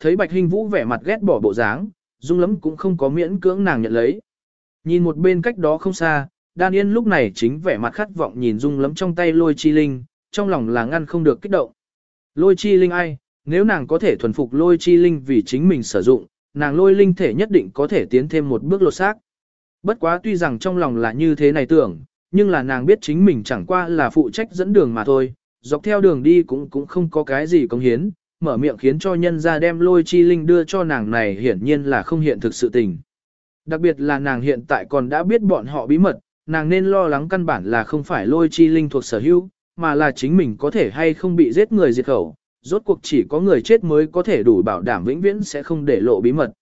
thấy Bạch Hình Vũ vẻ mặt ghét bỏ bộ dáng, Dung Lâm cũng không có miễn cưỡng nàng nhận lấy. Nhìn một bên cách đó không xa, Đan Yên lúc này chính vẻ mặt khát vọng nhìn Dung Lâm trong tay lôi chi linh, trong lòng là ngăn không được kích động. Lôi chi linh ai, nếu nàng có thể thuần phục lôi chi linh vì chính mình sử dụng, nàng lôi linh thể nhất định có thể tiến thêm một bước lột xác. Bất quá tuy rằng trong lòng là như thế này tưởng, nhưng là nàng biết chính mình chẳng qua là phụ trách dẫn đường mà thôi, dọc theo đường đi cũng cũng không có cái gì công hiến, mở miệng khiến cho nhân ra đem lôi chi linh đưa cho nàng này hiển nhiên là không hiện thực sự tình. Đặc biệt là nàng hiện tại còn đã biết bọn họ bí mật, nàng nên lo lắng căn bản là không phải lôi chi linh thuộc sở hữu, mà là chính mình có thể hay không bị giết người diệt khẩu, rốt cuộc chỉ có người chết mới có thể đủ bảo đảm vĩnh viễn sẽ không để lộ bí mật.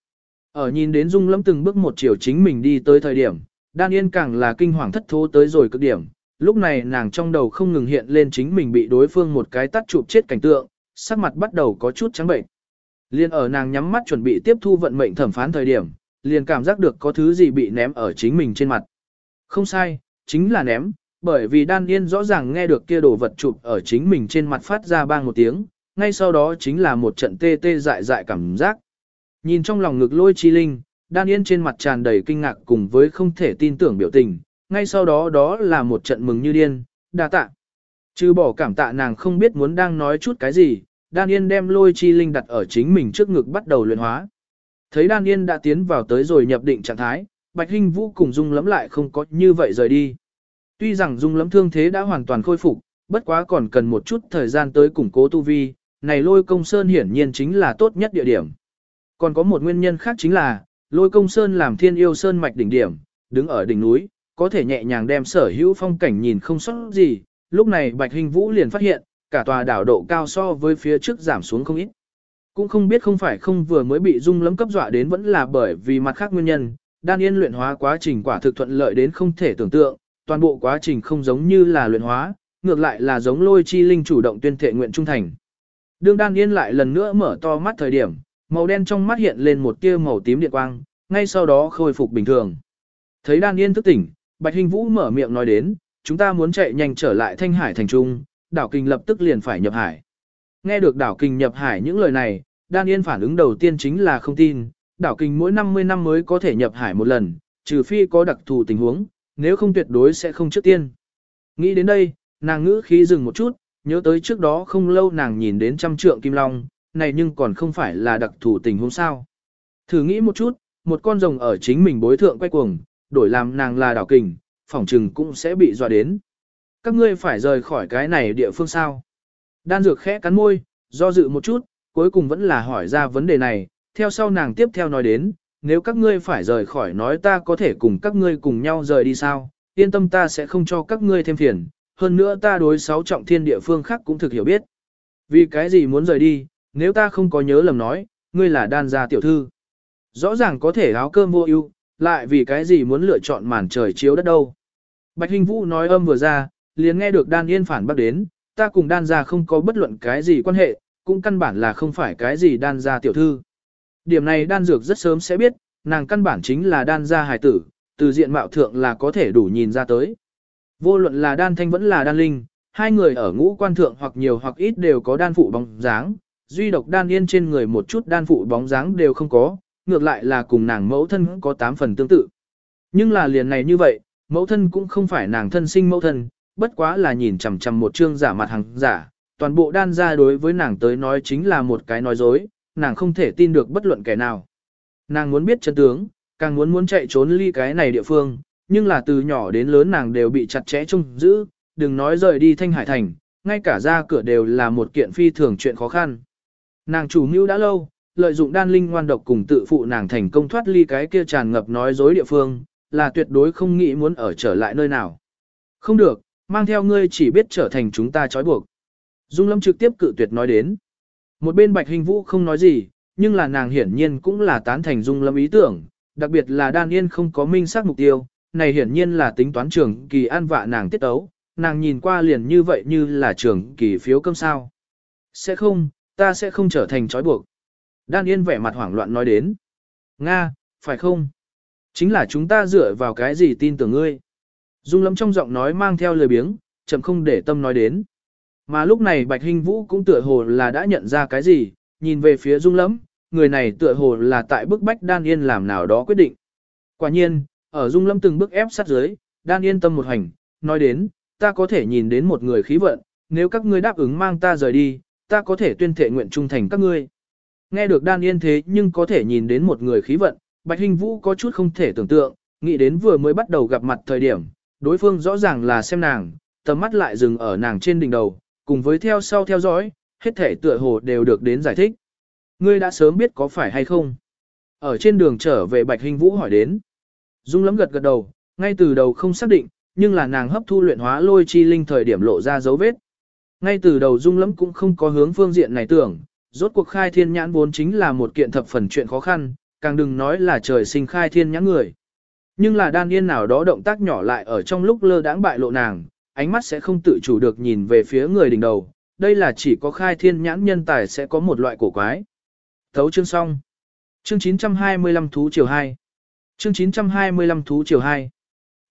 Ở nhìn đến Dung Lâm từng bước một chiều chính mình đi tới thời điểm, Đan Yên càng là kinh hoàng thất thố tới rồi cực điểm, lúc này nàng trong đầu không ngừng hiện lên chính mình bị đối phương một cái tắt chụp chết cảnh tượng, sắc mặt bắt đầu có chút trắng bệnh. Liên ở nàng nhắm mắt chuẩn bị tiếp thu vận mệnh thẩm phán thời điểm, liền cảm giác được có thứ gì bị ném ở chính mình trên mặt. Không sai, chính là ném, bởi vì Đan Yên rõ ràng nghe được kia đồ vật chụp ở chính mình trên mặt phát ra bang một tiếng, ngay sau đó chính là một trận tê tê dại dại cảm giác. Nhìn trong lòng ngực lôi chi linh, Đan Yên trên mặt tràn đầy kinh ngạc cùng với không thể tin tưởng biểu tình, ngay sau đó đó là một trận mừng như điên, đa tạ. Chứ bỏ cảm tạ nàng không biết muốn đang nói chút cái gì, Đan Yên đem lôi chi linh đặt ở chính mình trước ngực bắt đầu luyện hóa. Thấy Đan Yên đã tiến vào tới rồi nhập định trạng thái, Bạch Hinh Vũ cùng Dung lắm lại không có như vậy rời đi. Tuy rằng Dung lắm thương thế đã hoàn toàn khôi phục, bất quá còn cần một chút thời gian tới củng cố tu vi, này lôi công sơn hiển nhiên chính là tốt nhất địa điểm. Còn có một nguyên nhân khác chính là, lôi công sơn làm thiên yêu sơn mạch đỉnh điểm, đứng ở đỉnh núi, có thể nhẹ nhàng đem sở hữu phong cảnh nhìn không sót gì, lúc này Bạch Hình Vũ liền phát hiện, cả tòa đảo độ cao so với phía trước giảm xuống không ít. Cũng không biết không phải không vừa mới bị dung lấm cấp dọa đến vẫn là bởi vì mặt khác nguyên nhân, đan yên luyện hóa quá trình quả thực thuận lợi đến không thể tưởng tượng, toàn bộ quá trình không giống như là luyện hóa, ngược lại là giống lôi chi linh chủ động tuyên thệ nguyện trung thành. Đương đan yên lại lần nữa mở to mắt thời điểm, màu đen trong mắt hiện lên một tia màu tím điện quang, ngay sau đó khôi phục bình thường. Thấy đan yên thức tỉnh, Bạch Hình Vũ mở miệng nói đến, chúng ta muốn chạy nhanh trở lại Thanh Hải thành trung, đảo kinh lập tức liền phải nhập hải. Nghe được đảo kinh nhập hải những lời này, đan yên phản ứng đầu tiên chính là không tin, đảo kinh mỗi 50 năm mới có thể nhập hải một lần, trừ phi có đặc thù tình huống, nếu không tuyệt đối sẽ không trước tiên. Nghĩ đến đây, nàng ngữ khí dừng một chút, nhớ tới trước đó không lâu nàng nhìn đến trăm trượng kim long, này nhưng còn không phải là đặc thù tình huống sao. Thử nghĩ một chút, một con rồng ở chính mình bối thượng quay cuồng, đổi làm nàng là đảo kình, phỏng trừng cũng sẽ bị dọa đến. Các ngươi phải rời khỏi cái này địa phương sao. Đan dược khẽ cắn môi, do dự một chút, cuối cùng vẫn là hỏi ra vấn đề này, theo sau nàng tiếp theo nói đến, nếu các ngươi phải rời khỏi nói ta có thể cùng các ngươi cùng nhau rời đi sao, yên tâm ta sẽ không cho các ngươi thêm phiền, hơn nữa ta đối sáu trọng thiên địa phương khác cũng thực hiểu biết. Vì cái gì muốn rời đi, nếu ta không có nhớ lầm nói, ngươi là đan gia tiểu thư. Rõ ràng có thể áo cơm vô ưu, lại vì cái gì muốn lựa chọn màn trời chiếu đất đâu. Bạch Hình Vũ nói âm vừa ra, liền nghe được đan yên phản bác đến, ta cùng đan gia không có bất luận cái gì quan hệ, cũng căn bản là không phải cái gì đan gia tiểu thư. Điểm này đan dược rất sớm sẽ biết, nàng căn bản chính là đan gia hài tử, từ diện mạo thượng là có thể đủ nhìn ra tới. Vô luận là đan thanh vẫn là đan linh, hai người ở ngũ quan thượng hoặc nhiều hoặc ít đều có đan phụ bóng dáng, duy độc đan yên trên người một chút đan phụ bóng dáng đều không có, ngược lại là cùng nàng mẫu thân có tám phần tương tự. Nhưng là liền này như vậy, mẫu thân cũng không phải nàng thân sinh mẫu thân, bất quá là nhìn chằm chằm một trương giả mặt hàng giả, toàn bộ đan ra đối với nàng tới nói chính là một cái nói dối, nàng không thể tin được bất luận kẻ nào. Nàng muốn biết chân tướng, càng muốn muốn chạy trốn ly cái này địa phương, nhưng là từ nhỏ đến lớn nàng đều bị chặt chẽ trông giữ, đừng nói rời đi Thanh Hải Thành, ngay cả ra cửa đều là một kiện phi thường chuyện khó khăn. Nàng chủ mưu đã lâu, lợi dụng đan linh ngoan độc cùng tự phụ nàng thành công thoát ly cái kia tràn ngập nói dối địa phương, là tuyệt đối không nghĩ muốn ở trở lại nơi nào. Không được, mang theo ngươi chỉ biết trở thành chúng ta trói buộc. Dung Lâm trực tiếp cự tuyệt nói đến. Một bên Bạch Hình Vũ không nói gì, nhưng là nàng hiển nhiên cũng là tán thành Dung Lâm ý tưởng, đặc biệt là Đan Yên không có minh xác mục tiêu, này hiển nhiên là tính toán trưởng kỳ an vạ nàng tiết tấu, nàng nhìn qua liền như vậy như là trưởng kỳ phiếu cơm sao. Sẽ không, ta sẽ không trở thành trói buộc. Đan Yên vẻ mặt hoảng loạn nói đến. Nga, phải không? Chính là chúng ta dựa vào cái gì tin tưởng ngươi. Dung lâm trong giọng nói mang theo lời biếng, chậm không để tâm nói đến. Mà lúc này Bạch Hinh Vũ cũng tựa hồ là đã nhận ra cái gì, nhìn về phía Dung lâm, người này tựa hồ là tại bức bách Đan Yên làm nào đó quyết định. Quả nhiên, ở Dung Lâm từng bước ép sát dưới, Đan Yên tâm một hành, nói đến, ta có thể nhìn đến một người khí vận, nếu các ngươi đáp ứng mang ta rời đi, ta có thể tuyên thệ nguyện trung thành các ngươi. Nghe được Đan Yên thế nhưng có thể nhìn đến một người khí vận, Bạch Hinh Vũ có chút không thể tưởng tượng, nghĩ đến vừa mới bắt đầu gặp mặt thời điểm, đối phương rõ ràng là xem nàng, tầm mắt lại dừng ở nàng trên đỉnh đầu, cùng với theo sau theo dõi, hết thể tựa hồ đều được đến giải thích. Ngươi đã sớm biết có phải hay không? Ở trên đường trở về Bạch Hình Vũ hỏi đến. Dung lắm gật gật đầu, ngay từ đầu không xác định, nhưng là nàng hấp thu luyện hóa lôi chi linh thời điểm lộ ra dấu vết. Ngay từ đầu Dung lắm cũng không có hướng phương diện này tưởng, rốt cuộc khai thiên nhãn vốn chính là một kiện thập phần chuyện khó khăn, càng đừng nói là trời sinh khai thiên nhãn người. Nhưng là đan yên nào đó động tác nhỏ lại ở trong lúc lơ đãng bại lộ nàng, ánh mắt sẽ không tự chủ được nhìn về phía người đỉnh đầu, đây là chỉ có khai thiên nhãn nhân tài sẽ có một loại cổ quái. Thấu chương xong. Chương 925 thú chiều 2. Chương 925 thú chiều 2.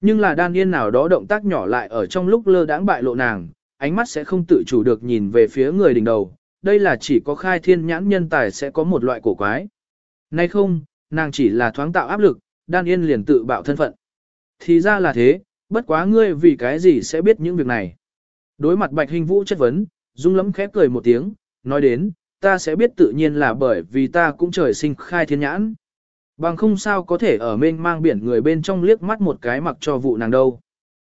Nhưng là đan yên nào đó động tác nhỏ lại ở trong lúc lơ đãng bại lộ nàng, ánh mắt sẽ không tự chủ được nhìn về phía người đỉnh đầu, đây là chỉ có khai thiên nhãn nhân tài sẽ có một loại cổ quái. Nay không, nàng chỉ là thoáng tạo áp lực, đan yên liền tự bạo thân phận. Thì ra là thế, bất quá ngươi vì cái gì sẽ biết những việc này. Đối mặt bạch hình vũ chất vấn, dung lắm khép cười một tiếng, nói đến, ta sẽ biết tự nhiên là bởi vì ta cũng trời sinh khai thiên nhãn. Bằng không sao có thể ở mênh mang biển người bên trong liếc mắt một cái mặc cho vụ nàng đâu.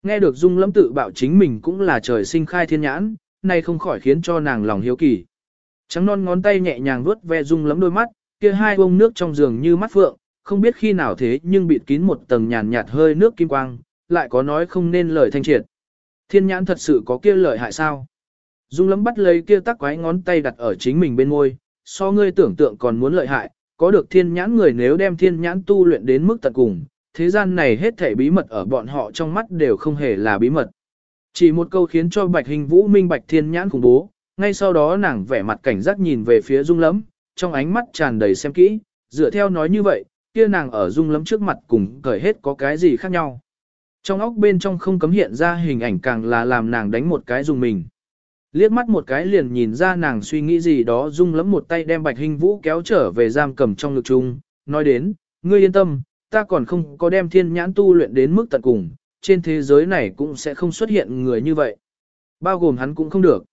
Nghe được dung lắm tự bạo chính mình cũng là trời sinh khai thiên nhãn, nay không khỏi khiến cho nàng lòng hiếu kỳ. Trắng non ngón tay nhẹ nhàng vuốt ve dung lắm đôi mắt, kia hai bông nước trong giường như mắt phượng, không biết khi nào thế nhưng bịt kín một tầng nhàn nhạt hơi nước kim quang, lại có nói không nên lời thanh triệt. Thiên nhãn thật sự có kia lợi hại sao? Dung lắm bắt lấy kia tắc quái ngón tay đặt ở chính mình bên môi, so ngươi tưởng tượng còn muốn lợi hại, có được thiên nhãn người nếu đem thiên nhãn tu luyện đến mức tận cùng, thế gian này hết thảy bí mật ở bọn họ trong mắt đều không hề là bí mật. Chỉ một câu khiến cho bạch hình vũ minh bạch thiên nhãn khủng bố, ngay sau đó nàng vẻ mặt cảnh giác nhìn về phía dung lắm, trong ánh mắt tràn đầy xem kỹ, dựa theo nói như vậy, kia nàng ở dung lắm trước mặt cùng cởi hết có cái gì khác nhau. Trong óc bên trong không cấm hiện ra hình ảnh càng là làm nàng đánh một cái dùng mình. Liếc mắt một cái liền nhìn ra nàng suy nghĩ gì đó dung lắm một tay đem bạch hình vũ kéo trở về giam cầm trong ngực chung, nói đến, ngươi yên tâm, ta còn không có đem thiên nhãn tu luyện đến mức tận cùng, trên thế giới này cũng sẽ không xuất hiện người như vậy. Bao gồm hắn cũng không được.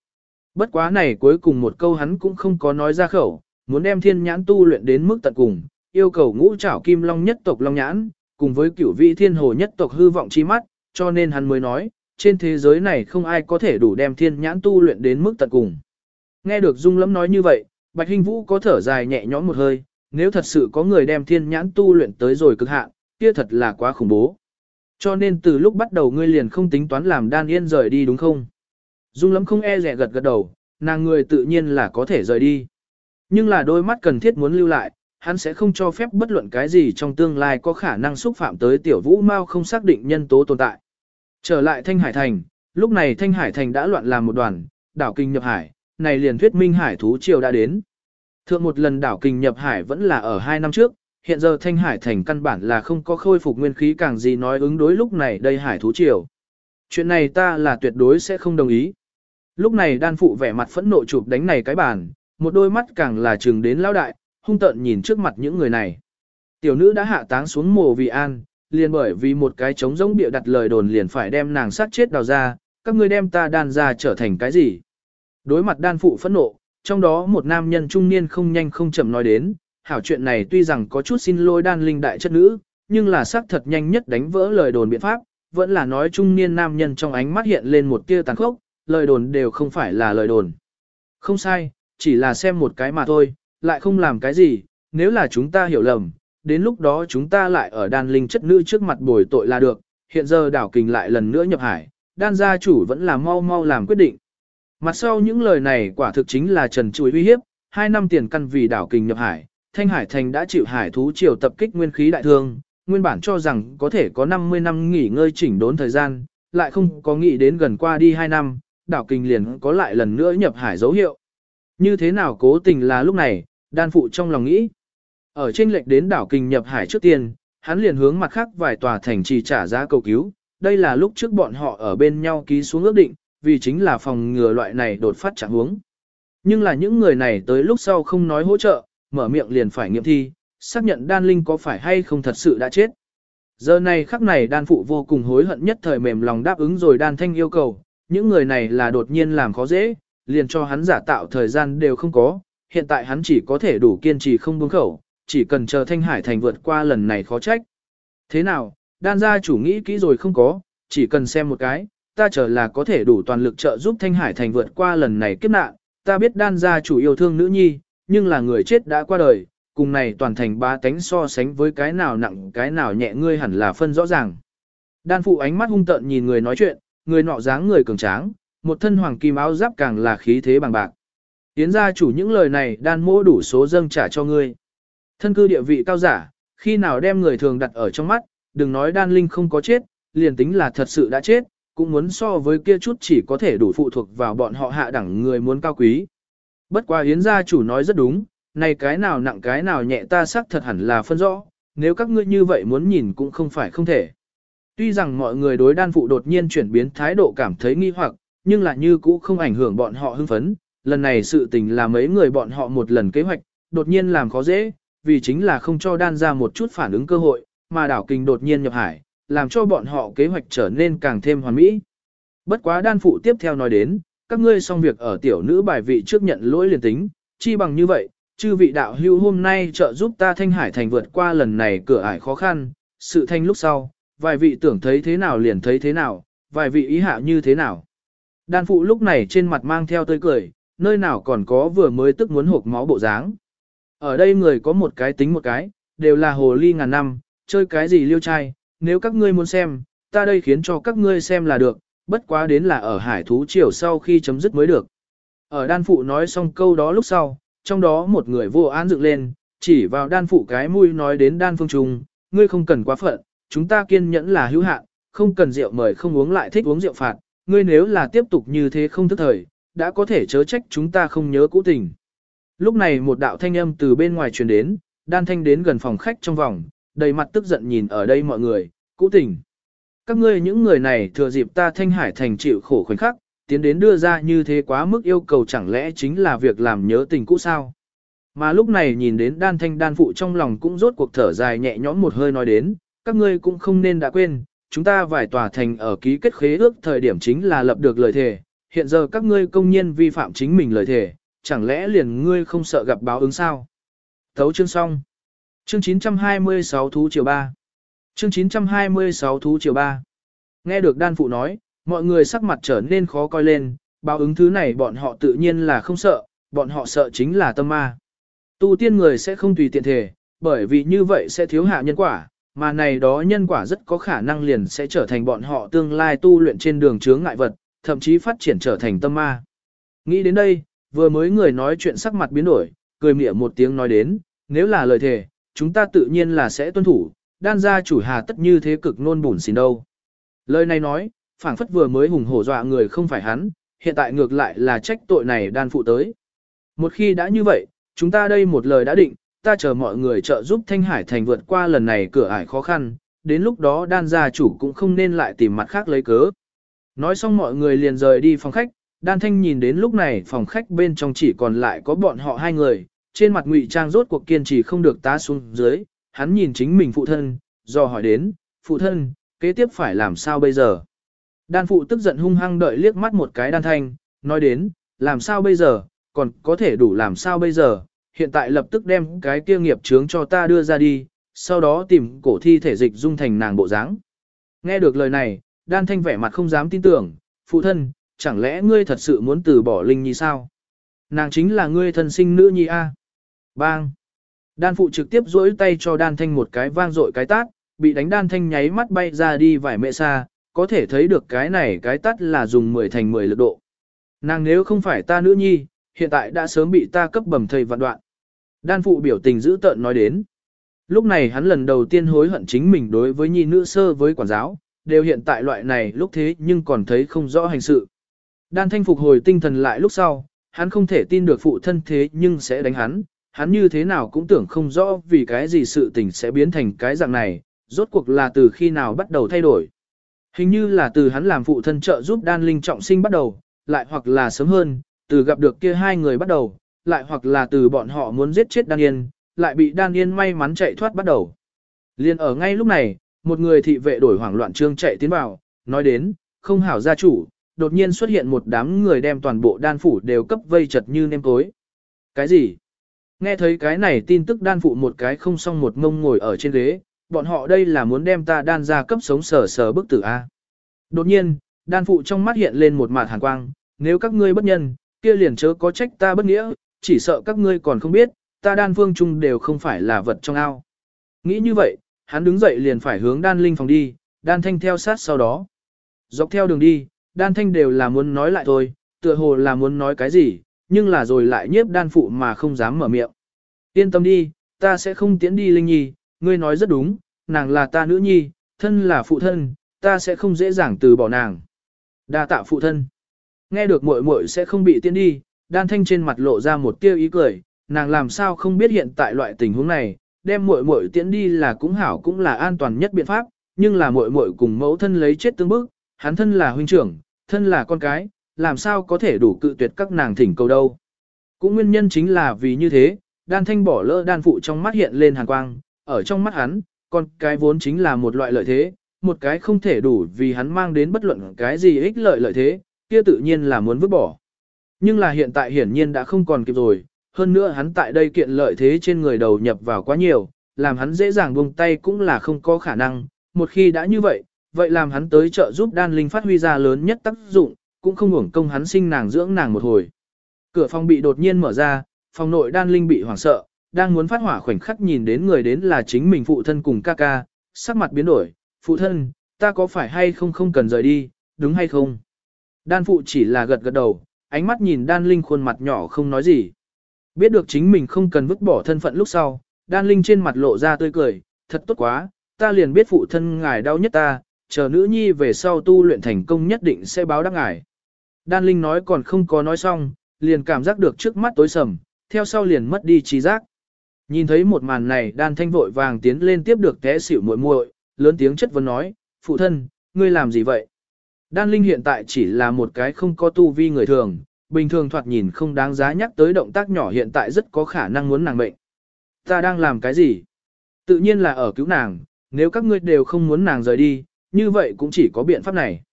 Bất quá này cuối cùng một câu hắn cũng không có nói ra khẩu, muốn đem thiên nhãn tu luyện đến mức tận cùng, yêu cầu ngũ trảo kim long nhất tộc long nhãn, cùng với cửu vị thiên hồ nhất tộc hư vọng chi mắt, cho nên hắn mới nói, trên thế giới này không ai có thể đủ đem thiên nhãn tu luyện đến mức tận cùng. Nghe được Dung Lâm nói như vậy, Bạch hinh Vũ có thở dài nhẹ nhõm một hơi, nếu thật sự có người đem thiên nhãn tu luyện tới rồi cực hạn, kia thật là quá khủng bố. Cho nên từ lúc bắt đầu ngươi liền không tính toán làm đan yên rời đi đúng không? Dung Lâm không e rẻ gật gật đầu, nàng người tự nhiên là có thể rời đi. Nhưng là đôi mắt cần thiết muốn lưu lại, hắn sẽ không cho phép bất luận cái gì trong tương lai có khả năng xúc phạm tới tiểu vũ mao không xác định nhân tố tồn tại. Trở lại Thanh Hải Thành, lúc này Thanh Hải Thành đã loạn làm một đoàn, đảo kinh nhập hải, này liền thuyết minh hải thú triều đã đến. Thượng một lần đảo kinh nhập hải vẫn là ở hai năm trước, hiện giờ Thanh Hải Thành căn bản là không có khôi phục nguyên khí càng gì nói ứng đối lúc này đây hải thú triều. Chuyện này ta là tuyệt đối sẽ không đồng ý. Lúc này đan phụ vẻ mặt phẫn nộ chụp đánh này cái bàn, một đôi mắt càng là trừng đến lão đại, hung tợn nhìn trước mặt những người này. Tiểu nữ đã hạ táng xuống mồ vì an, liền bởi vì một cái trống rỗng bịa đặt lời đồn liền phải đem nàng sát chết đào ra, các ngươi đem ta đan ra trở thành cái gì? Đối mặt đan phụ phẫn nộ, trong đó một nam nhân trung niên không nhanh không chậm nói đến, hảo chuyện này tuy rằng có chút xin lỗi đan linh đại chất nữ, nhưng là xác thật nhanh nhất đánh vỡ lời đồn biện pháp, vẫn là nói trung niên nam nhân trong ánh mắt hiện lên một tia tàn khốc, lời đồn đều không phải là lời đồn. Không sai, chỉ là xem một cái mà thôi, lại không làm cái gì, nếu là chúng ta hiểu lầm, đến lúc đó chúng ta lại ở đan linh chất nữ trước mặt bồi tội là được, hiện giờ đảo kình lại lần nữa nhập hải, đan gia chủ vẫn là mau mau làm quyết định. Mặt sau những lời này quả thực chính là trần chuối uy hiếp, hai năm tiền căn vì đảo kình nhập hải, Thanh Hải Thành đã chịu hải thú triều tập kích nguyên khí đại thương, nguyên bản cho rằng có thể có 50 năm nghỉ ngơi chỉnh đốn thời gian, lại không có nghĩ đến gần qua đi 2 năm, đảo kình liền có lại lần nữa nhập hải dấu hiệu. Như thế nào cố tình là lúc này, đan phụ trong lòng nghĩ. Ở trên lệch đến đảo kinh nhập hải trước tiên, hắn liền hướng mặt khác vài tòa thành trì trả giá cầu cứu. Đây là lúc trước bọn họ ở bên nhau ký xuống ước định, vì chính là phòng ngừa loại này đột phát trạng huống. Nhưng là những người này tới lúc sau không nói hỗ trợ, mở miệng liền phải nghiệm thi, xác nhận đan linh có phải hay không thật sự đã chết. Giờ này khắc này đan phụ vô cùng hối hận nhất thời mềm lòng đáp ứng rồi đan thanh yêu cầu, những người này là đột nhiên làm khó dễ, liền cho hắn giả tạo thời gian đều không có, hiện tại hắn chỉ có thể đủ kiên trì không buông khẩu, chỉ cần chờ thanh hải thành vượt qua lần này khó trách. Thế nào, đan gia chủ nghĩ kỹ rồi không có, chỉ cần xem một cái, ta chờ là có thể đủ toàn lực trợ giúp thanh hải thành vượt qua lần này kiếp nạn, ta biết đan gia chủ yêu thương nữ nhi, nhưng là người chết đã qua đời, cùng này toàn thành ba tánh so sánh với cái nào nặng cái nào nhẹ ngươi hẳn là phân rõ ràng. Đan phụ ánh mắt hung tợn nhìn người nói chuyện, người nọ dáng người cường tráng, một thân hoàng kim áo giáp càng là khí thế bằng bạc. Yến gia chủ những lời này đan mỗ đủ số dâng trả cho ngươi. Thân cư địa vị cao giả, khi nào đem người thường đặt ở trong mắt, đừng nói đan linh không có chết, liền tính là thật sự đã chết, cũng muốn so với kia chút chỉ có thể đủ phụ thuộc vào bọn họ hạ đẳng người muốn cao quý. Bất quá Yến gia chủ nói rất đúng, này cái nào nặng cái nào nhẹ ta xác thật hẳn là phân rõ, nếu các ngươi như vậy muốn nhìn cũng không phải không thể. Tuy rằng mọi người đối đan phụ đột nhiên chuyển biến thái độ cảm thấy nghi hoặc, nhưng là như cũ không ảnh hưởng bọn họ hưng phấn. Lần này sự tình là mấy người bọn họ một lần kế hoạch, đột nhiên làm khó dễ, vì chính là không cho đan ra một chút phản ứng cơ hội, mà đảo kinh đột nhiên nhập hải, làm cho bọn họ kế hoạch trở nên càng thêm hoàn mỹ. Bất quá đan phụ tiếp theo nói đến, các ngươi xong việc ở tiểu nữ bài vị trước nhận lỗi liền tính, chi bằng như vậy, chư vị đạo hưu hôm nay trợ giúp ta thanh hải thành vượt qua lần này cửa ải khó khăn, sự thanh lúc sau, vài vị tưởng thấy thế nào liền thấy thế nào, vài vị ý hạ như thế nào. Đan phụ lúc này trên mặt mang theo tươi cười, nơi nào còn có vừa mới tức muốn hộp máu bộ dáng. Ở đây người có một cái tính một cái, đều là hồ ly ngàn năm, chơi cái gì liêu trai, nếu các ngươi muốn xem, ta đây khiến cho các ngươi xem là được, bất quá đến là ở hải thú triều sau khi chấm dứt mới được. Ở đan phụ nói xong câu đó lúc sau, trong đó một người vô án dựng lên, chỉ vào đan phụ cái mũi nói đến đan phương trung, ngươi không cần quá phận, chúng ta kiên nhẫn là hữu hạn, không cần rượu mời không uống lại thích uống rượu phạt, ngươi nếu là tiếp tục như thế không thức thời, đã có thể chớ trách chúng ta không nhớ cũ tình. Lúc này một đạo thanh âm từ bên ngoài truyền đến, đan thanh đến gần phòng khách trong vòng, đầy mặt tức giận nhìn ở đây mọi người, cũ tình. Các ngươi những người này thừa dịp ta thanh hải thành chịu khổ khoảnh khắc, tiến đến đưa ra như thế quá mức yêu cầu chẳng lẽ chính là việc làm nhớ tình cũ sao. Mà lúc này nhìn đến đan thanh đan phụ trong lòng cũng rốt cuộc thở dài nhẹ nhõm một hơi nói đến, các ngươi cũng không nên đã quên, chúng ta vài tòa thành ở ký kết khế ước thời điểm chính là lập được lời thề, hiện giờ các ngươi công nhiên vi phạm chính mình lời thề, chẳng lẽ liền ngươi không sợ gặp báo ứng sao? Thấu chương xong. Chương 926 thú chiều 3. Chương 926 thú chiều 3. Nghe được đan phụ nói, mọi người sắc mặt trở nên khó coi lên, báo ứng thứ này bọn họ tự nhiên là không sợ, bọn họ sợ chính là tâm ma. Tu tiên người sẽ không tùy tiện thể, bởi vì như vậy sẽ thiếu hạ nhân quả, mà này đó nhân quả rất có khả năng liền sẽ trở thành bọn họ tương lai tu luyện trên đường chướng ngại vật, thậm chí phát triển trở thành tâm ma. Nghĩ đến đây, vừa mới người nói chuyện sắc mặt biến đổi, cười mỉa một tiếng nói đến, nếu là lời thề, chúng ta tự nhiên là sẽ tuân thủ, đan gia chủ hà tất như thế cực nôn bùn xin đâu. Lời này nói, phảng phất vừa mới hùng hổ dọa người không phải hắn, hiện tại ngược lại là trách tội này đan phụ tới. Một khi đã như vậy, chúng ta đây một lời đã định, ta chờ mọi người trợ giúp Thanh Hải Thành vượt qua lần này cửa ải khó khăn, đến lúc đó đan gia chủ cũng không nên lại tìm mặt khác lấy cớ. Nói xong mọi người liền rời đi phòng khách, đan thanh nhìn đến lúc này phòng khách bên trong chỉ còn lại có bọn họ hai người, trên mặt ngụy trang rốt cuộc kiên trì không được tá xuống dưới, hắn nhìn chính mình phụ thân, do hỏi đến, phụ thân, kế tiếp phải làm sao bây giờ? Đan phụ tức giận hung hăng đợi liếc mắt một cái đan thanh, nói đến, làm sao bây giờ, còn có thể đủ làm sao bây giờ, hiện tại lập tức đem cái kia nghiệp chướng cho ta đưa ra đi, sau đó tìm cổ thi thể dịch dung thành nàng bộ dáng. Nghe được lời này, đan thanh vẻ mặt không dám tin tưởng, phụ thân, chẳng lẽ ngươi thật sự muốn từ bỏ Linh Nhi sao? Nàng chính là ngươi thân sinh nữ nhi A. Bang! Đan phụ trực tiếp duỗi tay cho đan thanh một cái vang dội cái tát, bị đánh đan thanh nháy mắt bay ra đi vài mẹ xa, có thể thấy được cái này cái tát là dùng 10 thành 10 lực độ. Nàng nếu không phải ta nữ nhi, hiện tại đã sớm bị ta cấp bầm thầy vạn đoạn. Đan phụ biểu tình dữ tợn nói đến. Lúc này hắn lần đầu tiên hối hận chính mình đối với nhi nữ sơ với quản giáo, đều hiện tại loại này lúc thế nhưng còn thấy không rõ hành sự. Đan thanh phục hồi tinh thần lại lúc sau, hắn không thể tin được phụ thân thế nhưng sẽ đánh hắn, hắn như thế nào cũng tưởng không rõ vì cái gì sự tình sẽ biến thành cái dạng này, rốt cuộc là từ khi nào bắt đầu thay đổi. Hình như là từ hắn làm phụ thân trợ giúp đan linh trọng sinh bắt đầu, lại hoặc là sớm hơn, từ gặp được kia hai người bắt đầu, lại hoặc là từ bọn họ muốn giết chết Đan Yên, lại bị Đan Yên may mắn chạy thoát bắt đầu. Liên ở ngay lúc này, một người thị vệ đổi hoảng loạn trương chạy tiến vào, nói đến, không hảo gia chủ, đột nhiên xuất hiện một đám người đem toàn bộ đan phủ đều cấp vây chật như nêm tối. Cái gì? Nghe thấy cái này tin tức đan phụ một cái không xong một ngông ngồi ở trên ghế, bọn họ đây là muốn đem ta đan ra cấp sống sờ sờ bức tử A. Đột nhiên, đan phụ trong mắt hiện lên một mạt hàn quang, nếu các ngươi bất nhân, kia liền chớ có trách ta bất nghĩa, chỉ sợ các ngươi còn không biết, ta đan phương chung đều không phải là vật trong ao. Nghĩ như vậy, hắn đứng dậy liền phải hướng đan linh phòng đi, đan thanh theo sát sau đó. Dọc theo đường đi, đan thanh đều là muốn nói lại thôi, tựa hồ là muốn nói cái gì, nhưng là rồi lại nhiếp đan phụ mà không dám mở miệng. Yên tâm đi, ta sẽ không tiến đi Linh Nhi, ngươi nói rất đúng, nàng là ta nữ nhi, thân là phụ thân, ta sẽ không dễ dàng từ bỏ nàng. Đa tạ phụ thân. Nghe được muội muội sẽ không bị tiến đi, đan thanh trên mặt lộ ra một tia ý cười, nàng làm sao không biết hiện tại loại tình huống này, đem muội muội tiễn đi là cũng hảo cũng là an toàn nhất biện pháp, nhưng là muội muội cùng mẫu thân lấy chết tương bức, hắn thân là huynh trưởng, thân là con cái, làm sao có thể đủ cự tuyệt các nàng thỉnh cầu đâu. Cũng nguyên nhân chính là vì như thế, đan thanh bỏ lỡ đan phụ trong mắt hiện lên hàn quang, ở trong mắt hắn, con cái vốn chính là một loại lợi thế, một cái không thể đủ vì hắn mang đến bất luận cái gì ích lợi lợi thế, kia tự nhiên là muốn vứt bỏ. Nhưng là hiện tại hiển nhiên đã không còn kịp rồi, hơn nữa hắn tại đây kiện lợi thế trên người đầu nhập vào quá nhiều, làm hắn dễ dàng buông tay cũng là không có khả năng, một khi đã như vậy, vậy làm hắn tới trợ giúp đan linh phát huy ra lớn nhất tác dụng, cũng không uổng công hắn sinh nàng dưỡng nàng một hồi. Cửa phòng bị đột nhiên mở ra, phòng nội đan linh bị hoảng sợ, đang muốn phát hỏa khoảnh khắc nhìn đến người đến là chính mình phụ thân cùng ca ca, sắc mặt biến đổi, phụ thân, ta có phải hay không không cần rời đi, đúng hay không? Đan phụ chỉ là gật gật đầu, ánh mắt nhìn đan linh khuôn mặt nhỏ không nói gì. Biết được chính mình không cần vứt bỏ thân phận lúc sau, đan linh trên mặt lộ ra tươi cười, thật tốt quá, ta liền biết phụ thân ngài đau nhất ta, chờ nữ nhi về sau tu luyện thành công nhất định sẽ báo đáp ngài. Đan linh nói còn không có nói xong, liền cảm giác được trước mắt tối sầm, theo sau liền mất đi trí giác. Nhìn thấy một màn này đan thanh vội vàng tiến lên tiếp được té xỉu muội muội, lớn tiếng chất vấn nói, phụ thân, ngươi làm gì vậy? Đan Linh hiện tại chỉ là một cái không có tu vi người thường, bình thường thoạt nhìn không đáng giá nhắc tới động tác nhỏ hiện tại rất có khả năng muốn nàng mệnh. Ta đang làm cái gì? Tự nhiên là ở cứu nàng, nếu các ngươi đều không muốn nàng rời đi, như vậy cũng chỉ có biện pháp này.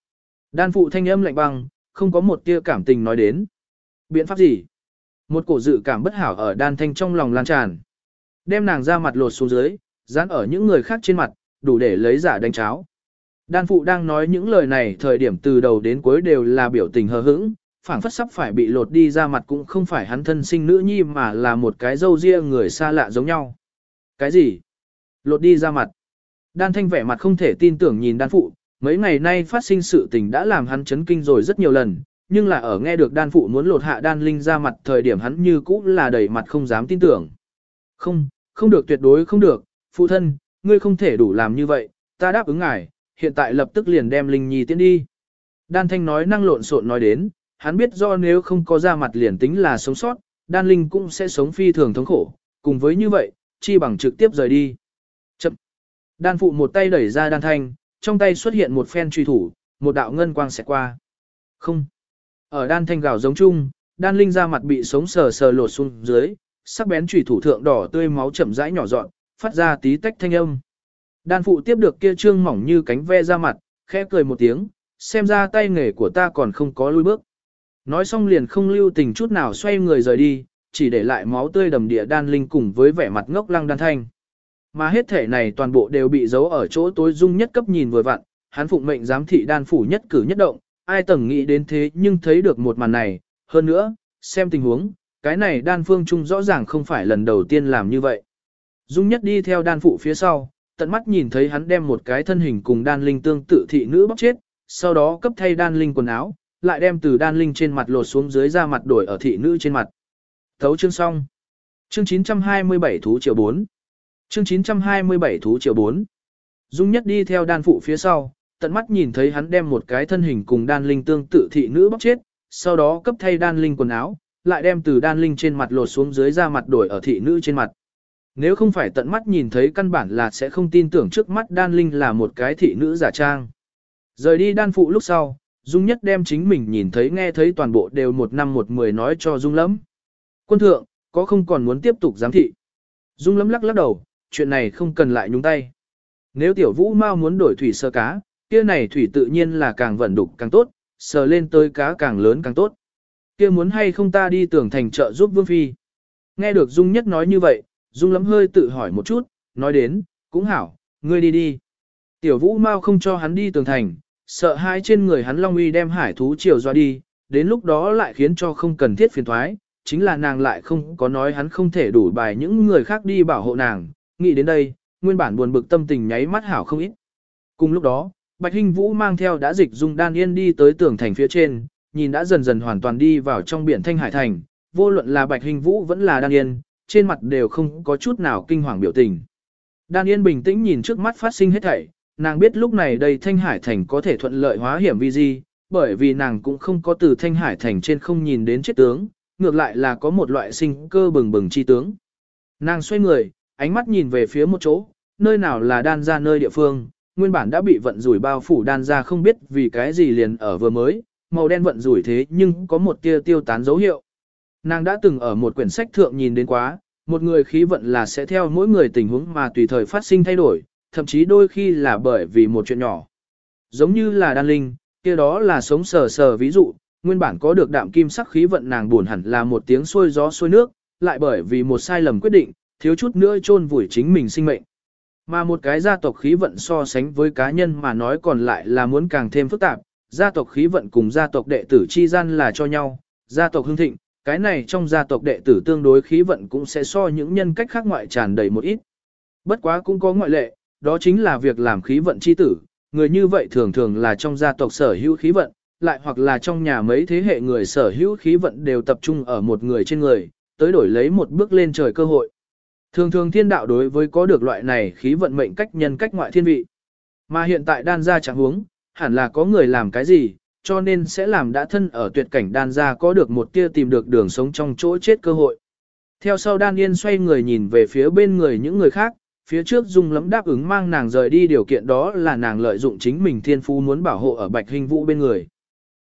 Đan phụ thanh âm lạnh băng, không có một tia cảm tình nói đến. Biện pháp gì? Một cổ dự cảm bất hảo ở đan thanh trong lòng lan tràn. Đem nàng ra mặt lột xuống dưới, dán ở những người khác trên mặt, đủ để lấy giả đánh cháo. Đan phụ đang nói những lời này thời điểm từ đầu đến cuối đều là biểu tình hờ hững, phảng phất sắp phải bị lột đi ra mặt cũng không phải hắn thân sinh nữ nhi mà là một cái dâu ria người xa lạ giống nhau. Cái gì? Lột đi ra mặt. Đan thanh vẻ mặt không thể tin tưởng nhìn đan phụ, mấy ngày nay phát sinh sự tình đã làm hắn chấn kinh rồi rất nhiều lần, nhưng là ở nghe được đan phụ muốn lột hạ đan linh ra mặt thời điểm hắn như cũ là đầy mặt không dám tin tưởng. Không, không được tuyệt đối không được, phụ thân, ngươi không thể đủ làm như vậy, ta đáp ứng ngài, hiện tại lập tức liền đem Linh Nhi tiến đi. Đan Thanh nói năng lộn xộn nói đến, hắn biết do nếu không có ra mặt liền tính là sống sót, Đan Linh cũng sẽ sống phi thường thống khổ, cùng với như vậy, chi bằng trực tiếp rời đi. Chậm. Đan phụ một tay đẩy ra Đan Thanh, trong tay xuất hiện một phen truy thủ, một đạo ngân quang sẽ qua. Không. Ở Đan Thanh gào giống chung, Đan Linh ra mặt bị sống sờ sờ lột xuống dưới, sắc bén truy thủ thượng đỏ tươi máu chậm rãi nhỏ dọn, phát ra tí tách thanh âm. Đan phụ tiếp được kia trương mỏng như cánh ve ra mặt, khẽ cười một tiếng, xem ra tay nghề của ta còn không có lui bước. Nói xong liền không lưu tình chút nào xoay người rời đi, chỉ để lại máu tươi đầm địa đan linh cùng với vẻ mặt ngốc lăng đan thanh. Mà hết thể này toàn bộ đều bị giấu ở chỗ tối dung nhất cấp nhìn vừa vặn, hắn phụng mệnh giám thị đan phủ nhất cử nhất động, ai tầng nghĩ đến thế nhưng thấy được một màn này, hơn nữa, xem tình huống, cái này đan phương trung rõ ràng không phải lần đầu tiên làm như vậy. Dung nhất đi theo đan phụ phía sau, tận mắt nhìn thấy hắn đem một cái thân hình cùng đan linh tương tự thị nữ bóc chết, sau đó cấp thay đan linh quần áo, lại đem từ đan linh trên mặt lột xuống dưới ra mặt đổi ở thị nữ trên mặt. Thấu chương xong. Chương 927 thú triệu 4. Chương 927 thú triệu 4. Dung nhất đi theo đan phụ phía sau, tận mắt nhìn thấy hắn đem một cái thân hình cùng đan linh tương tự thị nữ bóc chết, sau đó cấp thay đan linh quần áo, lại đem từ đan linh trên mặt lột xuống dưới ra mặt đổi ở thị nữ trên mặt. Nếu không phải tận mắt nhìn thấy căn bản là sẽ không tin tưởng trước mắt đan linh là một cái thị nữ giả trang. Rời đi đan phụ lúc sau, Dung Nhất đem chính mình nhìn thấy nghe thấy toàn bộ đều một năm một mười nói cho Dung lắm. Quân thượng, có không còn muốn tiếp tục giám thị. Dung lấm lắc lắc đầu, chuyện này không cần lại nhúng tay. Nếu tiểu vũ mau muốn đổi thủy sơ cá, kia này thủy tự nhiên là càng vận đục càng tốt, sờ lên tới cá càng lớn càng tốt. Kia muốn hay không ta đi tưởng thành chợ giúp Vương Phi. Nghe được Dung nhất nói như vậy, Dung lấm hơi tự hỏi một chút, nói đến, cũng hảo, ngươi đi đi. Tiểu vũ mau không cho hắn đi tường thành, sợ hai trên người hắn long uy đem hải thú chiều doa đi, đến lúc đó lại khiến cho không cần thiết phiền thoái, chính là nàng lại không có nói hắn không thể đủ bài những người khác đi bảo hộ nàng, nghĩ đến đây, nguyên bản buồn bực tâm tình nháy mắt hảo không ít. Cùng lúc đó, Bạch Hinh Vũ mang theo đã dịch dung đan yên đi tới tường thành phía trên, nhìn đã dần dần hoàn toàn đi vào trong biển Thanh Hải Thành, vô luận là Bạch Hinh Vũ vẫn là đan yên, trên mặt đều không có chút nào kinh hoàng biểu tình. Đan yên bình tĩnh nhìn trước mắt phát sinh hết thảy, nàng biết lúc này đây Thanh Hải Thành có thể thuận lợi hóa hiểm vi di, bởi vì nàng cũng không có từ Thanh Hải Thành trên không nhìn đến chết tướng, ngược lại là có một loại sinh cơ bừng bừng chi tướng. Nàng xoay người, ánh mắt nhìn về phía một chỗ, nơi nào là đan ra nơi địa phương, nguyên bản đã bị vận rủi bao phủ đan ra không biết vì cái gì liền ở vừa mới, màu đen vận rủi thế nhưng có một tia tiêu tán dấu hiệu. Nàng đã từng ở một quyển sách thượng nhìn đến quá, một người khí vận là sẽ theo mỗi người tình huống mà tùy thời phát sinh thay đổi, thậm chí đôi khi là bởi vì một chuyện nhỏ. Giống như là đan linh, kia đó là sống sờ sờ ví dụ, nguyên bản có được đạm kim sắc khí vận nàng buồn hẳn là một tiếng xuôi gió xuôi nước, lại bởi vì một sai lầm quyết định, thiếu chút nữa chôn vùi chính mình sinh mệnh. Mà một cái gia tộc khí vận so sánh với cá nhân mà nói còn lại là muốn càng thêm phức tạp, gia tộc khí vận cùng gia tộc đệ tử chi gian là cho nhau, gia tộc hưng thịnh, cái này trong gia tộc đệ tử tương đối khí vận cũng sẽ so những nhân cách khác ngoại tràn đầy một ít. Bất quá cũng có ngoại lệ, đó chính là việc làm khí vận chi tử, người như vậy thường thường là trong gia tộc sở hữu khí vận, lại hoặc là trong nhà mấy thế hệ người sở hữu khí vận đều tập trung ở một người trên người, tới đổi lấy một bước lên trời cơ hội. Thường thường thiên đạo đối với có được loại này khí vận mệnh cách nhân cách ngoại thiên vị. Mà hiện tại đan gia chẳng huống, hẳn là có người làm cái gì, cho nên sẽ làm đã thân ở tuyệt cảnh đan gia có được một tia tìm được đường sống trong chỗ chết cơ hội. Theo sau đan yên xoay người nhìn về phía bên người những người khác, phía trước dung lắm đáp ứng mang nàng rời đi điều kiện đó là nàng lợi dụng chính mình thiên phú muốn bảo hộ ở bạch hình vũ bên người.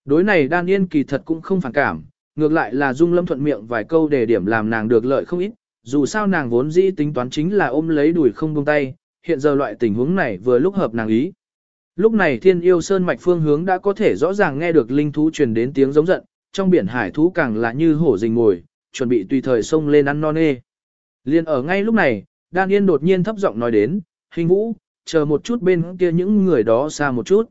Đối này đan yên kỳ thật cũng không phản cảm, ngược lại là dung lâm thuận miệng vài câu để điểm làm nàng được lợi không ít, dù sao nàng vốn dĩ tính toán chính là ôm lấy đuổi không buông tay, hiện giờ loại tình huống này vừa lúc hợp nàng ý. Lúc này thiên yêu sơn mạch phương hướng đã có thể rõ ràng nghe được linh thú truyền đến tiếng giống giận, trong biển hải thú càng là như hổ rình ngồi, chuẩn bị tùy thời xông lên ăn non nê. Liên ở ngay lúc này, Đan Yên đột nhiên thấp giọng nói đến, hình vũ, chờ một chút bên kia những người đó xa một chút.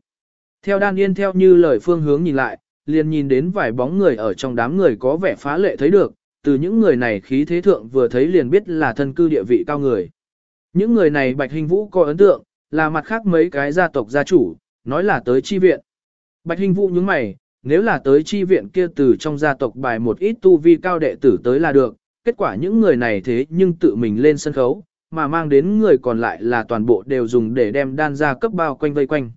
Theo Đan Yên theo như lời phương hướng nhìn lại, liền nhìn đến vài bóng người ở trong đám người có vẻ phá lệ thấy được, từ những người này khí thế thượng vừa thấy liền biết là thân cư địa vị cao người. Những người này Bạch Hình Vũ có ấn tượng, là mặt khác mấy cái gia tộc gia chủ, nói là tới chi viện. Bạch Hình Vũ nhướng mày, nếu là tới chi viện kia từ trong gia tộc bài một ít tu vi cao đệ tử tới là được, kết quả những người này thế nhưng tự mình lên sân khấu, mà mang đến người còn lại là toàn bộ đều dùng để đem đan ra cấp bao quanh vây quanh.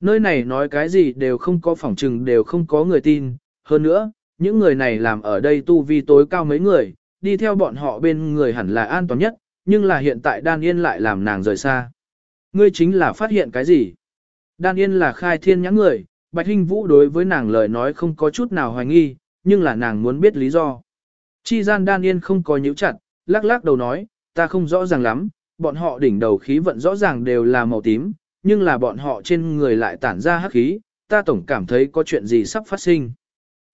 Nơi này nói cái gì đều không có phỏng trừng đều không có người tin, hơn nữa, những người này làm ở đây tu vi tối cao mấy người, đi theo bọn họ bên người hẳn là an toàn nhất, nhưng là hiện tại Đan Yên lại làm nàng rời xa. Ngươi chính là phát hiện cái gì? Đan Yên là khai thiên nhãn người, Bạch Hinh Vũ đối với nàng lời nói không có chút nào hoài nghi, nhưng là nàng muốn biết lý do. Chi gian Đan Yên không có nhíu chặt, lắc lắc đầu nói, ta không rõ ràng lắm, bọn họ đỉnh đầu khí vận rõ ràng đều là màu tím, nhưng là bọn họ trên người lại tản ra hắc khí, ta tổng cảm thấy có chuyện gì sắp phát sinh.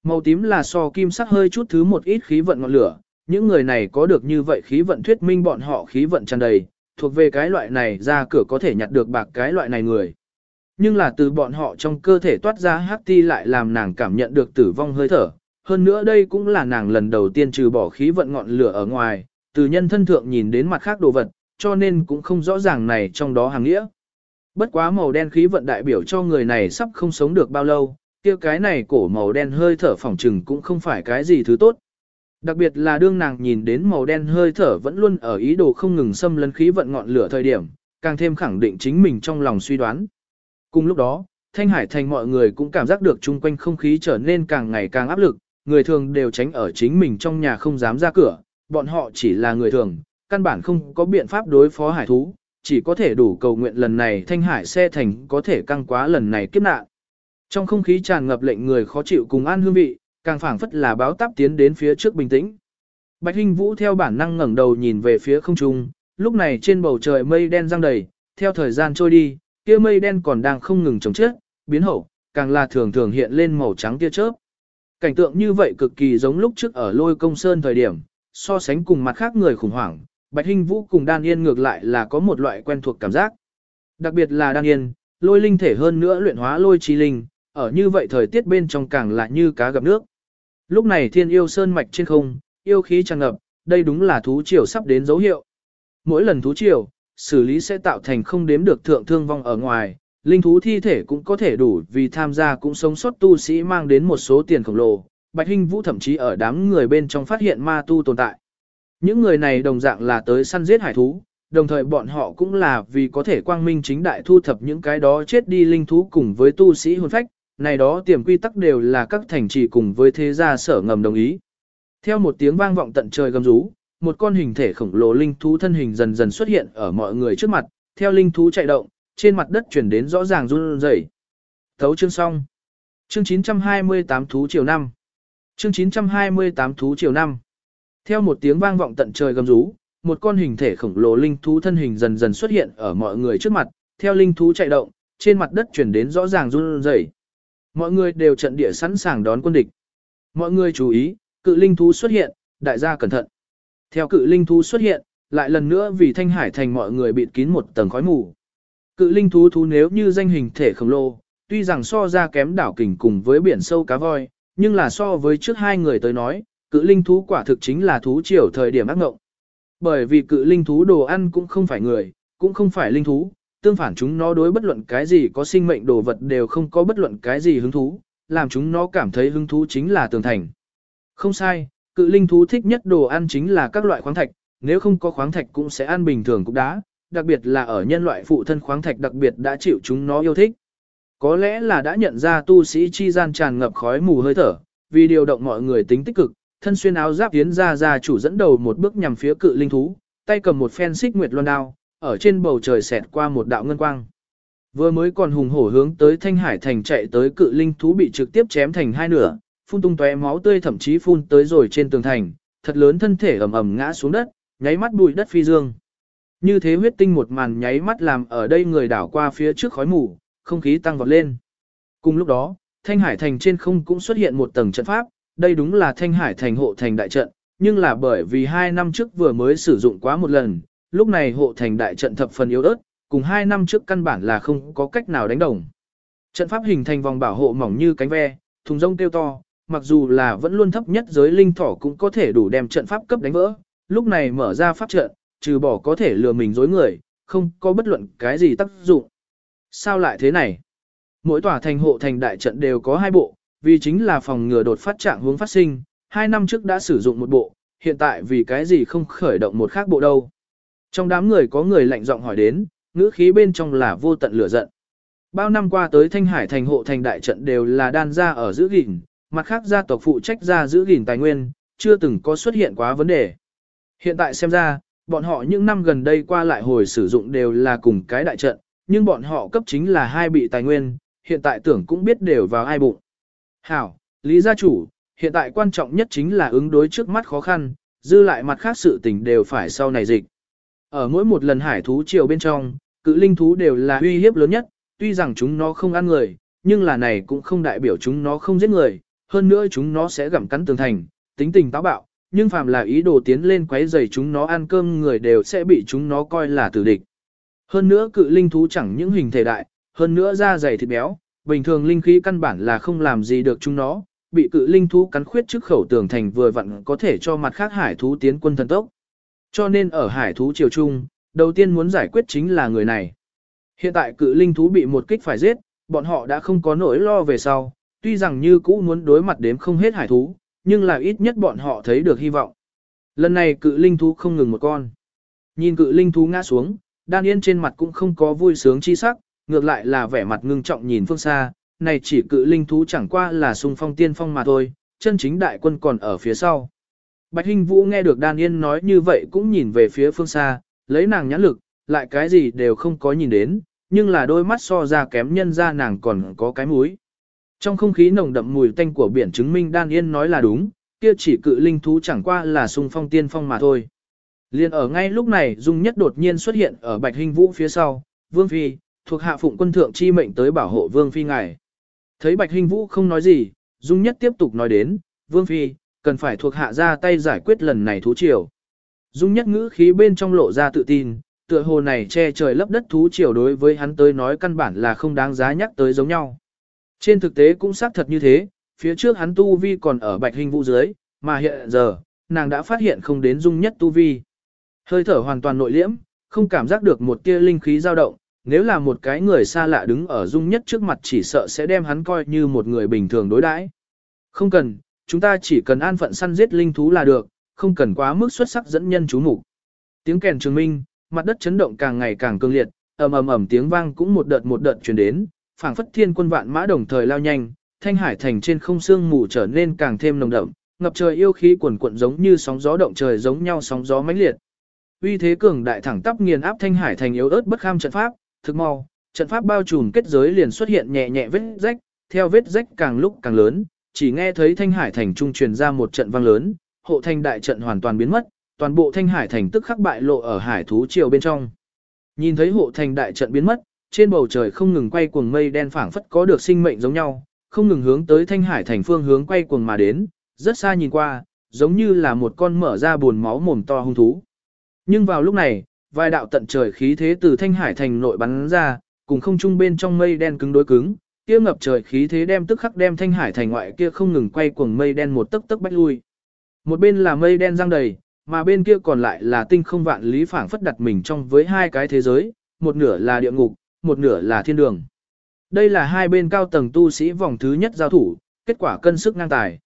Màu tím là so kim sắc hơi chút thứ một ít khí vận ngọn lửa, những người này có được như vậy khí vận thuyết minh bọn họ khí vận tràn đầy, thuộc về cái loại này ra cửa có thể nhặt được bạc cái loại này người. Nhưng là từ bọn họ trong cơ thể toát ra hắc ti lại làm nàng cảm nhận được tử vong hơi thở. Hơn nữa đây cũng là nàng lần đầu tiên trừ bỏ khí vận ngọn lửa ở ngoài, từ nhân thân thượng nhìn đến mặt khác đồ vật, cho nên cũng không rõ ràng này trong đó hàng nghĩa. Bất quá màu đen khí vận đại biểu cho người này sắp không sống được bao lâu, kia cái này cổ màu đen hơi thở phỏng trừng cũng không phải cái gì thứ tốt. Đặc biệt là đương nàng nhìn đến màu đen hơi thở vẫn luôn ở ý đồ không ngừng xâm lấn khí vận ngọn lửa thời điểm, càng thêm khẳng định chính mình trong lòng suy đoán. Cùng lúc đó, Thanh Hải Thành mọi người cũng cảm giác được chung quanh không khí trở nên càng ngày càng áp lực, người thường đều tránh ở chính mình trong nhà không dám ra cửa, bọn họ chỉ là người thường, căn bản không có biện pháp đối phó hải thú, chỉ có thể đủ cầu nguyện lần này Thanh Hải xe thành có thể căng quá lần này kiếp nạn. Trong không khí tràn ngập lệnh người khó chịu cùng an hương vị, càng phảng phất là báo táp tiến đến phía trước bình tĩnh. Bạch Hinh Vũ theo bản năng ngẩng đầu nhìn về phía không trung, lúc này trên bầu trời mây đen răng đầy, theo thời gian trôi đi, kia mây đen còn đang không ngừng chồng chết, biến hậu, càng là thường thường hiện lên màu trắng tia chớp. Cảnh tượng như vậy cực kỳ giống lúc trước ở lôi công sơn thời điểm, so sánh cùng mặt khác người khủng hoảng, Bạch Hinh Vũ cùng Đan Yên ngược lại là có một loại quen thuộc cảm giác. Đặc biệt là Đan Yên, lôi linh thể hơn nữa luyện hóa lôi chi linh, ở như vậy thời tiết bên trong càng là như cá gặp nước. Lúc này thiên yêu sơn mạch trên không, yêu khí tràn ngập, đây đúng là thú triều sắp đến dấu hiệu. Mỗi lần thú triều, xử lý sẽ tạo thành không đếm được thượng thương vong ở ngoài, linh thú thi thể cũng có thể đủ vì tham gia cũng sống sót tu sĩ mang đến một số tiền khổng lồ. Bạch Hinh Vũ thậm chí ở đám người bên trong phát hiện ma tu tồn tại. Những người này đồng dạng là tới săn giết hải thú, đồng thời bọn họ cũng là vì có thể quang minh chính đại thu thập những cái đó chết đi linh thú cùng với tu sĩ hồn phách, này đó tiềm quy tắc đều là các thành trì cùng với thế gia sở ngầm đồng ý. Theo một tiếng vang vọng tận trời gầm rú, một con hình thể khổng lồ linh thú thân hình dần dần xuất hiện ở mọi người trước mặt, theo linh thú chạy động, trên mặt đất chuyển đến rõ ràng run rẩy. Thấu chương xong. Chương 928 thú chiều năm. Chương 928 thú chiều năm. Theo một tiếng vang vọng tận trời gầm rú, một con hình thể khổng lồ linh thú thân hình dần dần xuất hiện ở mọi người trước mặt, theo linh thú chạy động, trên mặt đất chuyển đến rõ ràng run rẩy. Mọi người đều trận địa sẵn sàng đón quân địch. Mọi người chú ý, cự linh thú xuất hiện, đại gia cẩn thận. Theo cự linh thú xuất hiện, lại lần nữa vì thanh hải thành mọi người bịt kín một tầng khói mù. Cự linh thú thú nếu như danh hình thể khổng lồ, tuy rằng so ra kém đảo kình cùng với biển sâu cá voi, nhưng là so với trước hai người tới nói, cự linh thú quả thực chính là thú triều thời điểm ác ngộng. Bởi vì cự linh thú đồ ăn cũng không phải người, cũng không phải linh thú, tương phản chúng nó đối bất luận cái gì có sinh mệnh đồ vật đều không có bất luận cái gì hứng thú, làm chúng nó cảm thấy hứng thú chính là tường thành. Không sai, cự linh thú thích nhất đồ ăn chính là các loại khoáng thạch, nếu không có khoáng thạch cũng sẽ ăn bình thường cục đá, đặc biệt là ở nhân loại phụ thân khoáng thạch đặc biệt đã chịu chúng nó yêu thích. Có lẽ là đã nhận ra tu sĩ chi gian tràn ngập khói mù hơi thở, vì điều động mọi người tính tích cực, thân xuyên áo giáp tiến ra ra chủ dẫn đầu một bước nhằm phía cự linh thú, tay cầm một phen xích nguyệt loan đao, ở trên bầu trời xẹt qua một đạo ngân quang. Vừa mới còn hùng hổ hướng tới Thanh Hải thành chạy tới cự linh thú bị trực tiếp chém thành hai nửa, phun tung tóe máu tươi thậm chí phun tới rồi trên tường thành, thật lớn thân thể ầm ầm ngã xuống đất, nháy mắt bụi đất phi dương. Như thế huyết tinh một màn nháy mắt làm ở đây người đảo qua phía trước khói mù, không khí tăng vọt lên. Cùng lúc đó, Thanh Hải thành trên không cũng xuất hiện một tầng trận pháp, đây đúng là Thanh Hải thành hộ thành đại trận, nhưng là bởi vì hai năm trước vừa mới sử dụng quá một lần, lúc này hộ thành đại trận thập phần yếu ớt, cùng hai năm trước căn bản là không có cách nào đánh đồng. Trận pháp hình thành vòng bảo hộ mỏng như cánh ve, thùng rông tiêu to, mặc dù là vẫn luôn thấp nhất giới linh thỏ cũng có thể đủ đem trận pháp cấp đánh vỡ, lúc này mở ra pháp trận, trừ bỏ có thể lừa mình dối người, không có bất luận cái gì tác dụng. Sao lại thế này? Mỗi tòa thành hộ thành đại trận đều có hai bộ, vì chính là phòng ngừa đột phát trạng hướng phát sinh, hai năm trước đã sử dụng một bộ, hiện tại vì cái gì không khởi động một khác bộ đâu. Trong đám người có người lạnh giọng hỏi đến, ngữ khí bên trong là vô tận lửa giận. Bao năm qua tới Thanh Hải thành hộ thành đại trận đều là đan ra ở giữ gìn, mặt khác gia tộc phụ trách ra giữ gìn tài nguyên, chưa từng có xuất hiện quá vấn đề. Hiện tại xem ra, bọn họ những năm gần đây qua lại hồi sử dụng đều là cùng cái đại trận, nhưng bọn họ cấp chính là hai bị tài nguyên, hiện tại tưởng cũng biết đều vào ai bụng. Hảo, Lý gia chủ, hiện tại quan trọng nhất chính là ứng đối trước mắt khó khăn, dư lại mặt khác sự tình đều phải sau này dịch. Ở mỗi một lần hải thú triều bên trong, cự linh thú đều là uy hiếp lớn nhất, tuy rằng chúng nó không ăn người, nhưng là này cũng không đại biểu chúng nó không giết người, hơn nữa chúng nó sẽ gặm cắn tường thành, tính tình táo bạo, nhưng phàm là ý đồ tiến lên quấy rầy chúng nó ăn cơm người đều sẽ bị chúng nó coi là tử địch. Hơn nữa cự linh thú chẳng những hình thể đại, hơn nữa da dày thịt béo, bình thường linh khí căn bản là không làm gì được chúng nó, bị cự linh thú cắn khuyết trước khẩu tường thành vừa vặn có thể cho mặt khác hải thú tiến quân thần tốc. Cho nên ở hải thú triều trung, đầu tiên muốn giải quyết chính là người này. Hiện tại cự linh thú bị một kích phải giết, bọn họ đã không có nỗi lo về sau, tuy rằng như cũ muốn đối mặt đếm không hết hải thú, nhưng là ít nhất bọn họ thấy được hy vọng. Lần này cự linh thú không ngừng một con. Nhìn cự linh thú ngã xuống, đan yên trên mặt cũng không có vui sướng chi sắc, ngược lại là vẻ mặt ngưng trọng nhìn phương xa, này chỉ cự linh thú chẳng qua là sung phong tiên phong mà thôi, chân chính đại quân còn ở phía sau. Bạch Hinh Vũ nghe được Đan Yên nói như vậy cũng nhìn về phía phương xa, lấy nàng nhãn lực, lại cái gì đều không có nhìn đến, nhưng là đôi mắt so ra kém nhân ra nàng còn có cái mũi. Trong không khí nồng đậm mùi tanh của biển chứng minh Đan Yên nói là đúng, kia chỉ cự linh thú chẳng qua là sung phong tiên phong mà thôi. Liên ở ngay lúc này Dung Nhất đột nhiên xuất hiện ở Bạch Hình Vũ phía sau, Vương Phi, thuộc hạ phụng quân thượng chi mệnh tới bảo hộ Vương Phi ngài. Thấy Bạch Hình Vũ không nói gì, Dung Nhất tiếp tục nói đến, Vương Phi, cần phải thuộc hạ ra tay giải quyết lần này thú triều. Dung Nhất ngữ khí bên trong lộ ra tự tin, tựa hồ này che trời lấp đất thú triều đối với hắn tới nói căn bản là không đáng giá nhắc tới giống nhau. Trên thực tế cũng xác thật như thế, phía trước hắn tu vi còn ở Bạch Hình Vũ dưới, mà hiện giờ, nàng đã phát hiện không đến Dung Nhất tu vi. Hơi thở hoàn toàn nội liễm, không cảm giác được một tia linh khí dao động, nếu là một cái người xa lạ đứng ở dung nhất trước mặt chỉ sợ sẽ đem hắn coi như một người bình thường đối đãi. Không cần, chúng ta chỉ cần an phận săn giết linh thú là được, không cần quá mức xuất sắc dẫn nhân chú mục. Tiếng kèn trường minh, mặt đất chấn động càng ngày càng cương liệt, ầm ầm ầm tiếng vang cũng một đợt một đợt truyền đến, phảng phất thiên quân vạn mã đồng thời lao nhanh, thanh hải thành trên không xương mù trở nên càng thêm nồng đậm, ngập trời yêu khí cuồn cuộn giống như sóng gió động trời giống nhau sóng gió mãnh liệt. Uy thế cường đại thẳng tắp nghiền áp thanh hải thành yếu ớt bất kham trận pháp, thực mau, trận pháp bao trùm kết giới liền xuất hiện nhẹ nhẹ vết rách, theo vết rách càng lúc càng lớn, chỉ nghe thấy thanh hải thành trung truyền ra một trận vang lớn, hộ thanh đại trận hoàn toàn biến mất, toàn bộ thanh hải thành tức khắc bại lộ ở hải thú triều bên trong. Nhìn thấy hộ thành đại trận biến mất, trên bầu trời không ngừng quay cuồng mây đen phảng phất có được sinh mệnh giống nhau, không ngừng hướng tới thanh hải thành phương hướng quay cuồng mà đến, rất xa nhìn qua, giống như là một con mở ra buồn máu mồm to hung thú. Nhưng vào lúc này, vài đạo tận trời khí thế từ thanh hải thành nội bắn ra, cùng không trung bên trong mây đen cứng đối cứng, kia ngập trời khí thế đem tức khắc đem thanh hải thành ngoại kia không ngừng quay cuồng mây đen một tấc tấc bách lui. Một bên là mây đen răng đầy, mà bên kia còn lại là tinh không vạn lý phảng phất đặt mình trong với hai cái thế giới, một nửa là địa ngục, một nửa là thiên đường. Đây là hai bên cao tầng tu sĩ vòng thứ nhất giao thủ, kết quả cân sức ngang tài.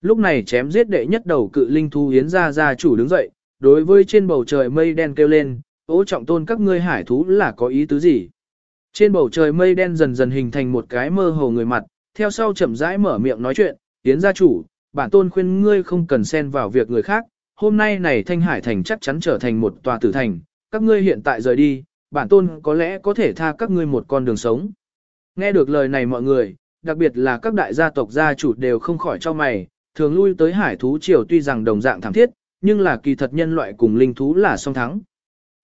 Lúc này chém giết đệ nhất đầu cự linh thu hiến ra gia chủ đứng dậy, đối với trên bầu trời mây đen kêu lên, ố trọng tôn các ngươi hải thú là có ý tứ gì? Trên bầu trời mây đen dần dần hình thành một cái mơ hồ người mặt, theo sau chậm rãi mở miệng nói chuyện, tiến gia chủ, bản tôn khuyên ngươi không cần xen vào việc người khác, hôm nay này thanh hải thành chắc chắn trở thành một tòa tử thành, các ngươi hiện tại rời đi, bản tôn có lẽ có thể tha các ngươi một con đường sống. Nghe được lời này mọi người, đặc biệt là các đại gia tộc gia chủ đều không khỏi cho mày, thường lui tới hải thú triều tuy rằng đồng dạng thảm thiết, nhưng là kỳ thật nhân loại cùng linh thú là song thắng.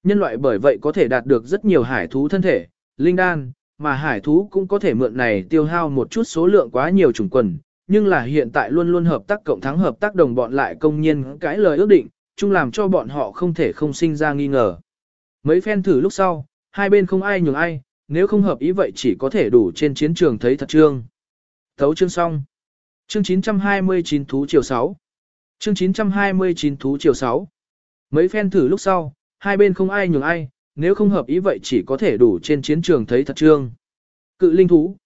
Nhân loại bởi vậy có thể đạt được rất nhiều hải thú thân thể, linh đan, mà hải thú cũng có thể mượn này tiêu hao một chút số lượng quá nhiều chủng quần, nhưng là hiện tại luôn luôn hợp tác cộng thắng hợp tác đồng bọn lại công nhiên cái lời ước định, chung làm cho bọn họ không thể không sinh ra nghi ngờ. Mấy phen thử lúc sau, hai bên không ai nhường ai, nếu không hợp ý vậy chỉ có thể đủ trên chiến trường thấy thật trương. Thấu chương xong. Chương 929 thú Triều 6. Chương 929 thú chiều 6. Mấy phen thử lúc sau, hai bên không ai nhường ai, nếu không hợp ý vậy chỉ có thể đủ trên chiến trường thấy thật trương. Cự linh thú.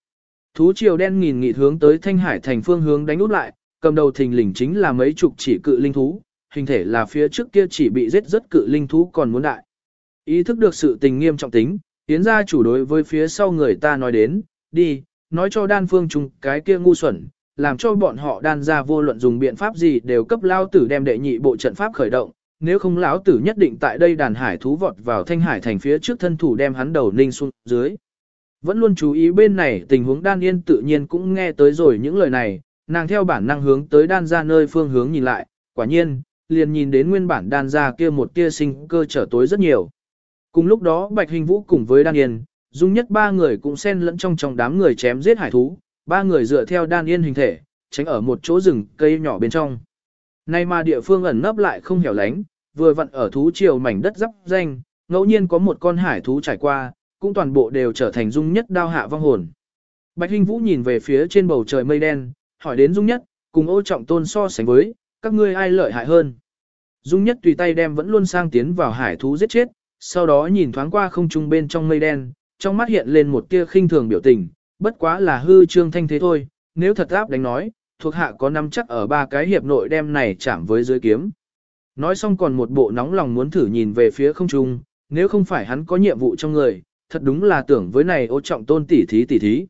Thú triều đen nghìn nghị hướng tới Thanh Hải thành phương hướng đánh út lại, cầm đầu thình lình chính là mấy chục chỉ cự linh thú, hình thể là phía trước kia chỉ bị giết rất cự linh thú còn muốn đại. Ý thức được sự tình nghiêm trọng tính, tiến ra chủ đối với phía sau người ta nói đến, đi, nói cho đan phương chung cái kia ngu xuẩn, làm cho bọn họ đan ra vô luận dùng biện pháp gì đều cấp lao tử đem đệ nhị bộ trận pháp khởi động, nếu không lão tử nhất định tại đây đàn hải thú vọt vào thanh hải thành phía trước thân thủ đem hắn đầu ninh xuống dưới. Vẫn luôn chú ý bên này tình huống đan yên tự nhiên cũng nghe tới rồi những lời này, nàng theo bản năng hướng tới đan ra nơi phương hướng nhìn lại, quả nhiên, liền nhìn đến nguyên bản đan ra kia một tia sinh cơ trở tối rất nhiều. Cùng lúc đó Bạch Hình Vũ cùng với đan yên, dung nhất ba người cũng xen lẫn trong trong đám người chém giết hải thú, ba người dựa theo đan yên hình thể, tránh ở một chỗ rừng cây nhỏ bên trong. Nay mà địa phương ẩn nấp lại không hẻo lánh, vừa vặn ở thú triều mảnh đất dắp danh, ngẫu nhiên có một con hải thú trải qua, cũng toàn bộ đều trở thành dung nhất đao hạ vong hồn. Bạch Hinh Vũ nhìn về phía trên bầu trời mây đen, hỏi đến dung nhất, cùng ô trọng tôn so sánh với, các ngươi ai lợi hại hơn. Dung nhất tùy tay đem vẫn luôn sang tiến vào hải thú giết chết, sau đó nhìn thoáng qua không trung bên trong mây đen, trong mắt hiện lên một tia khinh thường biểu tình, bất quá là hư trương thanh thế thôi, nếu thật áp đánh nói, thuộc hạ có nắm chắc ở ba cái hiệp nội đem này chạm với dưới kiếm. Nói xong còn một bộ nóng lòng muốn thử nhìn về phía không trung, nếu không phải hắn có nhiệm vụ trong người, thật đúng là tưởng với này ô trọng tôn tỉ thí tỉ thí.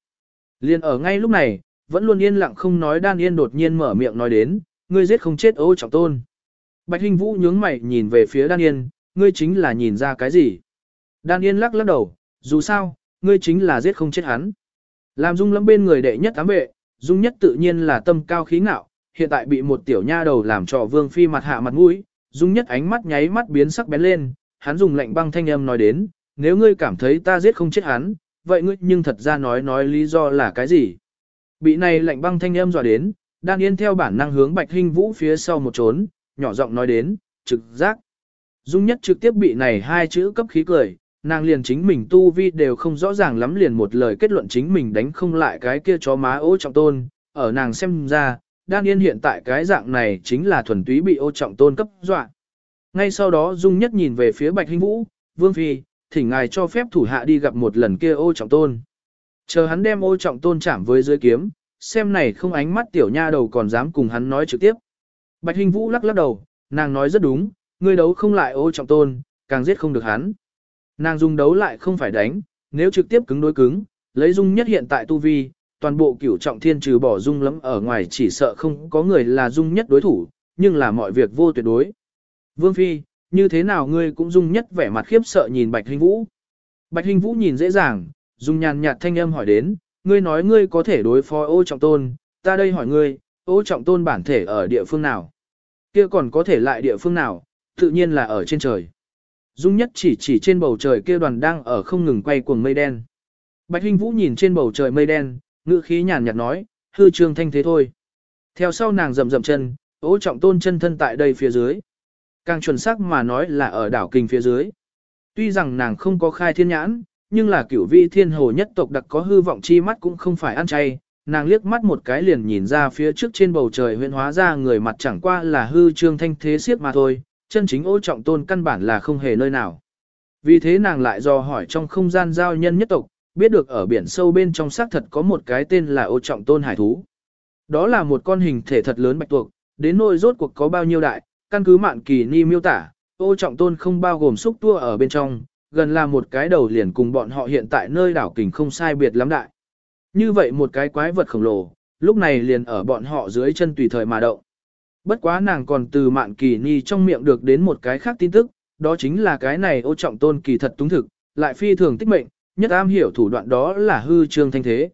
Liên ở ngay lúc này, vẫn luôn yên lặng không nói đan yên đột nhiên mở miệng nói đến, ngươi giết không chết ô trọng tôn. Bạch Hinh Vũ nhướng mày nhìn về phía đan yên, ngươi chính là nhìn ra cái gì. Đan yên lắc lắc đầu, dù sao, ngươi chính là giết không chết hắn. Làm dung lắm bên người đệ nhất ám vệ, dung nhất tự nhiên là tâm cao khí ngạo, hiện tại bị một tiểu nha đầu làm cho Vương Phi mặt hạ mặt mũi, Dung Nhất ánh mắt nháy mắt biến sắc bén lên, hắn dùng lạnh băng thanh âm nói đến, nếu ngươi cảm thấy ta giết không chết hắn, vậy ngươi nhưng thật ra nói nói lý do là cái gì? Bị này lạnh băng thanh âm dọa đến, Đan Yên theo bản năng hướng Bạch hình Vũ phía sau một trốn, nhỏ giọng nói đến, trực giác. Dung Nhất trực tiếp bị này hai chữ cấp khí cười, nàng liền chính mình tu vi đều không rõ ràng lắm liền một lời kết luận chính mình đánh không lại cái kia chó má ô trọng tôn, ở nàng xem ra, Đan Yên hiện tại cái dạng này chính là thuần túy bị ô trọng tôn cấp dọa. Ngay sau đó Dung Nhất nhìn về phía Bạch Hinh Vũ, Vương Phi, thỉnh ngài cho phép thủ hạ đi gặp một lần kia ô trọng tôn. Chờ hắn đem ô trọng tôn chạm với dưới kiếm, xem này không ánh mắt tiểu nha đầu còn dám cùng hắn nói trực tiếp. Bạch Hinh Vũ lắc lắc đầu, nàng nói rất đúng, ngươi đấu không lại ô trọng tôn, càng giết không được hắn. Nàng Dung đấu lại không phải đánh, nếu trực tiếp cứng đối cứng, lấy dung nhất hiện tại tu vi, toàn bộ cửu trọng thiên trừ bỏ dung lắm ở ngoài chỉ sợ không có người là dung nhất đối thủ, nhưng là mọi việc vô tuyệt đối. Vương Phi, như thế nào ngươi cũng dung nhất vẻ mặt khiếp sợ nhìn Bạch Hình Vũ. Bạch Hình Vũ nhìn dễ dàng, dung nhàn nhạt thanh âm hỏi đến, ngươi nói ngươi có thể đối phó ô trọng tôn, ta đây hỏi ngươi, ô trọng tôn bản thể ở địa phương nào? Kia còn có thể lại địa phương nào, tự nhiên là ở trên trời. Dung nhất chỉ chỉ trên bầu trời kia đoàn đang ở không ngừng quay cuồng mây đen. Bạch Hinh Vũ nhìn trên bầu trời mây đen, ngữ khí nhàn nhạt nói, hư trương thanh thế thôi. Theo sau nàng rầm rầm chân, ố trọng tôn chân thân tại đây phía dưới. Càng chuẩn xác mà nói là ở đảo kinh phía dưới. Tuy rằng nàng không có khai thiên nhãn, nhưng là cửu vi thiên hồ nhất tộc đặc có hư vọng chi mắt cũng không phải ăn chay. Nàng liếc mắt một cái liền nhìn ra phía trước trên bầu trời huyện hóa ra người mặt chẳng qua là hư trương thanh thế siết mà thôi, chân chính ô trọng tôn căn bản là không hề nơi nào. Vì thế nàng lại do hỏi trong không gian giao nhân nhất tộc, biết được ở biển sâu bên trong xác thật có một cái tên là ô trọng tôn hải thú. Đó là một con hình thể thật lớn bạch tuộc, đến nỗi rốt cuộc có bao nhiêu đại, căn cứ mạn kỳ ni miêu tả, ô trọng tôn không bao gồm xúc tua ở bên trong, gần là một cái đầu liền cùng bọn họ hiện tại nơi đảo kình không sai biệt lắm đại. Như vậy một cái quái vật khổng lồ, lúc này liền ở bọn họ dưới chân tùy thời mà động. Bất quá nàng còn từ mạn kỳ ni trong miệng được đến một cái khác tin tức, đó chính là cái này ô trọng tôn kỳ thật túng thực, lại phi thường tích mệnh, nhất am hiểu thủ đoạn đó là hư trương thanh thế.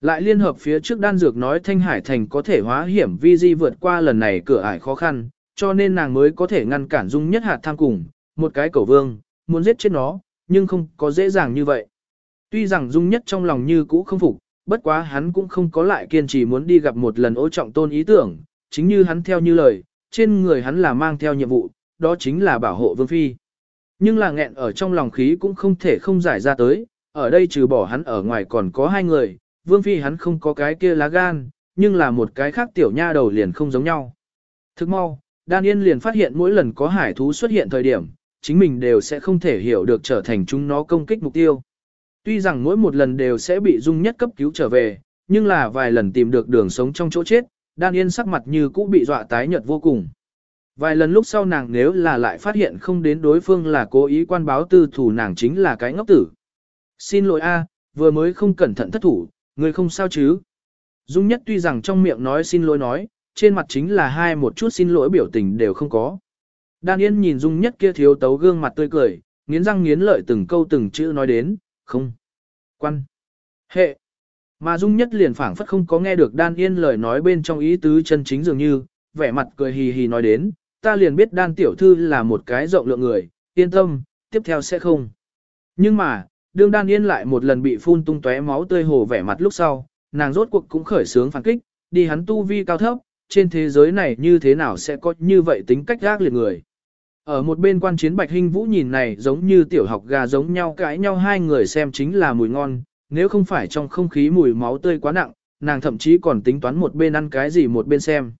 Lại liên hợp phía trước đan dược nói Thanh Hải Thành có thể hóa hiểm vi di vượt qua lần này cửa ải khó khăn, cho nên nàng mới có thể ngăn cản dung nhất hạt tham cùng, một cái cầu vương, muốn giết chết nó, nhưng không có dễ dàng như vậy. Tuy rằng dung nhất trong lòng như cũ không phục, bất quá hắn cũng không có lại kiên trì muốn đi gặp một lần ô trọng tôn ý tưởng, chính như hắn theo như lời, trên người hắn là mang theo nhiệm vụ, đó chính là bảo hộ vương phi. Nhưng là nghẹn ở trong lòng khí cũng không thể không giải ra tới, ở đây trừ bỏ hắn ở ngoài còn có hai người, vương phi hắn không có cái kia lá gan, nhưng là một cái khác tiểu nha đầu liền không giống nhau. Thức mau, Đan Yên liền phát hiện mỗi lần có hải thú xuất hiện thời điểm, chính mình đều sẽ không thể hiểu được trở thành chúng nó công kích mục tiêu. Tuy rằng mỗi một lần đều sẽ bị dung nhất cấp cứu trở về, nhưng là vài lần tìm được đường sống trong chỗ chết, Đan Yên sắc mặt như cũ bị dọa tái nhợt vô cùng. Vài lần lúc sau nàng nếu là lại phát hiện không đến đối phương là cố ý quan báo tư thủ nàng chính là cái ngốc tử. Xin lỗi a, vừa mới không cẩn thận thất thủ, người không sao chứ. Dung nhất tuy rằng trong miệng nói xin lỗi nói, trên mặt chính là hai một chút xin lỗi biểu tình đều không có. Đan Yên nhìn Dung nhất kia thiếu tấu gương mặt tươi cười, nghiến răng nghiến lợi từng câu từng chữ nói đến, không. Quan. Hệ. Mà Dung Nhất liền phảng phất không có nghe được Đan Yên lời nói bên trong ý tứ chân chính dường như, vẻ mặt cười hì hì nói đến, ta liền biết Đan Tiểu Thư là một cái rộng lượng người, yên tâm, tiếp theo sẽ không. Nhưng mà, đương Đan Yên lại một lần bị phun tung tóe máu tươi hồ vẻ mặt lúc sau, nàng rốt cuộc cũng khởi sướng phản kích, đi hắn tu vi cao thấp, trên thế giới này như thế nào sẽ có như vậy tính cách gác liệt người. Ở một bên quan chiến Bạch Hinh Vũ nhìn này giống như tiểu học gà giống nhau cãi nhau hai người xem chính là mùi ngon, nếu không phải trong không khí mùi máu tươi quá nặng, nàng thậm chí còn tính toán một bên ăn cái gì một bên xem.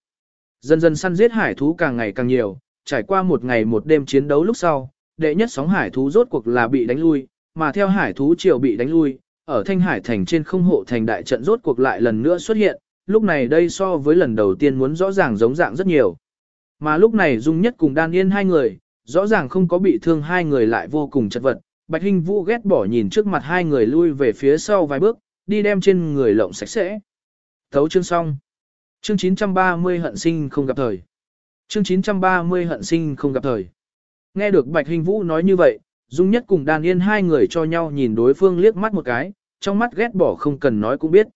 Dần dần săn giết hải thú càng ngày càng nhiều, trải qua một ngày một đêm chiến đấu lúc sau, đệ nhất sóng hải thú rốt cuộc là bị đánh lui, mà theo hải thú triều bị đánh lui, ở thanh hải thành trên không hộ thành đại trận rốt cuộc lại lần nữa xuất hiện, lúc này đây so với lần đầu tiên muốn rõ ràng giống dạng rất nhiều. Mà lúc này Dung Nhất cùng Đan Yên hai người, rõ ràng không có bị thương hai người lại vô cùng chật vật, Bạch Hinh Vũ ghét bỏ nhìn trước mặt hai người lui về phía sau vài bước, đi đem trên người lộng sạch sẽ. Thấu chương xong. Chương 930 hận sinh không gặp thời. Chương 930 hận sinh không gặp thời. Nghe được Bạch Hinh Vũ nói như vậy, Dung Nhất cùng Đan Yên hai người cho nhau nhìn đối phương liếc mắt một cái, trong mắt ghét bỏ không cần nói cũng biết.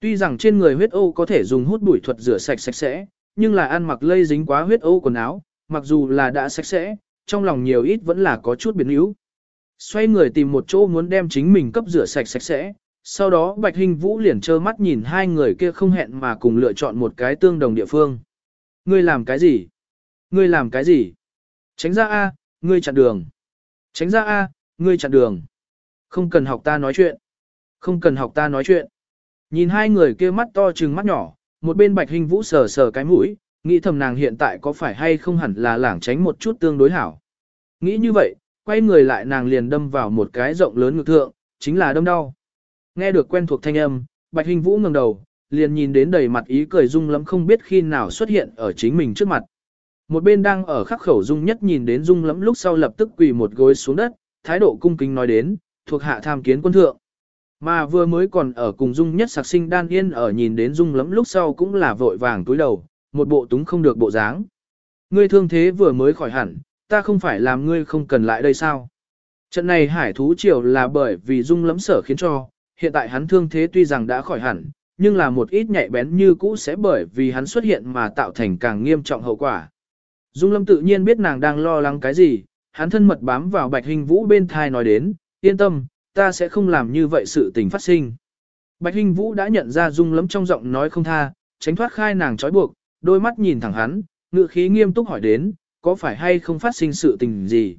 Tuy rằng trên người huyết ô có thể dùng hút bụi thuật rửa sạch sạch sẽ, nhưng là ăn mặc lây dính quá huyết ô quần áo, mặc dù là đã sạch sẽ, trong lòng nhiều ít vẫn là có chút biến yếu. Xoay người tìm một chỗ muốn đem chính mình cấp rửa sạch sạch sẽ, sau đó Bạch Hình Vũ liền trơ mắt nhìn hai người kia không hẹn mà cùng lựa chọn một cái tương đồng địa phương. Ngươi làm cái gì? Ngươi làm cái gì? Tránh ra A, ngươi chặn đường. Tránh ra A, ngươi chặn đường. Không cần học ta nói chuyện. Không cần học ta nói chuyện. Nhìn hai người kia mắt to trừng mắt nhỏ, một bên Bạch Hình Vũ sờ sờ cái mũi, nghĩ thầm nàng hiện tại có phải hay không hẳn là lảng tránh một chút tương đối hảo. Nghĩ như vậy, quay người lại nàng liền đâm vào một cái rộng lớn ngực thượng, chính là đâm đau. Nghe được quen thuộc thanh âm, Bạch Hình Vũ ngẩng đầu, liền nhìn đến đầy mặt ý cười dung lắm không biết khi nào xuất hiện ở chính mình trước mặt. Một bên đang ở khắc khẩu dung nhất nhìn đến dung lắm lúc sau lập tức quỳ một gối xuống đất, thái độ cung kính nói đến, thuộc hạ tham kiến quân thượng. Mà vừa mới còn ở cùng dung nhất sạc sinh đan yên ở nhìn đến dung lắm lúc sau cũng là vội vàng túi đầu, một bộ túng không được bộ dáng. Ngươi thương thế vừa mới khỏi hẳn, ta không phải làm ngươi không cần lại đây sao? Trận này hải thú triều là bởi vì dung lẫm sở khiến cho, hiện tại hắn thương thế tuy rằng đã khỏi hẳn, nhưng là một ít nhạy bén như cũ sẽ bởi vì hắn xuất hiện mà tạo thành càng nghiêm trọng hậu quả. Dung lâm tự nhiên biết nàng đang lo lắng cái gì, hắn thân mật bám vào bạch hình vũ bên thai nói đến, yên tâm, ta sẽ không làm như vậy sự tình phát sinh. Bạch hình vũ đã nhận ra dung lâm trong giọng nói không tha, tránh thoát khai nàng trói buộc, đôi mắt nhìn thẳng hắn, ngự khí nghiêm túc hỏi đến, có phải hay không phát sinh sự tình gì.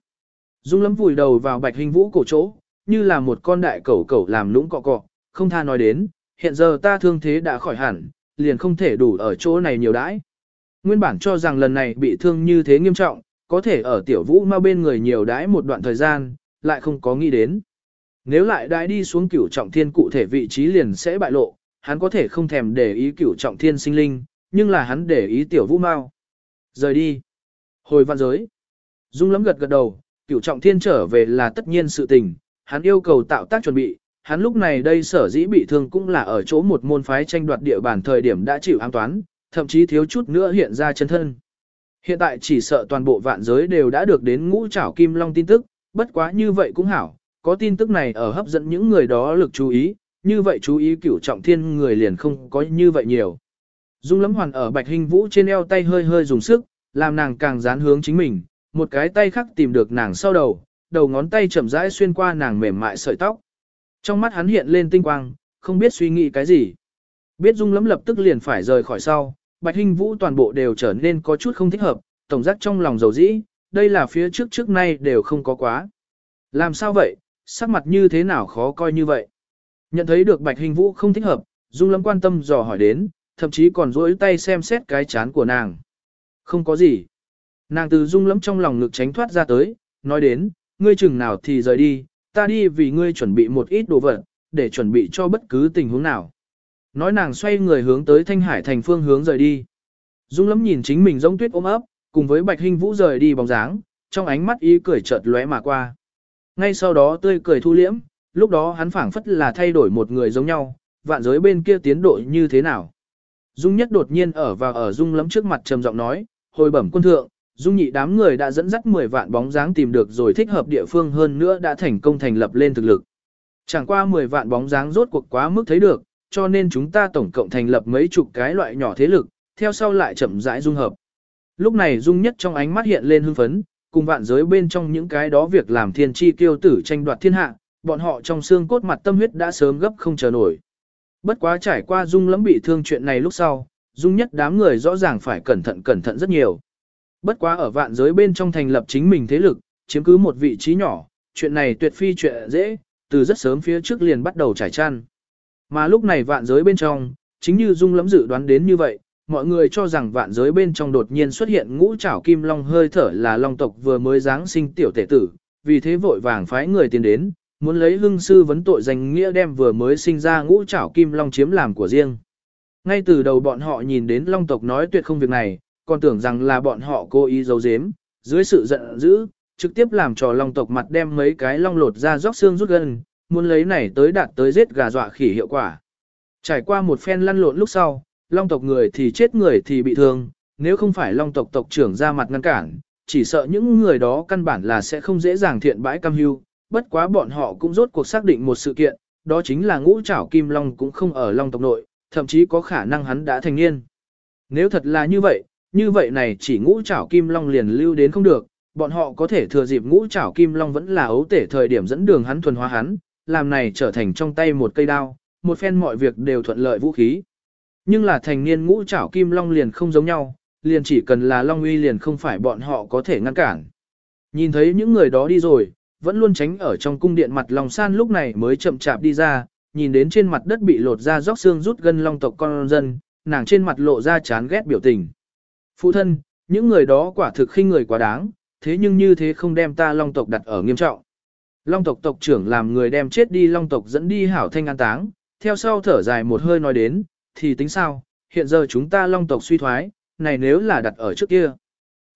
Dung lấm vùi đầu vào bạch hình vũ cổ chỗ, như là một con đại cẩu cẩu làm lũng cọ cọ, không tha nói đến, hiện giờ ta thương thế đã khỏi hẳn, liền không thể đủ ở chỗ này nhiều đãi. Nguyên bản cho rằng lần này bị thương như thế nghiêm trọng, có thể ở tiểu vũ ma bên người nhiều đãi một đoạn thời gian, lại không có nghĩ đến. Nếu lại đãi đi xuống cửu trọng thiên cụ thể vị trí liền sẽ bại lộ, hắn có thể không thèm để ý cửu trọng thiên sinh linh, nhưng là hắn để ý tiểu vũ mau. Rời đi. Hồi văn giới. Dung lắm gật gật đầu, cửu trọng thiên trở về là tất nhiên sự tình, hắn yêu cầu tạo tác chuẩn bị, hắn lúc này đây sở dĩ bị thương cũng là ở chỗ một môn phái tranh đoạt địa bàn thời điểm đã chịu an toán, thậm chí thiếu chút nữa hiện ra chân thân. Hiện tại chỉ sợ toàn bộ vạn giới đều đã được đến ngũ trảo kim long tin tức, bất quá như vậy cũng hảo, có tin tức này ở hấp dẫn những người đó lực chú ý, như vậy chú ý cửu trọng thiên người liền không có như vậy nhiều. Dung lắm hoàn ở bạch hình vũ trên eo tay hơi hơi dùng sức, làm nàng càng dán hướng chính mình, một cái tay khác tìm được nàng sau đầu, đầu ngón tay chậm rãi xuyên qua nàng mềm mại sợi tóc. Trong mắt hắn hiện lên tinh quang, không biết suy nghĩ cái gì. Biết Dung lắm lập tức liền phải rời khỏi sau, Bạch Hinh Vũ toàn bộ đều trở nên có chút không thích hợp, tổng giác trong lòng dầu dĩ, đây là phía trước trước nay đều không có quá. Làm sao vậy, sắc mặt như thế nào khó coi như vậy? Nhận thấy được Bạch Hinh Vũ không thích hợp, Dung lắm quan tâm dò hỏi đến, thậm chí còn duỗi tay xem xét cái chán của nàng. Không có gì. Nàng từ Dung lắm trong lòng ngực tránh thoát ra tới, nói đến, ngươi chừng nào thì rời đi, ta đi vì ngươi chuẩn bị một ít đồ vật, để chuẩn bị cho bất cứ tình huống nào. Nói nàng xoay người hướng tới Thanh Hải thành phương hướng rời đi. Dung lắm nhìn chính mình giống tuyết ôm ấp, cùng với Bạch Hinh Vũ rời đi bóng dáng, trong ánh mắt ý cười chợt lóe mà qua. Ngay sau đó tươi cười thu liễm, lúc đó hắn phảng phất là thay đổi một người giống nhau, vạn giới bên kia tiến độ như thế nào. Dung nhất đột nhiên ở và ở Dung lắm trước mặt trầm giọng nói, hồi bẩm quân thượng, Dung nhị đám người đã dẫn dắt 10 vạn bóng dáng tìm được rồi thích hợp địa phương hơn nữa đã thành công thành lập lên thực lực. Chẳng qua 10 vạn bóng dáng rốt cuộc quá mức thấy được, cho nên chúng ta tổng cộng thành lập mấy chục cái loại nhỏ thế lực, theo sau lại chậm rãi dung hợp. Lúc này Dung nhất trong ánh mắt hiện lên hưng phấn, cùng vạn giới bên trong những cái đó việc làm thiên chi kiêu tử tranh đoạt thiên hạ, bọn họ trong xương cốt mặt tâm huyết đã sớm gấp không chờ nổi. Bất quá trải qua Dung lắm bị thương chuyện này lúc sau, Dung nhất đám người rõ ràng phải cẩn thận cẩn thận rất nhiều. Bất quá ở vạn giới bên trong thành lập chính mình thế lực, chiếm cứ một vị trí nhỏ, chuyện này tuyệt phi chuyện dễ, từ rất sớm phía trước liền bắt đầu trải chăn. Mà lúc này vạn giới bên trong, chính như Dung lắm dự đoán đến như vậy, mọi người cho rằng vạn giới bên trong đột nhiên xuất hiện ngũ trảo kim long hơi thở là long tộc vừa mới giáng sinh tiểu tể tử, vì thế vội vàng phái người tiến đến, muốn lấy hưng sư vấn tội danh nghĩa đem vừa mới sinh ra ngũ trảo kim long chiếm làm của riêng. Ngay từ đầu bọn họ nhìn đến long tộc nói tuyệt không việc này, còn tưởng rằng là bọn họ cố ý giấu giếm, dưới sự giận dữ, trực tiếp làm cho long tộc mặt đem mấy cái long lột ra róc xương rút gân, muốn lấy này tới đạt tới giết gà dọa khỉ hiệu quả. Trải qua một phen lăn lộn lúc sau, long tộc người thì chết người thì bị thương, nếu không phải long tộc tộc trưởng ra mặt ngăn cản, chỉ sợ những người đó căn bản là sẽ không dễ dàng thiện bãi cam hưu, bất quá bọn họ cũng rốt cuộc xác định một sự kiện, đó chính là ngũ trảo kim long cũng không ở long tộc nội, thậm chí có khả năng hắn đã thành niên. Nếu thật là như vậy, như vậy này chỉ ngũ trảo kim long liền lưu đến không được, bọn họ có thể thừa dịp ngũ trảo kim long vẫn là ấu tể thời điểm dẫn đường hắn thuần hóa hắn, làm này trở thành trong tay một cây đao, một phen mọi việc đều thuận lợi vũ khí. Nhưng là thành niên ngũ trảo kim long liền không giống nhau, liền chỉ cần là long uy liền không phải bọn họ có thể ngăn cản. Nhìn thấy những người đó đi rồi, vẫn luôn tránh ở trong cung điện mặt lòng san lúc này mới chậm chạp đi ra, nhìn đến trên mặt đất bị lột ra róc xương rút gân long tộc con dân, nàng trên mặt lộ ra chán ghét biểu tình. Phụ thân, những người đó quả thực khinh người quá đáng, thế nhưng như thế không đem ta long tộc đặt ở nghiêm trọng. Long tộc tộc trưởng làm người đem chết đi long tộc dẫn đi hảo thanh an táng, theo sau thở dài một hơi nói đến, thì tính sao, hiện giờ chúng ta long tộc suy thoái, này nếu là đặt ở trước kia.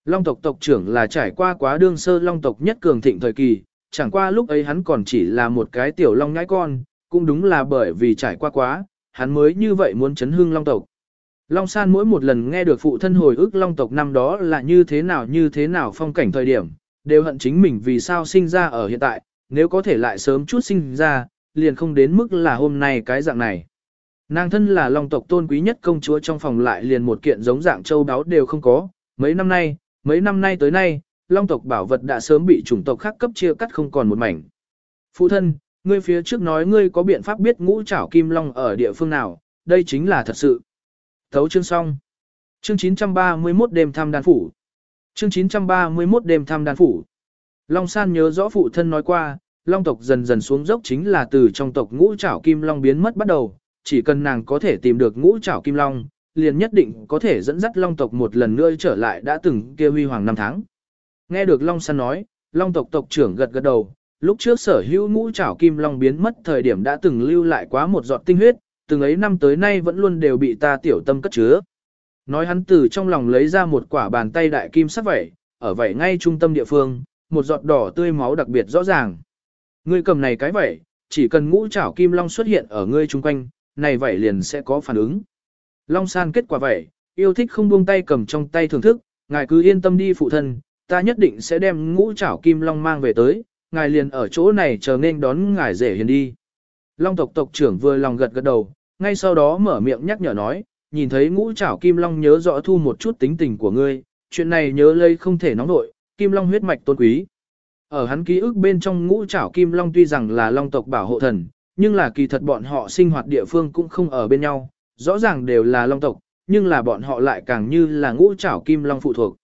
Long tộc tộc trưởng là trải qua quá đương sơ long tộc nhất cường thịnh thời kỳ, chẳng qua lúc ấy hắn còn chỉ là một cái tiểu long nhãi con, cũng đúng là bởi vì trải qua quá, hắn mới như vậy muốn chấn hương long tộc. Long San mỗi một lần nghe được phụ thân hồi ức long tộc năm đó là như thế nào như thế nào phong cảnh thời điểm, đều hận chính mình vì sao sinh ra ở hiện tại, nếu có thể lại sớm chút sinh ra, liền không đến mức là hôm nay cái dạng này. Nàng thân là long tộc tôn quý nhất công chúa trong phòng lại liền một kiện giống dạng châu đáo đều không có, mấy năm nay, mấy năm nay tới nay, long tộc bảo vật đã sớm bị chủng tộc khác cấp chia cắt không còn một mảnh. Phụ thân, ngươi phía trước nói ngươi có biện pháp biết ngũ trảo kim long ở địa phương nào, đây chính là thật sự. Thấu chương xong. Chương 931 đêm thăm đan phủ. Chương 931 đêm thăm đan phủ. Long San nhớ rõ phụ thân nói qua, long tộc dần dần xuống dốc chính là từ trong tộc ngũ trảo kim long biến mất bắt đầu, chỉ cần nàng có thể tìm được ngũ trảo kim long, liền nhất định có thể dẫn dắt long tộc một lần nữa trở lại đã từng kia huy hoàng năm tháng. Nghe được Long San nói, Long tộc tộc trưởng gật gật đầu, lúc trước sở hữu ngũ trảo kim long biến mất thời điểm đã từng lưu lại quá một giọt tinh huyết, từng ấy năm tới nay vẫn luôn đều bị ta tiểu tâm cất chứa. Nói hắn từ trong lòng lấy ra một quả bàn tay đại kim sắc vẩy, ở vẩy ngay trung tâm địa phương, một giọt đỏ tươi máu đặc biệt rõ ràng. Ngươi cầm này cái vẩy, chỉ cần ngũ trảo kim long xuất hiện ở ngươi chung quanh, này vẩy liền sẽ có phản ứng. Long san kết quả vẩy, yêu thích không buông tay cầm trong tay thưởng thức, ngài cứ yên tâm đi phụ thân, ta nhất định sẽ đem ngũ trảo kim long mang về tới, ngài liền ở chỗ này chờ nên đón ngài rể hiền đi. Long tộc tộc trưởng vừa lòng gật gật đầu, ngay sau đó mở miệng nhắc nhở nói, nhìn thấy ngũ trảo kim long nhớ rõ thu một chút tính tình của ngươi, chuyện này nhớ lây không thể nóng nội, kim long huyết mạch tôn quý. Ở hắn ký ức bên trong ngũ trảo kim long tuy rằng là long tộc bảo hộ thần, nhưng là kỳ thật bọn họ sinh hoạt địa phương cũng không ở bên nhau, rõ ràng đều là long tộc, nhưng là bọn họ lại càng như là ngũ trảo kim long phụ thuộc.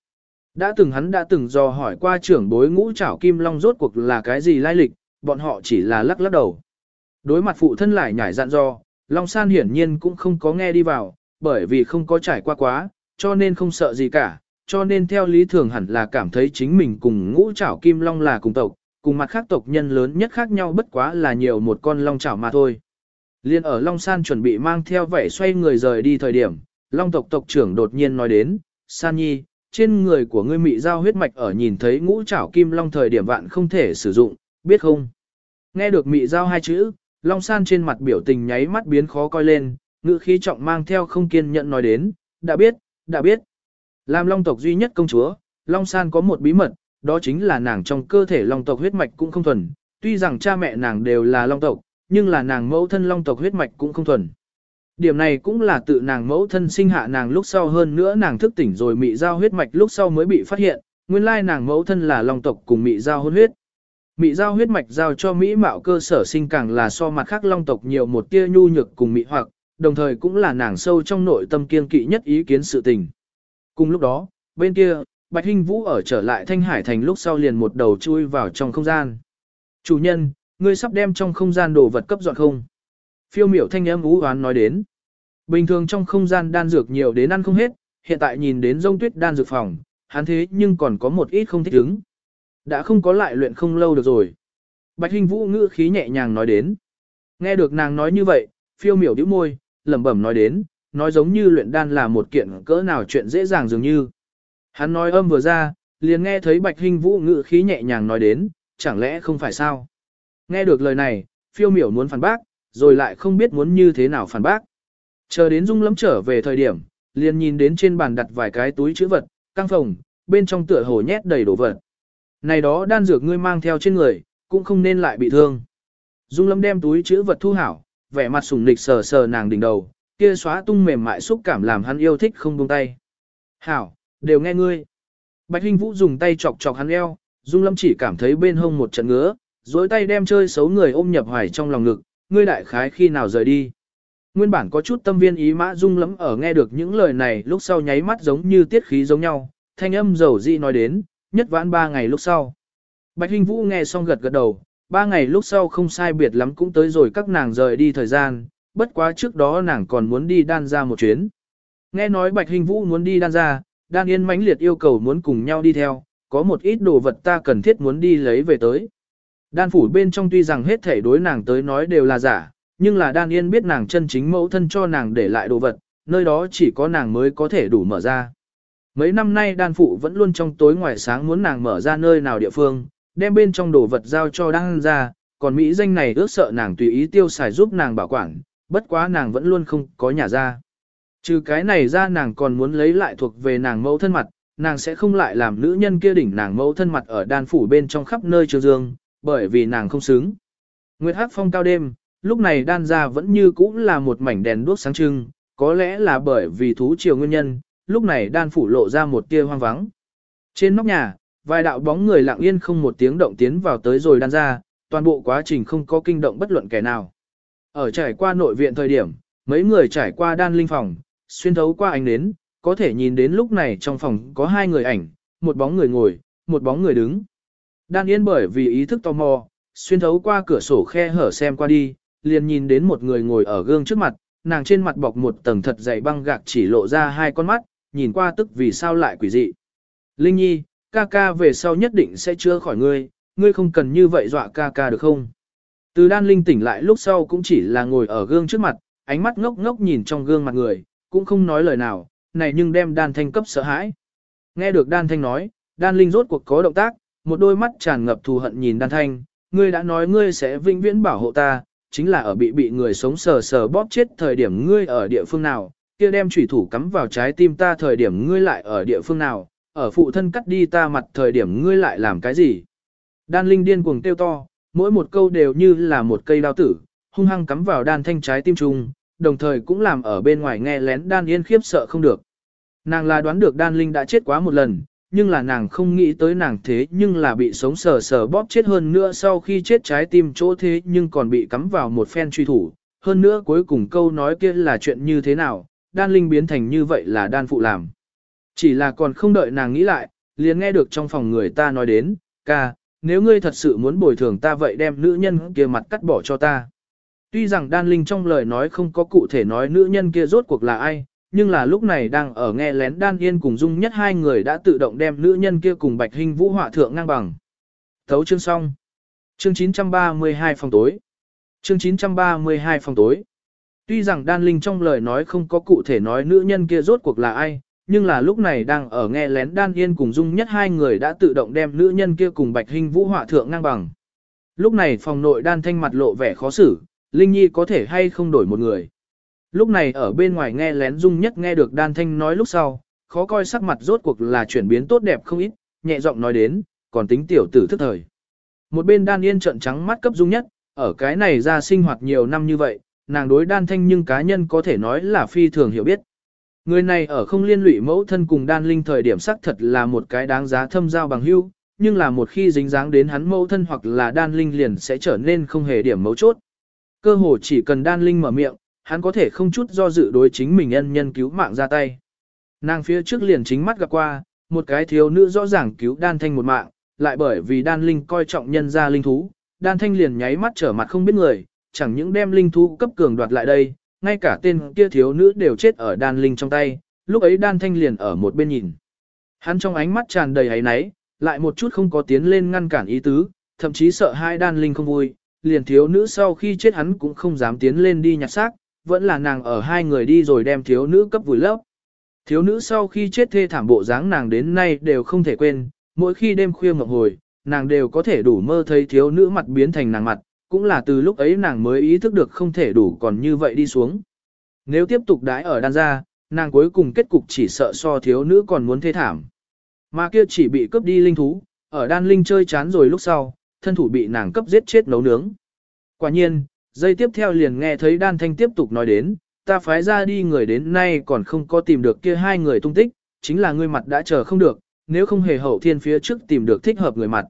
Đã từng hắn đã từng do hỏi qua trưởng bối ngũ trảo kim long rốt cuộc là cái gì lai lịch, bọn họ chỉ là lắc lắc đầu. Đối mặt phụ thân lại nhảy dặn do, Long San hiển nhiên cũng không có nghe đi vào, bởi vì không có trải qua quá, cho nên không sợ gì cả, cho nên theo lý thường hẳn là cảm thấy chính mình cùng ngũ trảo kim long là cùng tộc, cùng mặt khác tộc nhân lớn nhất khác nhau bất quá là nhiều một con long trảo mà thôi. Liên ở Long San chuẩn bị mang theo vẻ xoay người rời đi thời điểm, Long tộc tộc trưởng đột nhiên nói đến, San Nhi, trên người của ngươi mị giao huyết mạch ở nhìn thấy ngũ trảo kim long thời điểm vạn không thể sử dụng, biết không? Nghe được mị giao hai chữ, Long San trên mặt biểu tình nháy mắt biến khó coi lên, ngữ khí trọng mang theo không kiên nhẫn nói đến, đã biết, đã biết. Làm Long tộc duy nhất công chúa, Long San có một bí mật, đó chính là nàng trong cơ thể Long tộc huyết mạch cũng không thuần, tuy rằng cha mẹ nàng đều là Long tộc, nhưng là nàng mẫu thân Long tộc huyết mạch cũng không thuần. Điểm này cũng là tự nàng mẫu thân sinh hạ nàng lúc sau hơn nữa nàng thức tỉnh rồi mị giao huyết mạch lúc sau mới bị phát hiện, nguyên lai nàng mẫu thân là long tộc cùng mị giao hôn huyết. Mị giao huyết mạch giao cho mỹ mạo cơ sở sinh càng là so mặt khác long tộc nhiều một tia nhu nhược cùng mị hoặc, đồng thời cũng là nàng sâu trong nội tâm kiên kỵ nhất ý kiến sự tình. Cùng lúc đó, bên kia, Bạch Hinh Vũ ở trở lại Thanh Hải Thành lúc sau liền một đầu chui vào trong không gian. Chủ nhân, ngươi sắp đem trong không gian đồ vật cấp dọn không? Phiêu miểu thanh âm ú oán nói đến. Bình thường trong không gian đan dược nhiều đến ăn không hết, hiện tại nhìn đến rông tuyết đan dược phòng, hắn thế nhưng còn có một ít không thích ứng. Đã không có lại luyện không lâu được rồi. Bạch Hình Vũ ngữ khí nhẹ nhàng nói đến. Nghe được nàng nói như vậy, phiêu miểu đĩu môi, lẩm bẩm nói đến, nói giống như luyện đan là một kiện cỡ nào chuyện dễ dàng dường như. Hắn nói âm vừa ra, liền nghe thấy Bạch Hình Vũ ngữ khí nhẹ nhàng nói đến, chẳng lẽ không phải sao? Nghe được lời này, phiêu miểu muốn phản bác, rồi lại không biết muốn như thế nào phản bác. Chờ đến Dung Lâm trở về thời điểm, liền nhìn đến trên bàn đặt vài cái túi chữ vật, căng phòng, bên trong tựa hồ nhét đầy đồ vật. Này đó đan dược ngươi mang theo trên người, cũng không nên lại bị thương. Dung Lâm đem túi chữ vật thu hảo, vẻ mặt sùng nịch sờ sờ nàng đỉnh đầu, kia xóa tung mềm mại xúc cảm làm hắn yêu thích không buông tay. Hảo, đều nghe ngươi. Bạch Hinh Vũ dùng tay chọc chọc hắn eo, Dung Lâm chỉ cảm thấy bên hông một trận ngứa, dối tay đem chơi xấu người ôm nhập hoài trong lòng ngực, ngươi đại khái khi nào rời đi. Nguyên bản có chút tâm viên ý mã Dung lắm ở nghe được những lời này lúc sau nháy mắt giống như tiết khí giống nhau, thanh âm dầu dị nói đến, nhất vãn ba ngày lúc sau. Bạch Hinh Vũ nghe xong gật gật đầu, ba ngày lúc sau không sai biệt lắm cũng tới rồi các nàng rời đi thời gian, bất quá trước đó nàng còn muốn đi đan ra một chuyến. Nghe nói Bạch Hinh Vũ muốn đi đan ra, đan yên mãnh liệt yêu cầu muốn cùng nhau đi theo, có một ít đồ vật ta cần thiết muốn đi lấy về tới. Đan phủ bên trong tuy rằng hết thể đối nàng tới nói đều là giả, nhưng là đan yên biết nàng chân chính mẫu thân cho nàng để lại đồ vật, nơi đó chỉ có nàng mới có thể đủ mở ra. Mấy năm nay đan phụ vẫn luôn trong tối ngoài sáng muốn nàng mở ra nơi nào địa phương, đem bên trong đồ vật giao cho đan ra, còn Mỹ danh này ước sợ nàng tùy ý tiêu xài giúp nàng bảo quản, bất quá nàng vẫn luôn không có nhà ra. Trừ cái này ra nàng còn muốn lấy lại thuộc về nàng mẫu thân mặt, nàng sẽ không lại làm nữ nhân kia đỉnh nàng mẫu thân mặt ở đan phủ bên trong khắp nơi trường dương, bởi vì nàng không xứng. Nguyệt Hắc phong cao đêm, lúc này đan ra vẫn như cũ là một mảnh đèn đuốc sáng trưng, có lẽ là bởi vì thú chiều nguyên nhân, lúc này đan phủ lộ ra một tia hoang vắng. Trên nóc nhà, vài đạo bóng người lặng yên không một tiếng động tiến vào tới rồi đan ra, toàn bộ quá trình không có kinh động bất luận kẻ nào. Ở trải qua nội viện thời điểm, mấy người trải qua đan linh phòng, xuyên thấu qua ánh nến, có thể nhìn đến lúc này trong phòng có hai người ảnh, một bóng người ngồi, một bóng người đứng. Đan yên bởi vì ý thức tò mò, xuyên thấu qua cửa sổ khe hở xem qua đi, liền nhìn đến một người ngồi ở gương trước mặt, nàng trên mặt bọc một tầng thật dày băng gạc chỉ lộ ra hai con mắt, nhìn qua tức vì sao lại quỷ dị. Linh Nhi, ca ca về sau nhất định sẽ chữa khỏi ngươi, ngươi không cần như vậy dọa ca ca được không? Từ đan linh tỉnh lại lúc sau cũng chỉ là ngồi ở gương trước mặt, ánh mắt ngốc ngốc nhìn trong gương mặt người, cũng không nói lời nào, này nhưng đem đan thanh cấp sợ hãi. Nghe được đan thanh nói, đan linh rốt cuộc có động tác, một đôi mắt tràn ngập thù hận nhìn đan thanh, ngươi đã nói ngươi sẽ vinh viễn bảo hộ ta, chính là ở bị bị người sống sờ sờ bóp chết thời điểm ngươi ở địa phương nào, kia đem chủy thủ cắm vào trái tim ta thời điểm ngươi lại ở địa phương nào, ở phụ thân cắt đi ta mặt thời điểm ngươi lại làm cái gì. Đan linh điên cuồng tiêu to, mỗi một câu đều như là một cây đao tử, hung hăng cắm vào đan thanh trái tim trung, đồng thời cũng làm ở bên ngoài nghe lén đan yên khiếp sợ không được. Nàng là đoán được đan linh đã chết quá một lần, nhưng là nàng không nghĩ tới nàng thế nhưng là bị sống sờ sờ bóp chết hơn nữa sau khi chết trái tim chỗ thế nhưng còn bị cắm vào một phen truy thủ. Hơn nữa cuối cùng câu nói kia là chuyện như thế nào, đan linh biến thành như vậy là đan phụ làm. Chỉ là còn không đợi nàng nghĩ lại, liền nghe được trong phòng người ta nói đến, ca, nếu ngươi thật sự muốn bồi thường ta vậy đem nữ nhân kia mặt cắt bỏ cho ta. Tuy rằng đan linh trong lời nói không có cụ thể nói nữ nhân kia rốt cuộc là ai, nhưng là lúc này đang ở nghe lén đan yên cùng dung nhất hai người đã tự động đem nữ nhân kia cùng bạch hình vũ họa thượng ngang bằng. Thấu chương xong. Chương 932 phòng tối. Chương 932 phòng tối. Tuy rằng đan linh trong lời nói không có cụ thể nói nữ nhân kia rốt cuộc là ai, nhưng là lúc này đang ở nghe lén đan yên cùng dung nhất hai người đã tự động đem nữ nhân kia cùng bạch hình vũ họa thượng ngang bằng. Lúc này phòng nội đan thanh mặt lộ vẻ khó xử, Linh Nhi có thể hay không đổi một người. Lúc này ở bên ngoài nghe lén dung nhất nghe được đan thanh nói lúc sau, khó coi sắc mặt rốt cuộc là chuyển biến tốt đẹp không ít, nhẹ giọng nói đến, còn tính tiểu tử thức thời. Một bên đan yên trợn trắng mắt cấp dung nhất, ở cái này ra sinh hoạt nhiều năm như vậy, nàng đối đan thanh nhưng cá nhân có thể nói là phi thường hiểu biết. Người này ở không liên lụy mẫu thân cùng đan linh thời điểm sắc thật là một cái đáng giá thâm giao bằng hưu, nhưng là một khi dính dáng đến hắn mẫu thân hoặc là đan linh liền sẽ trở nên không hề điểm mấu chốt. Cơ hồ chỉ cần đan linh mở miệng, hắn có thể không chút do dự đối chính mình nhân nhân cứu mạng ra tay. Nàng phía trước liền chính mắt gặp qua, một cái thiếu nữ rõ ràng cứu đan thanh một mạng, lại bởi vì đan linh coi trọng nhân ra linh thú, đan thanh liền nháy mắt trở mặt không biết người, chẳng những đem linh thú cấp cường đoạt lại đây, ngay cả tên kia thiếu nữ đều chết ở đan linh trong tay, lúc ấy đan thanh liền ở một bên nhìn. Hắn trong ánh mắt tràn đầy hấy náy, lại một chút không có tiến lên ngăn cản ý tứ, thậm chí sợ hai đan linh không vui, liền thiếu nữ sau khi chết hắn cũng không dám tiến lên đi nhặt xác, vẫn là nàng ở hai người đi rồi đem thiếu nữ cấp vùi lấp. Thiếu nữ sau khi chết thê thảm bộ dáng nàng đến nay đều không thể quên, mỗi khi đêm khuya ngậm hồi, nàng đều có thể đủ mơ thấy thiếu nữ mặt biến thành nàng mặt, cũng là từ lúc ấy nàng mới ý thức được không thể đủ còn như vậy đi xuống. Nếu tiếp tục đãi ở đan gia, nàng cuối cùng kết cục chỉ sợ so thiếu nữ còn muốn thê thảm. Mà kia chỉ bị cướp đi linh thú, ở đan linh chơi chán rồi lúc sau, thân thủ bị nàng cấp giết chết nấu nướng. Quả nhiên, dây tiếp theo liền nghe thấy đan thanh tiếp tục nói đến, ta phái ra đi người đến nay còn không có tìm được kia hai người tung tích, chính là ngươi mặt đã chờ không được, nếu không hề hậu thiên phía trước tìm được thích hợp người mặt.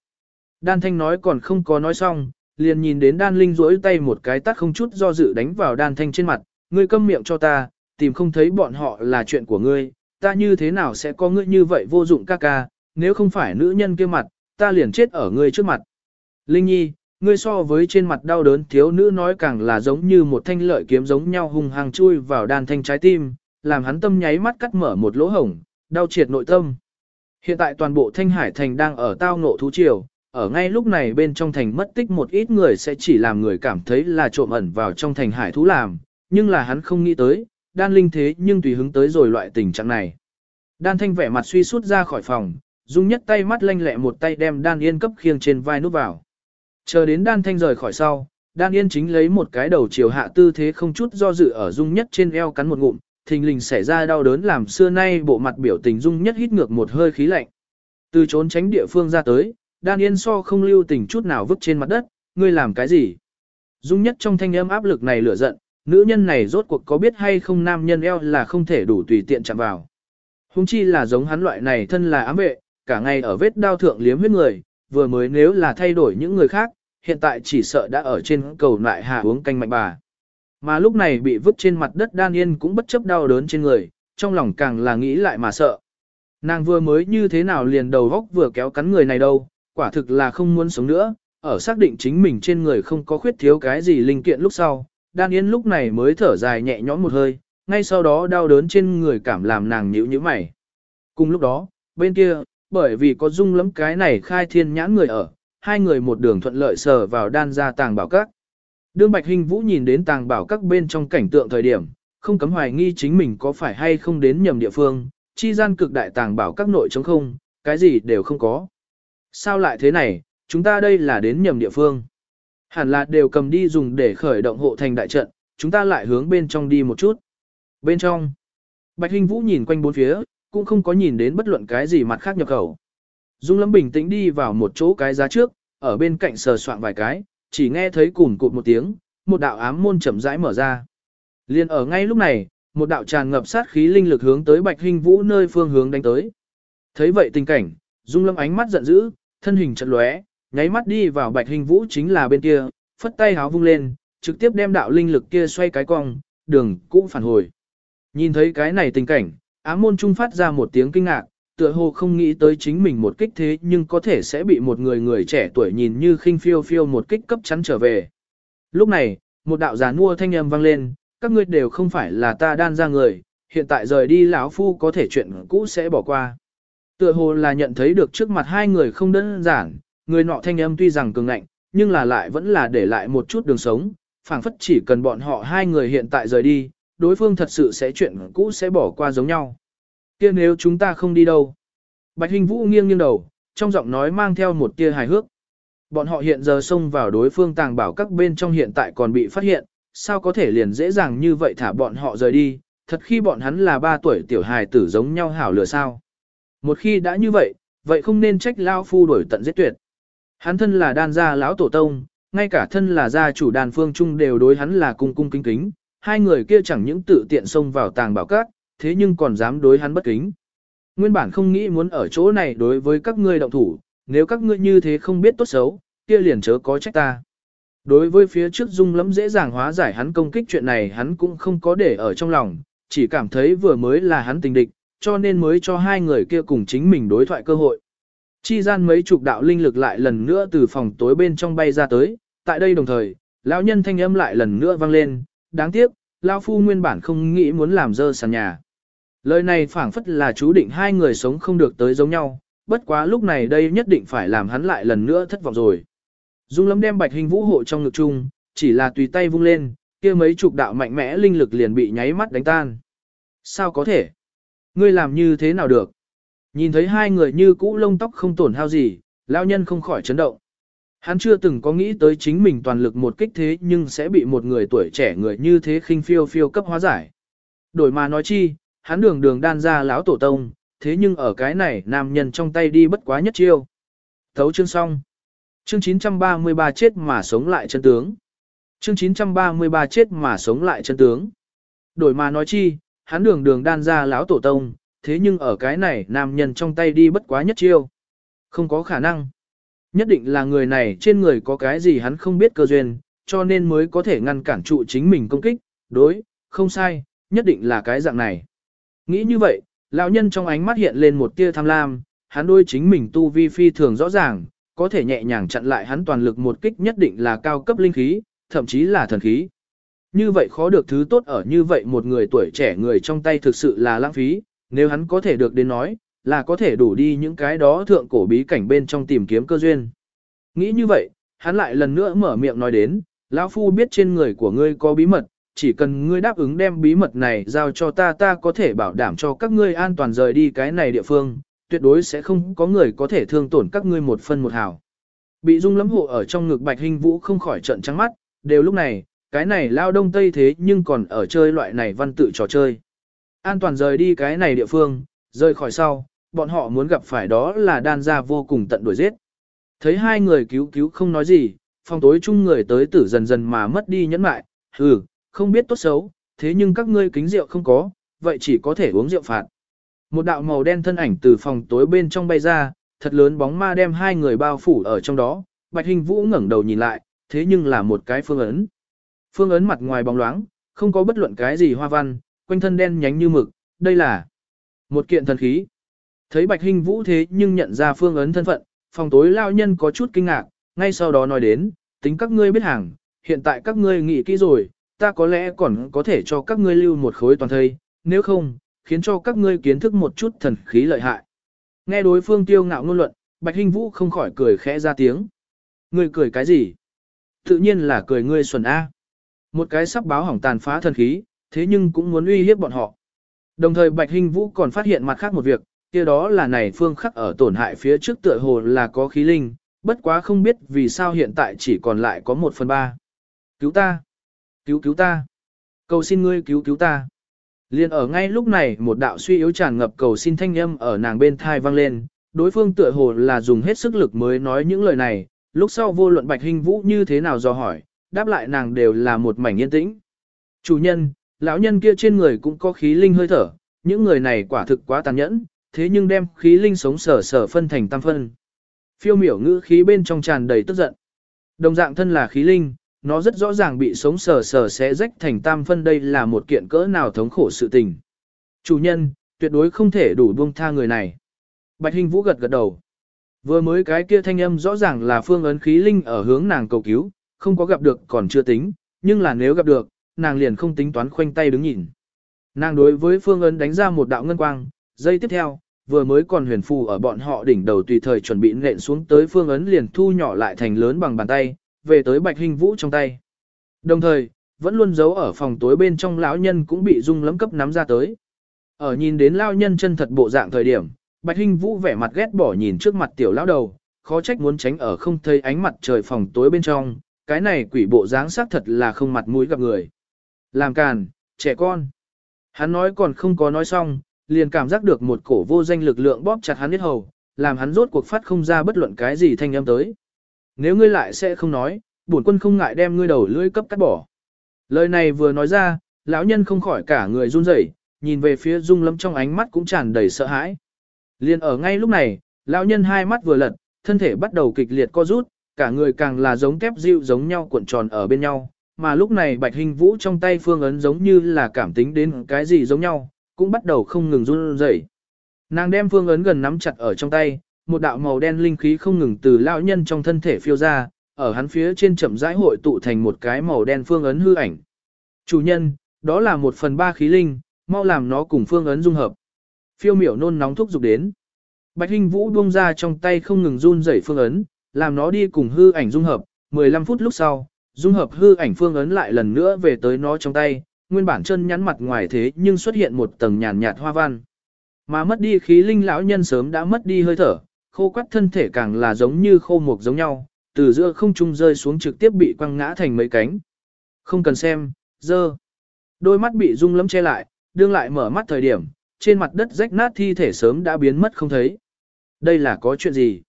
Đan Thanh nói còn không có nói xong, liền nhìn đến Đan Linh rỗi tay một cái tắt không chút do dự đánh vào Đan Thanh trên mặt, ngươi câm miệng cho ta, tìm không thấy bọn họ là chuyện của ngươi, ta như thế nào sẽ có ngươi như vậy vô dụng ca ca, nếu không phải nữ nhân kia mặt, ta liền chết ở ngươi trước mặt. Linh Nhi, ngươi so với trên mặt đau đớn thiếu nữ nói càng là giống như một thanh lợi kiếm giống nhau hung hăng chui vào đàn thanh trái tim, làm hắn tâm nháy mắt cắt mở một lỗ hổng, đau triệt nội tâm. Hiện tại toàn bộ Thanh Hải Thành đang ở tao ngộ thú triều, ở ngay lúc này bên trong thành mất tích một ít người sẽ chỉ làm người cảm thấy là trộm ẩn vào trong thành hải thú làm, nhưng là hắn không nghĩ tới, đan linh thế nhưng tùy hứng tới rồi loại tình trạng này. Đan thanh vẻ mặt suy sút ra khỏi phòng, dung nhất tay mắt lanh lẹ một tay đem đan yên cấp khiêng trên vai nút vào. Chờ đến đan thanh rời khỏi sau, đan yên chính lấy một cái đầu chiều hạ tư thế không chút do dự ở dung nhất trên eo cắn một ngụm, thình lình xảy ra đau đớn làm xưa nay bộ mặt biểu tình dung nhất hít ngược một hơi khí lạnh. Từ trốn tránh địa phương ra tới, đan yên so không lưu tình chút nào vứt trên mặt đất, ngươi làm cái gì? Dung nhất trong thanh âm áp lực này lửa giận, nữ nhân này rốt cuộc có biết hay không nam nhân eo là không thể đủ tùy tiện chạm vào. Hùng chi là giống hắn loại này thân là ám vệ, cả ngày ở vết đao thượng liếm huyết người, vừa mới nếu là thay đổi những người khác, hiện tại chỉ sợ đã ở trên cầu lại hạ uống canh mạnh bà. Mà lúc này bị vứt trên mặt đất đan yên cũng bất chấp đau đớn trên người, trong lòng càng là nghĩ lại mà sợ. Nàng vừa mới như thế nào liền đầu góc vừa kéo cắn người này đâu, quả thực là không muốn sống nữa, ở xác định chính mình trên người không có khuyết thiếu cái gì linh kiện lúc sau, đan yên lúc này mới thở dài nhẹ nhõm một hơi, ngay sau đó đau đớn trên người cảm làm nàng nhíu nhíu mày. Cùng lúc đó, bên kia, bởi vì có dung lắm cái này khai thiên nhãn người ở, hai người một đường thuận lợi sờ vào đan ra tàng bảo các. Đương Bạch Hình Vũ nhìn đến tàng bảo các bên trong cảnh tượng thời điểm, không cấm hoài nghi chính mình có phải hay không đến nhầm địa phương, chi gian cực đại tàng bảo các nội trống không, cái gì đều không có. Sao lại thế này, chúng ta đây là đến nhầm địa phương. Hẳn là đều cầm đi dùng để khởi động hộ thành đại trận, chúng ta lại hướng bên trong đi một chút. Bên trong, Bạch Hình Vũ nhìn quanh bốn phía, cũng không có nhìn đến bất luận cái gì mặt khác nhập khẩu. Dung Lâm bình tĩnh đi vào một chỗ cái giá trước, ở bên cạnh sờ soạn vài cái, chỉ nghe thấy cùn cụt một tiếng, một đạo ám môn chậm rãi mở ra. Liên ở ngay lúc này, một đạo tràn ngập sát khí linh lực hướng tới Bạch Hinh Vũ nơi phương hướng đánh tới. Thấy vậy tình cảnh, Dung Lâm ánh mắt giận dữ, thân hình chợt lóe, nháy mắt đi vào Bạch Hinh Vũ chính là bên kia, phất tay háo vung lên, trực tiếp đem đạo linh lực kia xoay cái cong, đường cũng phản hồi. Nhìn thấy cái này tình cảnh, ám môn trung phát ra một tiếng kinh ngạc, tựa hồ không nghĩ tới chính mình một kích thế nhưng có thể sẽ bị một người người trẻ tuổi nhìn như khinh phiêu phiêu một kích cấp chắn trở về. Lúc này, một đạo giả mua thanh âm vang lên, các ngươi đều không phải là ta đan ra người, hiện tại rời đi lão phu có thể chuyện cũ sẽ bỏ qua. Tựa hồ là nhận thấy được trước mặt hai người không đơn giản, người nọ thanh âm tuy rằng cường ngạnh, nhưng là lại vẫn là để lại một chút đường sống, phảng phất chỉ cần bọn họ hai người hiện tại rời đi, đối phương thật sự sẽ chuyện cũ sẽ bỏ qua giống nhau kia nếu chúng ta không đi đâu? Bạch Hình Vũ nghiêng nghiêng đầu, trong giọng nói mang theo một tia hài hước. Bọn họ hiện giờ xông vào đối phương tàng bảo các bên trong hiện tại còn bị phát hiện, sao có thể liền dễ dàng như vậy thả bọn họ rời đi, thật khi bọn hắn là ba tuổi tiểu hài tử giống nhau hảo lửa sao. Một khi đã như vậy, vậy không nên trách Lao Phu đổi tận giết tuyệt. Hắn thân là đan gia lão tổ tông, ngay cả thân là gia chủ đàn phương trung đều đối hắn là cung cung kính kính, hai người kia chẳng những tự tiện xông vào tàng bảo các, thế nhưng còn dám đối hắn bất kính. Nguyên bản không nghĩ muốn ở chỗ này đối với các ngươi động thủ, nếu các ngươi như thế không biết tốt xấu, kia liền chớ có trách ta. Đối với phía trước dung lắm dễ dàng hóa giải hắn công kích chuyện này hắn cũng không có để ở trong lòng, chỉ cảm thấy vừa mới là hắn tình địch, cho nên mới cho hai người kia cùng chính mình đối thoại cơ hội. Chi gian mấy chục đạo linh lực lại lần nữa từ phòng tối bên trong bay ra tới, tại đây đồng thời, lão nhân thanh âm lại lần nữa vang lên, đáng tiếc, lão phu nguyên bản không nghĩ muốn làm dơ sàn nhà. Lời này phảng phất là chú định hai người sống không được tới giống nhau, bất quá lúc này đây nhất định phải làm hắn lại lần nữa thất vọng rồi. Dung lâm đem bạch hình vũ hộ trong ngực chung, chỉ là tùy tay vung lên, kia mấy chục đạo mạnh mẽ linh lực liền bị nháy mắt đánh tan. Sao có thể? Ngươi làm như thế nào được? Nhìn thấy hai người như cũ lông tóc không tổn hao gì, lao nhân không khỏi chấn động. Hắn chưa từng có nghĩ tới chính mình toàn lực một kích thế nhưng sẽ bị một người tuổi trẻ người như thế khinh phiêu phiêu cấp hóa giải. Đổi mà nói chi, hắn đường đường đan ra lão tổ tông, thế nhưng ở cái này nam nhân trong tay đi bất quá nhất chiêu. Thấu chương xong. Chương 933 chết mà sống lại chân tướng. Chương 933 chết mà sống lại chân tướng. Đổi mà nói chi, hắn đường đường đan ra lão tổ tông, thế nhưng ở cái này nam nhân trong tay đi bất quá nhất chiêu. Không có khả năng. Nhất định là người này trên người có cái gì hắn không biết cơ duyên, cho nên mới có thể ngăn cản trụ chính mình công kích, đối, không sai, nhất định là cái dạng này. Nghĩ như vậy, lão nhân trong ánh mắt hiện lên một tia tham lam, hắn đôi chính mình tu vi phi thường rõ ràng, có thể nhẹ nhàng chặn lại hắn toàn lực một kích nhất định là cao cấp linh khí, thậm chí là thần khí. Như vậy khó được thứ tốt ở như vậy một người tuổi trẻ người trong tay thực sự là lãng phí, nếu hắn có thể được đến nói, là có thể đủ đi những cái đó thượng cổ bí cảnh bên trong tìm kiếm cơ duyên. Nghĩ như vậy, hắn lại lần nữa mở miệng nói đến, lão phu biết trên người của ngươi có bí mật, chỉ cần ngươi đáp ứng đem bí mật này giao cho ta ta có thể bảo đảm cho các ngươi an toàn rời đi cái này địa phương, tuyệt đối sẽ không có người có thể thương tổn các ngươi một phân một hào. Bị dung lấm hộ ở trong ngực bạch hình vũ không khỏi trận trắng mắt, đều lúc này, cái này lao đông tây thế nhưng còn ở chơi loại này văn tự trò chơi. An toàn rời đi cái này địa phương, rời khỏi sau, bọn họ muốn gặp phải đó là đan gia vô cùng tận đuổi giết. Thấy hai người cứu cứu không nói gì, phòng tối chung người tới tử dần dần mà mất đi nhẫn mại, hừ, không biết tốt xấu, thế nhưng các ngươi kính rượu không có, vậy chỉ có thể uống rượu phạt. Một đạo màu đen thân ảnh từ phòng tối bên trong bay ra, thật lớn bóng ma đem hai người bao phủ ở trong đó, Bạch Hình Vũ ngẩng đầu nhìn lại, thế nhưng là một cái phương ấn. Phương ấn mặt ngoài bóng loáng, không có bất luận cái gì hoa văn, quanh thân đen nhánh như mực, đây là một kiện thần khí. Thấy Bạch Hình Vũ thế nhưng nhận ra phương ấn thân phận, phòng tối lao nhân có chút kinh ngạc, ngay sau đó nói đến, tính các ngươi biết hàng, hiện tại các ngươi nghĩ kỹ rồi, ta có lẽ còn có thể cho các ngươi lưu một khối toàn thây, nếu không, khiến cho các ngươi kiến thức một chút thần khí lợi hại. Nghe đối phương tiêu ngạo ngôn luận, Bạch Hinh Vũ không khỏi cười khẽ ra tiếng. Ngươi cười cái gì? Tự nhiên là cười ngươi xuẩn A. Một cái sắp báo hỏng tàn phá thần khí, thế nhưng cũng muốn uy hiếp bọn họ. Đồng thời Bạch Hinh Vũ còn phát hiện mặt khác một việc, kia đó là này phương khắc ở tổn hại phía trước tựa hồ là có khí linh, bất quá không biết vì sao hiện tại chỉ còn lại có một phần ba. Cứu ta! Cứu cứu ta! Cầu xin ngươi cứu cứu ta! Liên ở ngay lúc này một đạo suy yếu tràn ngập cầu xin thanh âm ở nàng bên thai vang lên, đối phương tựa hồ là dùng hết sức lực mới nói những lời này, lúc sau vô luận bạch hình vũ như thế nào do hỏi, đáp lại nàng đều là một mảnh yên tĩnh. Chủ nhân, lão nhân kia trên người cũng có khí linh hơi thở, những người này quả thực quá tàn nhẫn, thế nhưng đem khí linh sống sở sở phân thành tam phân. Phiêu miểu ngữ khí bên trong tràn đầy tức giận. Đồng dạng thân là khí linh, nó rất rõ ràng bị sống sờ sờ sẽ rách thành tam phân đây là một kiện cỡ nào thống khổ sự tình. Chủ nhân, tuyệt đối không thể đủ buông tha người này. Bạch Hình Vũ gật gật đầu. Vừa mới cái kia thanh âm rõ ràng là phương ấn khí linh ở hướng nàng cầu cứu, không có gặp được còn chưa tính, nhưng là nếu gặp được, nàng liền không tính toán khoanh tay đứng nhìn. Nàng đối với phương ấn đánh ra một đạo ngân quang, giây tiếp theo, vừa mới còn huyền phù ở bọn họ đỉnh đầu tùy thời chuẩn bị nện xuống tới phương ấn liền thu nhỏ lại thành lớn bằng bàn tay, về tới bạch hình vũ trong tay. Đồng thời, vẫn luôn giấu ở phòng tối bên trong lão nhân cũng bị dung lấm cấp nắm ra tới. Ở nhìn đến lão nhân chân thật bộ dạng thời điểm, bạch hình vũ vẻ mặt ghét bỏ nhìn trước mặt tiểu lão đầu, khó trách muốn tránh ở không thấy ánh mặt trời phòng tối bên trong, cái này quỷ bộ dáng xác thật là không mặt mũi gặp người. Làm càn, trẻ con. Hắn nói còn không có nói xong, liền cảm giác được một cổ vô danh lực lượng bóp chặt hắn hết hầu, làm hắn rốt cuộc phát không ra bất luận cái gì thanh âm tới nếu ngươi lại sẽ không nói, bổn quân không ngại đem ngươi đầu lưỡi cấp cắt bỏ. Lời này vừa nói ra, lão nhân không khỏi cả người run rẩy, nhìn về phía Dung Lâm trong ánh mắt cũng tràn đầy sợ hãi. Liên ở ngay lúc này, lão nhân hai mắt vừa lật, thân thể bắt đầu kịch liệt co rút, cả người càng là giống thép dịu giống nhau cuộn tròn ở bên nhau, mà lúc này Bạch Hình Vũ trong tay phương ấn giống như là cảm tính đến cái gì giống nhau, cũng bắt đầu không ngừng run rẩy. Nàng đem phương ấn gần nắm chặt ở trong tay, một đạo màu đen linh khí không ngừng từ lão nhân trong thân thể phiêu ra, ở hắn phía trên chậm rãi hội tụ thành một cái màu đen phương ấn hư ảnh. Chủ nhân, đó là một phần ba khí linh, mau làm nó cùng phương ấn dung hợp. Phiêu miểu nôn nóng thúc giục đến. Bạch Hinh Vũ buông ra trong tay không ngừng run rẩy phương ấn, làm nó đi cùng hư ảnh dung hợp, 15 phút lúc sau, dung hợp hư ảnh phương ấn lại lần nữa về tới nó trong tay, nguyên bản chân nhắn mặt ngoài thế nhưng xuất hiện một tầng nhàn nhạt hoa văn. Mà mất đi khí linh lão nhân sớm đã mất đi hơi thở, khô quắt thân thể càng là giống như khô mục giống nhau, từ giữa không trung rơi xuống trực tiếp bị quăng ngã thành mấy cánh. Không cần xem, dơ. Đôi mắt bị rung lấm che lại, đương lại mở mắt thời điểm, trên mặt đất rách nát thi thể sớm đã biến mất không thấy. Đây là có chuyện gì?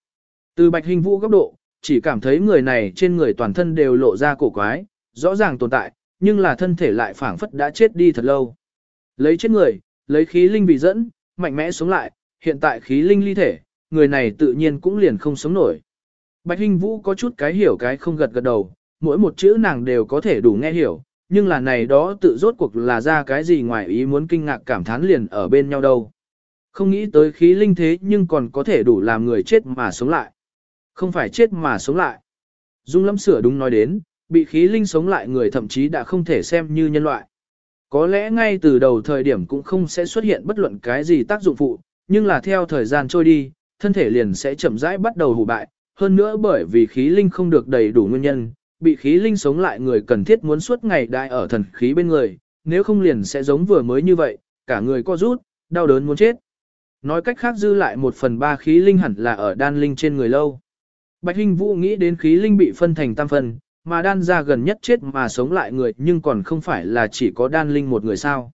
Từ bạch hình vũ góc độ, chỉ cảm thấy người này trên người toàn thân đều lộ ra cổ quái, rõ ràng tồn tại, nhưng là thân thể lại phảng phất đã chết đi thật lâu. Lấy chết người, lấy khí linh vì dẫn, mạnh mẽ sống lại, hiện tại khí linh ly thể, người này tự nhiên cũng liền không sống nổi. Bạch Hinh Vũ có chút cái hiểu cái không gật gật đầu, mỗi một chữ nàng đều có thể đủ nghe hiểu, nhưng là này đó tự rốt cuộc là ra cái gì ngoài ý muốn kinh ngạc cảm thán liền ở bên nhau đâu. Không nghĩ tới khí linh thế nhưng còn có thể đủ làm người chết mà sống lại. Không phải chết mà sống lại. Dung lâm sửa đúng nói đến, bị khí linh sống lại người thậm chí đã không thể xem như nhân loại. Có lẽ ngay từ đầu thời điểm cũng không sẽ xuất hiện bất luận cái gì tác dụng phụ, nhưng là theo thời gian trôi đi, thân thể liền sẽ chậm rãi bắt đầu hủ bại, hơn nữa bởi vì khí linh không được đầy đủ nguyên nhân, bị khí linh sống lại người cần thiết muốn suốt ngày đại ở thần khí bên người, nếu không liền sẽ giống vừa mới như vậy, cả người co rút, đau đớn muốn chết. Nói cách khác dư lại một phần ba khí linh hẳn là ở đan linh trên người lâu. Bạch Hinh Vũ nghĩ đến khí linh bị phân thành tam phần, mà đan ra gần nhất chết mà sống lại người nhưng còn không phải là chỉ có đan linh một người sao.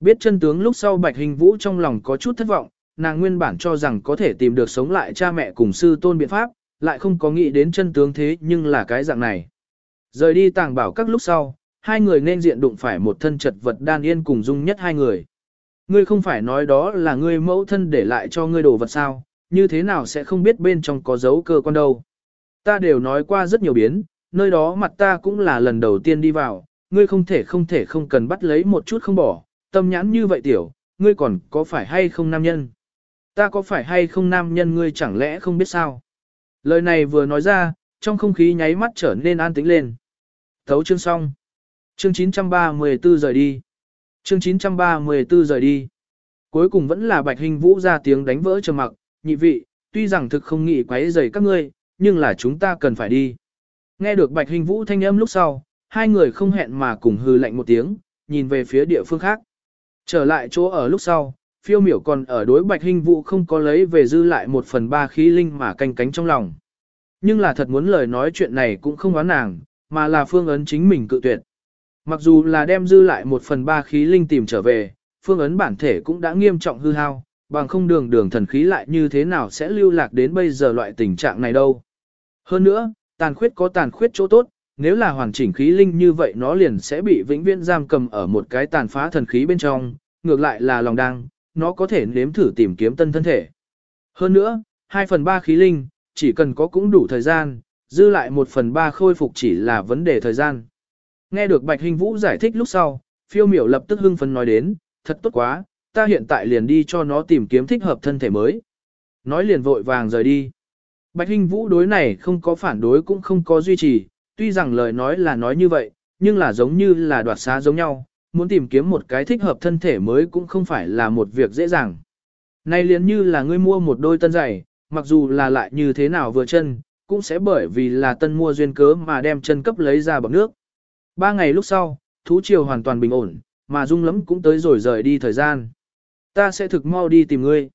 Biết chân tướng lúc sau Bạch Hình Vũ trong lòng có chút thất vọng, nàng nguyên bản cho rằng có thể tìm được sống lại cha mẹ cùng sư tôn biện pháp, lại không có nghĩ đến chân tướng thế nhưng là cái dạng này. Rời đi tàng bảo các lúc sau, hai người nên diện đụng phải một thân chật vật đan yên cùng dung nhất hai người. Ngươi không phải nói đó là ngươi mẫu thân để lại cho ngươi đồ vật sao, như thế nào sẽ không biết bên trong có dấu cơ quan đâu. Ta đều nói qua rất nhiều biến, nơi đó mặt ta cũng là lần đầu tiên đi vào, ngươi không thể không thể không cần bắt lấy một chút không bỏ, tâm nhãn như vậy tiểu, ngươi còn có phải hay không nam nhân? Ta có phải hay không nam nhân ngươi chẳng lẽ không biết sao? Lời này vừa nói ra, trong không khí nháy mắt trở nên an tĩnh lên. Thấu chương xong. Chương 934 rời đi. Chương 934 rời đi. Cuối cùng vẫn là Bạch Hình Vũ ra tiếng đánh vỡ trầm mặc, nhị vị, tuy rằng thực không nghĩ quấy rầy các ngươi, nhưng là chúng ta cần phải đi. Nghe được Bạch Hình Vũ thanh âm lúc sau, hai người không hẹn mà cùng hư lạnh một tiếng, nhìn về phía địa phương khác. Trở lại chỗ ở lúc sau, phiêu miểu còn ở đối Bạch Hình Vũ không có lấy về dư lại một phần ba khí linh mà canh cánh trong lòng. Nhưng là thật muốn lời nói chuyện này cũng không oán nàng, mà là phương ấn chính mình cự tuyệt. Mặc dù là đem dư lại một phần ba khí linh tìm trở về, phương ấn bản thể cũng đã nghiêm trọng hư hao, bằng không đường đường thần khí lại như thế nào sẽ lưu lạc đến bây giờ loại tình trạng này đâu. Hơn nữa, tàn khuyết có tàn khuyết chỗ tốt, nếu là hoàn chỉnh khí linh như vậy nó liền sẽ bị vĩnh viễn giam cầm ở một cái tàn phá thần khí bên trong, ngược lại là lòng đang, nó có thể nếm thử tìm kiếm tân thân thể. Hơn nữa, 2 phần 3 khí linh, chỉ cần có cũng đủ thời gian, dư lại 1 phần 3 khôi phục chỉ là vấn đề thời gian. Nghe được Bạch Hình Vũ giải thích lúc sau, phiêu miểu lập tức hưng phấn nói đến, thật tốt quá, ta hiện tại liền đi cho nó tìm kiếm thích hợp thân thể mới. Nói liền vội vàng rời đi. Bạch Hinh Vũ đối này không có phản đối cũng không có duy trì, tuy rằng lời nói là nói như vậy, nhưng là giống như là đoạt xá giống nhau, muốn tìm kiếm một cái thích hợp thân thể mới cũng không phải là một việc dễ dàng. Này liền như là ngươi mua một đôi tân giày, mặc dù là lại như thế nào vừa chân, cũng sẽ bởi vì là tân mua duyên cớ mà đem chân cấp lấy ra bằng nước. Ba ngày lúc sau, thú triều hoàn toàn bình ổn, mà dung lắm cũng tới rồi rời đi thời gian. Ta sẽ thực mau đi tìm ngươi.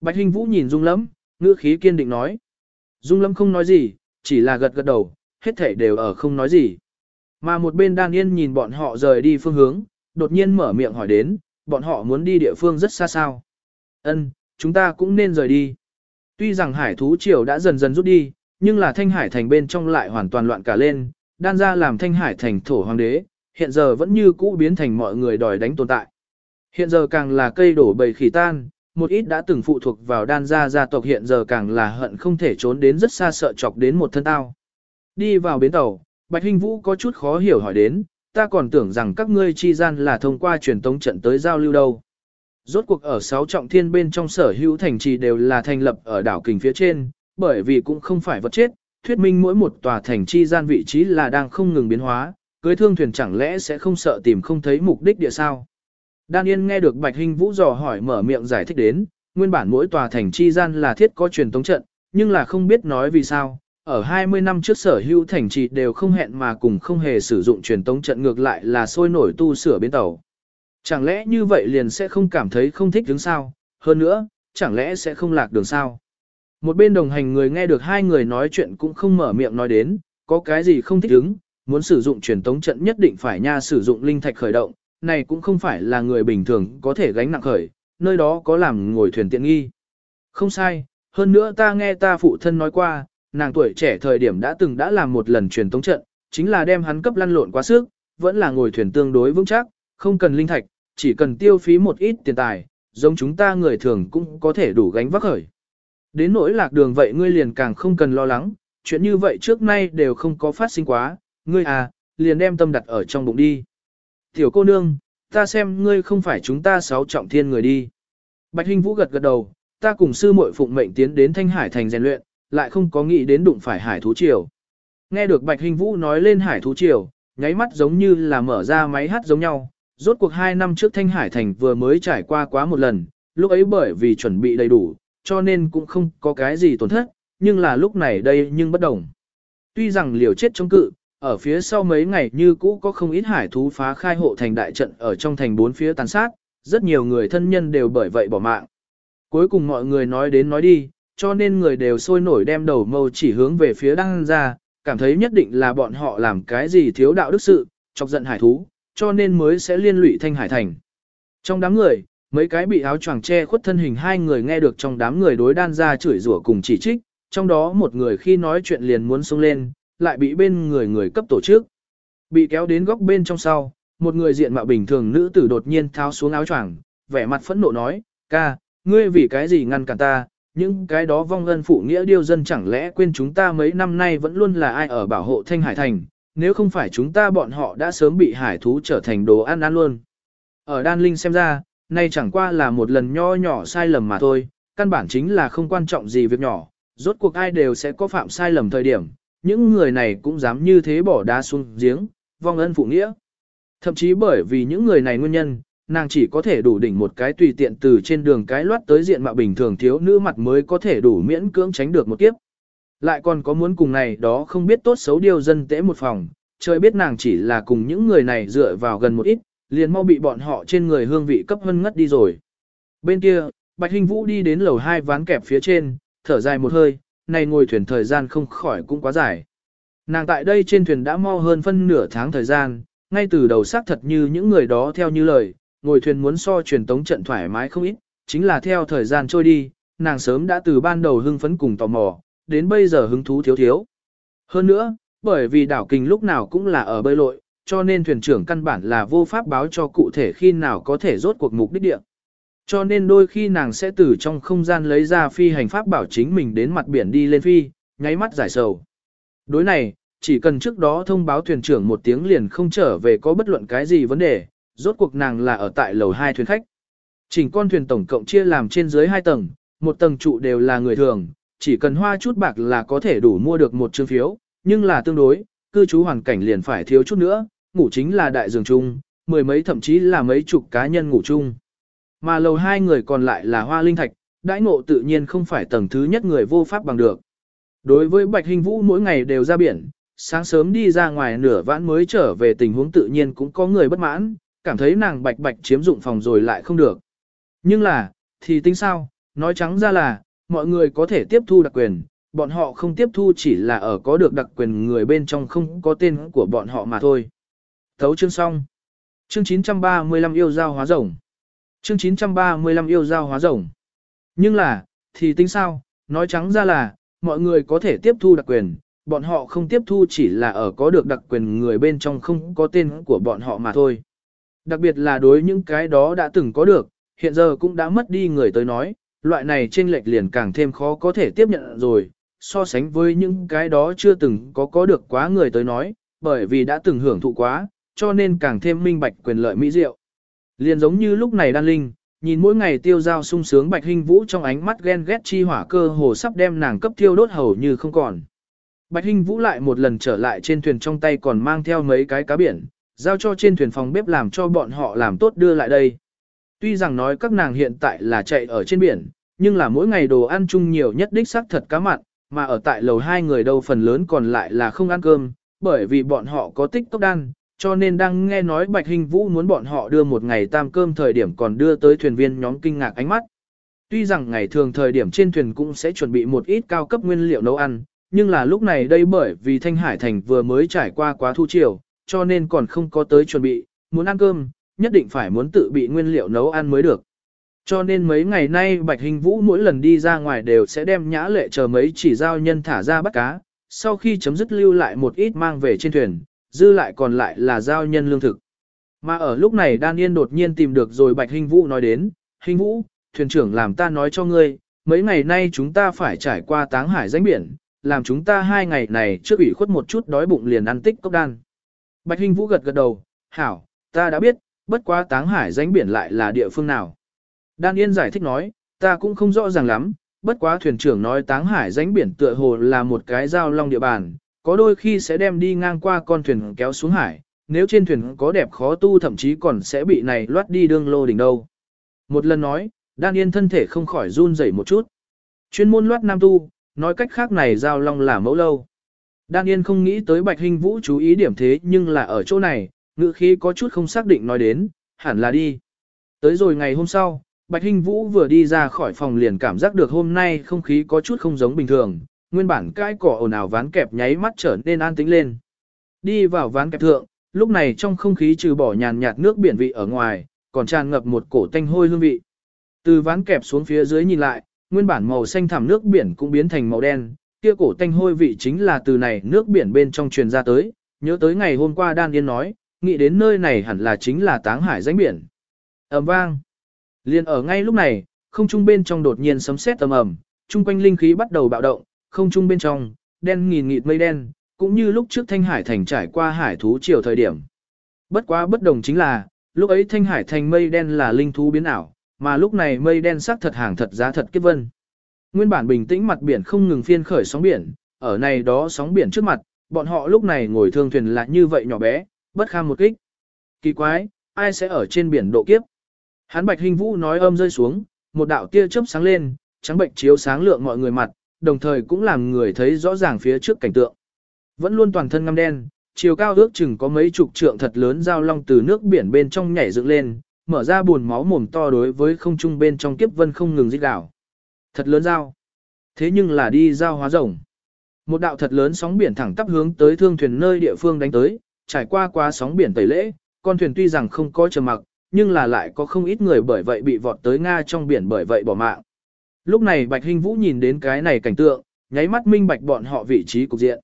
Bạch Hinh Vũ nhìn dung lắm, ngữ khí kiên định nói. Dung lâm không nói gì, chỉ là gật gật đầu, hết thảy đều ở không nói gì. Mà một bên đan yên nhìn bọn họ rời đi phương hướng, đột nhiên mở miệng hỏi đến, bọn họ muốn đi địa phương rất xa sao. Ân, chúng ta cũng nên rời đi. Tuy rằng hải thú triều đã dần dần rút đi, nhưng là thanh hải thành bên trong lại hoàn toàn loạn cả lên, đan ra làm thanh hải thành thổ hoàng đế, hiện giờ vẫn như cũ biến thành mọi người đòi đánh tồn tại. Hiện giờ càng là cây đổ bầy khỉ tan, một ít đã từng phụ thuộc vào đan gia gia tộc hiện giờ càng là hận không thể trốn đến rất xa sợ chọc đến một thân tao. Đi vào bến tàu, Bạch Hinh Vũ có chút khó hiểu hỏi đến, ta còn tưởng rằng các ngươi chi gian là thông qua truyền tống trận tới giao lưu đâu. Rốt cuộc ở sáu trọng thiên bên trong sở hữu thành trì đều là thành lập ở đảo kình phía trên, bởi vì cũng không phải vật chết, thuyết minh mỗi một tòa thành chi gian vị trí là đang không ngừng biến hóa, cưới thương thuyền chẳng lẽ sẽ không sợ tìm không thấy mục đích địa sao. Đan Yên nghe được Bạch Hinh Vũ dò hỏi mở miệng giải thích đến, nguyên bản mỗi tòa thành chi gian là thiết có truyền tống trận, nhưng là không biết nói vì sao, ở 20 năm trước sở hữu thành trì đều không hẹn mà cùng không hề sử dụng truyền tống trận ngược lại là sôi nổi tu sửa bến tàu. Chẳng lẽ như vậy liền sẽ không cảm thấy không thích đứng sao, hơn nữa, chẳng lẽ sẽ không lạc đường sao? Một bên đồng hành người nghe được hai người nói chuyện cũng không mở miệng nói đến, có cái gì không thích đứng, muốn sử dụng truyền tống trận nhất định phải nha sử dụng linh thạch khởi động, này cũng không phải là người bình thường có thể gánh nặng khởi, nơi đó có làm ngồi thuyền tiện nghi. Không sai, hơn nữa ta nghe ta phụ thân nói qua, nàng tuổi trẻ thời điểm đã từng đã làm một lần truyền tống trận, chính là đem hắn cấp lăn lộn quá sức, vẫn là ngồi thuyền tương đối vững chắc, không cần linh thạch, chỉ cần tiêu phí một ít tiền tài, giống chúng ta người thường cũng có thể đủ gánh vác khởi. Đến nỗi lạc đường vậy ngươi liền càng không cần lo lắng, chuyện như vậy trước nay đều không có phát sinh quá, ngươi à, liền đem tâm đặt ở trong bụng đi. Tiểu cô nương, ta xem ngươi không phải chúng ta sáu trọng thiên người đi. Bạch Hinh Vũ gật gật đầu, ta cùng sư muội phụng mệnh tiến đến Thanh Hải thành rèn luyện, lại không có nghĩ đến đụng phải hải thú triều. Nghe được Bạch hình Vũ nói lên hải thú triều, nháy mắt giống như là mở ra máy hát giống nhau. Rốt cuộc hai năm trước Thanh Hải thành vừa mới trải qua quá một lần, lúc ấy bởi vì chuẩn bị đầy đủ, cho nên cũng không có cái gì tổn thất, nhưng là lúc này đây nhưng bất đồng. Tuy rằng liều chết chống cự, ở phía sau mấy ngày như cũ có không ít hải thú phá khai hộ thành đại trận ở trong thành bốn phía tàn sát, rất nhiều người thân nhân đều bởi vậy bỏ mạng. Cuối cùng mọi người nói đến nói đi, cho nên người đều sôi nổi đem đầu mâu chỉ hướng về phía đăng ra, cảm thấy nhất định là bọn họ làm cái gì thiếu đạo đức sự, chọc giận hải thú, cho nên mới sẽ liên lụy thanh hải thành. Trong đám người, mấy cái bị áo choàng che khuất thân hình hai người nghe được trong đám người đối đan ra chửi rủa cùng chỉ trích, trong đó một người khi nói chuyện liền muốn xông lên, lại bị bên người người cấp tổ chức. Bị kéo đến góc bên trong sau, một người diện mạo bình thường nữ tử đột nhiên tháo xuống áo choàng, vẻ mặt phẫn nộ nói, ca, ngươi vì cái gì ngăn cản ta, những cái đó vong ân phụ nghĩa điêu dân chẳng lẽ quên chúng ta mấy năm nay vẫn luôn là ai ở bảo hộ Thanh Hải Thành, nếu không phải chúng ta bọn họ đã sớm bị hải thú trở thành đồ ăn ăn luôn. Ở Đan Linh xem ra, nay chẳng qua là một lần nho nhỏ sai lầm mà thôi, căn bản chính là không quan trọng gì việc nhỏ, rốt cuộc ai đều sẽ có phạm sai lầm thời điểm, những người này cũng dám như thế bỏ đá xuống giếng, vong ân phụ nghĩa. Thậm chí bởi vì những người này nguyên nhân, nàng chỉ có thể đủ đỉnh một cái tùy tiện từ trên đường cái loát tới diện mạo bình thường thiếu nữ mặt mới có thể đủ miễn cưỡng tránh được một kiếp. Lại còn có muốn cùng này đó không biết tốt xấu điều dân tễ một phòng, trời biết nàng chỉ là cùng những người này dựa vào gần một ít, liền mau bị bọn họ trên người hương vị cấp hân ngất đi rồi. Bên kia, Bạch Hình Vũ đi đến lầu hai ván kẹp phía trên, thở dài một hơi, này ngồi thuyền thời gian không khỏi cũng quá dài. Nàng tại đây trên thuyền đã mau hơn phân nửa tháng thời gian, ngay từ đầu xác thật như những người đó theo như lời, ngồi thuyền muốn so truyền tống trận thoải mái không ít, chính là theo thời gian trôi đi, nàng sớm đã từ ban đầu hưng phấn cùng tò mò, đến bây giờ hứng thú thiếu thiếu. Hơn nữa, bởi vì đảo kinh lúc nào cũng là ở bơi lội, cho nên thuyền trưởng căn bản là vô pháp báo cho cụ thể khi nào có thể rốt cuộc mục đích địa. Cho nên đôi khi nàng sẽ từ trong không gian lấy ra phi hành pháp bảo chính mình đến mặt biển đi lên phi, nháy mắt giải sầu. Đối này, chỉ cần trước đó thông báo thuyền trưởng một tiếng liền không trở về có bất luận cái gì vấn đề, rốt cuộc nàng là ở tại lầu 2 thuyền khách. Chỉnh con thuyền tổng cộng chia làm trên dưới 2 tầng, một tầng trụ đều là người thường, chỉ cần hoa chút bạc là có thể đủ mua được một chương phiếu, nhưng là tương đối, cư trú hoàn cảnh liền phải thiếu chút nữa, ngủ chính là đại giường chung, mười mấy thậm chí là mấy chục cá nhân ngủ chung. Mà lầu hai người còn lại là hoa linh thạch, đãi ngộ tự nhiên không phải tầng thứ nhất người vô pháp bằng được. Đối với Bạch Hình Vũ mỗi ngày đều ra biển, sáng sớm đi ra ngoài nửa vãn mới trở về tình huống tự nhiên cũng có người bất mãn, cảm thấy nàng bạch bạch chiếm dụng phòng rồi lại không được. Nhưng là, thì tính sao, nói trắng ra là, mọi người có thể tiếp thu đặc quyền, bọn họ không tiếp thu chỉ là ở có được đặc quyền người bên trong không có tên của bọn họ mà thôi. Thấu chương xong. Chương 935 yêu giao hóa rồng. Chương 935 yêu giao hóa rồng. Nhưng là, thì tính sao, nói trắng ra là, mọi người có thể tiếp thu đặc quyền, bọn họ không tiếp thu chỉ là ở có được đặc quyền người bên trong không có tên của bọn họ mà thôi. Đặc biệt là đối những cái đó đã từng có được, hiện giờ cũng đã mất đi người tới nói, loại này trên lệch liền càng thêm khó có thể tiếp nhận rồi, so sánh với những cái đó chưa từng có có được quá người tới nói, bởi vì đã từng hưởng thụ quá, cho nên càng thêm minh bạch quyền lợi mỹ diệu. Liền giống như lúc này đan linh, nhìn mỗi ngày tiêu giao sung sướng bạch hình vũ trong ánh mắt ghen ghét chi hỏa cơ hồ sắp đem nàng cấp tiêu đốt hầu như không còn. Bạch hình vũ lại một lần trở lại trên thuyền trong tay còn mang theo mấy cái cá biển, giao cho trên thuyền phòng bếp làm cho bọn họ làm tốt đưa lại đây. Tuy rằng nói các nàng hiện tại là chạy ở trên biển, nhưng là mỗi ngày đồ ăn chung nhiều nhất đích xác thật cá mặn, mà ở tại lầu hai người đâu phần lớn còn lại là không ăn cơm, bởi vì bọn họ có tích tốc đan, cho nên đang nghe nói Bạch Hình Vũ muốn bọn họ đưa một ngày tam cơm thời điểm còn đưa tới thuyền viên nhóm kinh ngạc ánh mắt. Tuy rằng ngày thường thời điểm trên thuyền cũng sẽ chuẩn bị một ít cao cấp nguyên liệu nấu ăn, nhưng là lúc này đây bởi vì Thanh Hải Thành vừa mới trải qua quá thu chiều, cho nên còn không có tới chuẩn bị, muốn ăn cơm, nhất định phải muốn tự bị nguyên liệu nấu ăn mới được. Cho nên mấy ngày nay Bạch Hình Vũ mỗi lần đi ra ngoài đều sẽ đem nhã lệ chờ mấy chỉ giao nhân thả ra bắt cá, sau khi chấm dứt lưu lại một ít mang về trên thuyền, dư lại còn lại là giao nhân lương thực. Mà ở lúc này Đan Yên đột nhiên tìm được rồi Bạch Hình Vũ nói đến, Hình Vũ, thuyền trưởng làm ta nói cho ngươi, mấy ngày nay chúng ta phải trải qua táng hải danh biển, làm chúng ta hai ngày này trước ủy khuất một chút đói bụng liền ăn tích cốc đan. Bạch Hình Vũ gật gật đầu, hảo, ta đã biết, bất quá táng hải danh biển lại là địa phương nào. Đan Yên giải thích nói, ta cũng không rõ ràng lắm, bất quá thuyền trưởng nói táng hải danh biển tựa hồ là một cái giao long địa bàn, có đôi khi sẽ đem đi ngang qua con thuyền kéo xuống hải, nếu trên thuyền có đẹp khó tu thậm chí còn sẽ bị này loát đi đương lô đỉnh đâu. Một lần nói, Đan Yên thân thể không khỏi run rẩy một chút. Chuyên môn loát nam tu, nói cách khác này giao long là mẫu lâu. Đan Yên không nghĩ tới Bạch Hình Vũ chú ý điểm thế nhưng là ở chỗ này, ngữ khí có chút không xác định nói đến, hẳn là đi. Tới rồi ngày hôm sau, Bạch Hình Vũ vừa đi ra khỏi phòng liền cảm giác được hôm nay không khí có chút không giống bình thường, nguyên bản cái cỏ ồn ào ván kẹp nháy mắt trở nên an tĩnh lên. Đi vào ván kẹp thượng, lúc này trong không khí trừ bỏ nhàn nhạt nước biển vị ở ngoài, còn tràn ngập một cổ tanh hôi hương vị. Từ ván kẹp xuống phía dưới nhìn lại, nguyên bản màu xanh thẳm nước biển cũng biến thành màu đen, kia cổ tanh hôi vị chính là từ này nước biển bên trong truyền ra tới, nhớ tới ngày hôm qua Đan Yên nói, nghĩ đến nơi này hẳn là chính là táng hải danh biển. ầm vang. Liên ở ngay lúc này, không trung bên trong đột nhiên sấm sét ầm ầm, trung quanh linh khí bắt đầu bạo động, không trung bên trong, đen nghìn nghịt mây đen, cũng như lúc trước Thanh Hải Thành trải qua hải thú chiều thời điểm. Bất quá bất đồng chính là, lúc ấy Thanh Hải Thành mây đen là linh thú biến ảo, mà lúc này mây đen sắc thật hàng thật giá thật kiếp vân. Nguyên bản bình tĩnh mặt biển không ngừng phiên khởi sóng biển, ở này đó sóng biển trước mặt, bọn họ lúc này ngồi thương thuyền lại như vậy nhỏ bé, bất kham một kích. Kỳ quái, ai sẽ ở trên biển độ kiếp? Hán Bạch Hình Vũ nói âm rơi xuống, một đạo tia chớp sáng lên, trắng bệnh chiếu sáng lượng mọi người mặt, đồng thời cũng làm người thấy rõ ràng phía trước cảnh tượng. Vẫn luôn toàn thân ngăm đen, chiều cao ước chừng có mấy chục trượng thật lớn giao long từ nước biển bên trong nhảy dựng lên, mở ra buồn máu mồm to đối với không trung bên trong kiếp vân không ngừng rít đảo. Thật lớn giao. Thế nhưng là đi giao hóa rồng. Một đạo thật lớn sóng biển thẳng tắp hướng tới thương thuyền nơi địa phương đánh tới, trải qua qua sóng biển tẩy lễ, con thuyền tuy rằng không có trầm mặc, nhưng là lại có không ít người bởi vậy bị vọt tới Nga trong biển bởi vậy bỏ mạng. Lúc này Bạch Hinh Vũ nhìn đến cái này cảnh tượng, nháy mắt minh bạch bọn họ vị trí cục diện.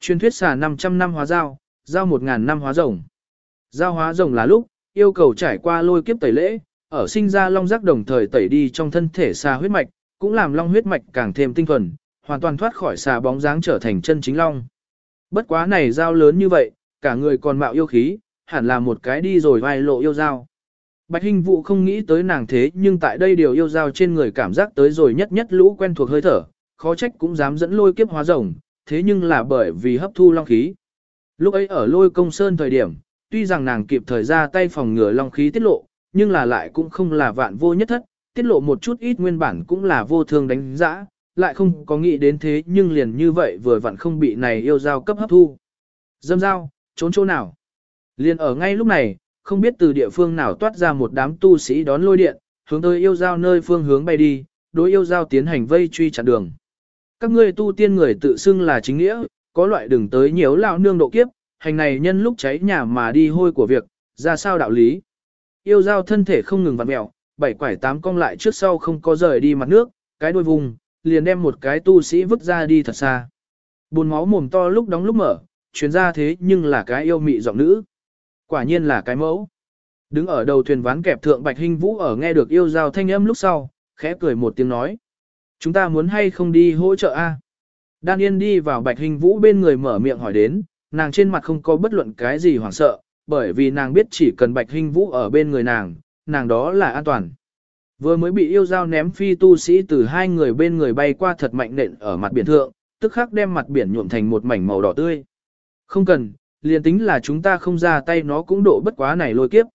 Truyền thuyết xà 500 năm hóa giao, giao 1000 năm hóa rồng. Giao hóa rồng là lúc, yêu cầu trải qua lôi kiếp tẩy lễ, ở sinh ra long giác đồng thời tẩy đi trong thân thể xà huyết mạch, cũng làm long huyết mạch càng thêm tinh thuần, hoàn toàn thoát khỏi xà bóng dáng trở thành chân chính long. Bất quá này dao lớn như vậy, cả người còn mạo yêu khí, hẳn là một cái đi rồi vai lộ yêu dao. Bạch Hinh Vũ không nghĩ tới nàng thế nhưng tại đây điều yêu dao trên người cảm giác tới rồi nhất nhất lũ quen thuộc hơi thở, khó trách cũng dám dẫn lôi kiếp hóa rồng, thế nhưng là bởi vì hấp thu long khí. Lúc ấy ở lôi công sơn thời điểm, tuy rằng nàng kịp thời ra tay phòng ngừa long khí tiết lộ, nhưng là lại cũng không là vạn vô nhất thất, tiết lộ một chút ít nguyên bản cũng là vô thương đánh giã, lại không có nghĩ đến thế nhưng liền như vậy vừa vặn không bị này yêu giao cấp hấp thu. Dâm giao, trốn chỗ nào? Liền ở ngay lúc này, không biết từ địa phương nào toát ra một đám tu sĩ đón lôi điện, hướng tới yêu giao nơi phương hướng bay đi, đối yêu giao tiến hành vây truy chặn đường. Các ngươi tu tiên người tự xưng là chính nghĩa, có loại đừng tới nhiều lão nương độ kiếp, hành này nhân lúc cháy nhà mà đi hôi của việc, ra sao đạo lý. Yêu giao thân thể không ngừng vặn mẹo, bảy quải tám cong lại trước sau không có rời đi mặt nước, cái đuôi vùng, liền đem một cái tu sĩ vứt ra đi thật xa. Bùn máu mồm to lúc đóng lúc mở, chuyến ra thế nhưng là cái yêu mị giọng nữ. Quả nhiên là cái mẫu. Đứng ở đầu thuyền ván kẹp thượng Bạch Hinh Vũ ở nghe được yêu giao thanh âm lúc sau, khẽ cười một tiếng nói. Chúng ta muốn hay không đi hỗ trợ a? Đan Yên đi vào Bạch Hình Vũ bên người mở miệng hỏi đến, nàng trên mặt không có bất luận cái gì hoảng sợ, bởi vì nàng biết chỉ cần Bạch Hình Vũ ở bên người nàng, nàng đó là an toàn. Vừa mới bị yêu dao ném phi tu sĩ từ hai người bên người bay qua thật mạnh nện ở mặt biển thượng, tức khắc đem mặt biển nhuộm thành một mảnh màu đỏ tươi. Không cần, liền tính là chúng ta không ra tay nó cũng độ bất quá này lôi kiếp.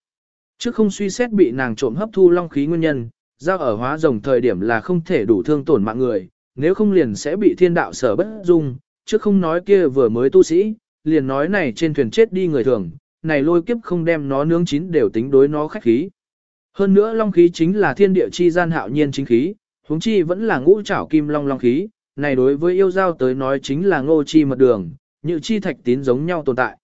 Trước không suy xét bị nàng trộm hấp thu long khí nguyên nhân, giao ở hóa rồng thời điểm là không thể đủ thương tổn mạng người, nếu không liền sẽ bị thiên đạo sở bất dung, trước không nói kia vừa mới tu sĩ, liền nói này trên thuyền chết đi người thường, này lôi kiếp không đem nó nướng chín đều tính đối nó khách khí. Hơn nữa long khí chính là thiên địa chi gian hạo nhiên chính khí, huống chi vẫn là ngũ trảo kim long long khí, này đối với yêu giao tới nói chính là ngô chi mật đường, như chi thạch tín giống nhau tồn tại.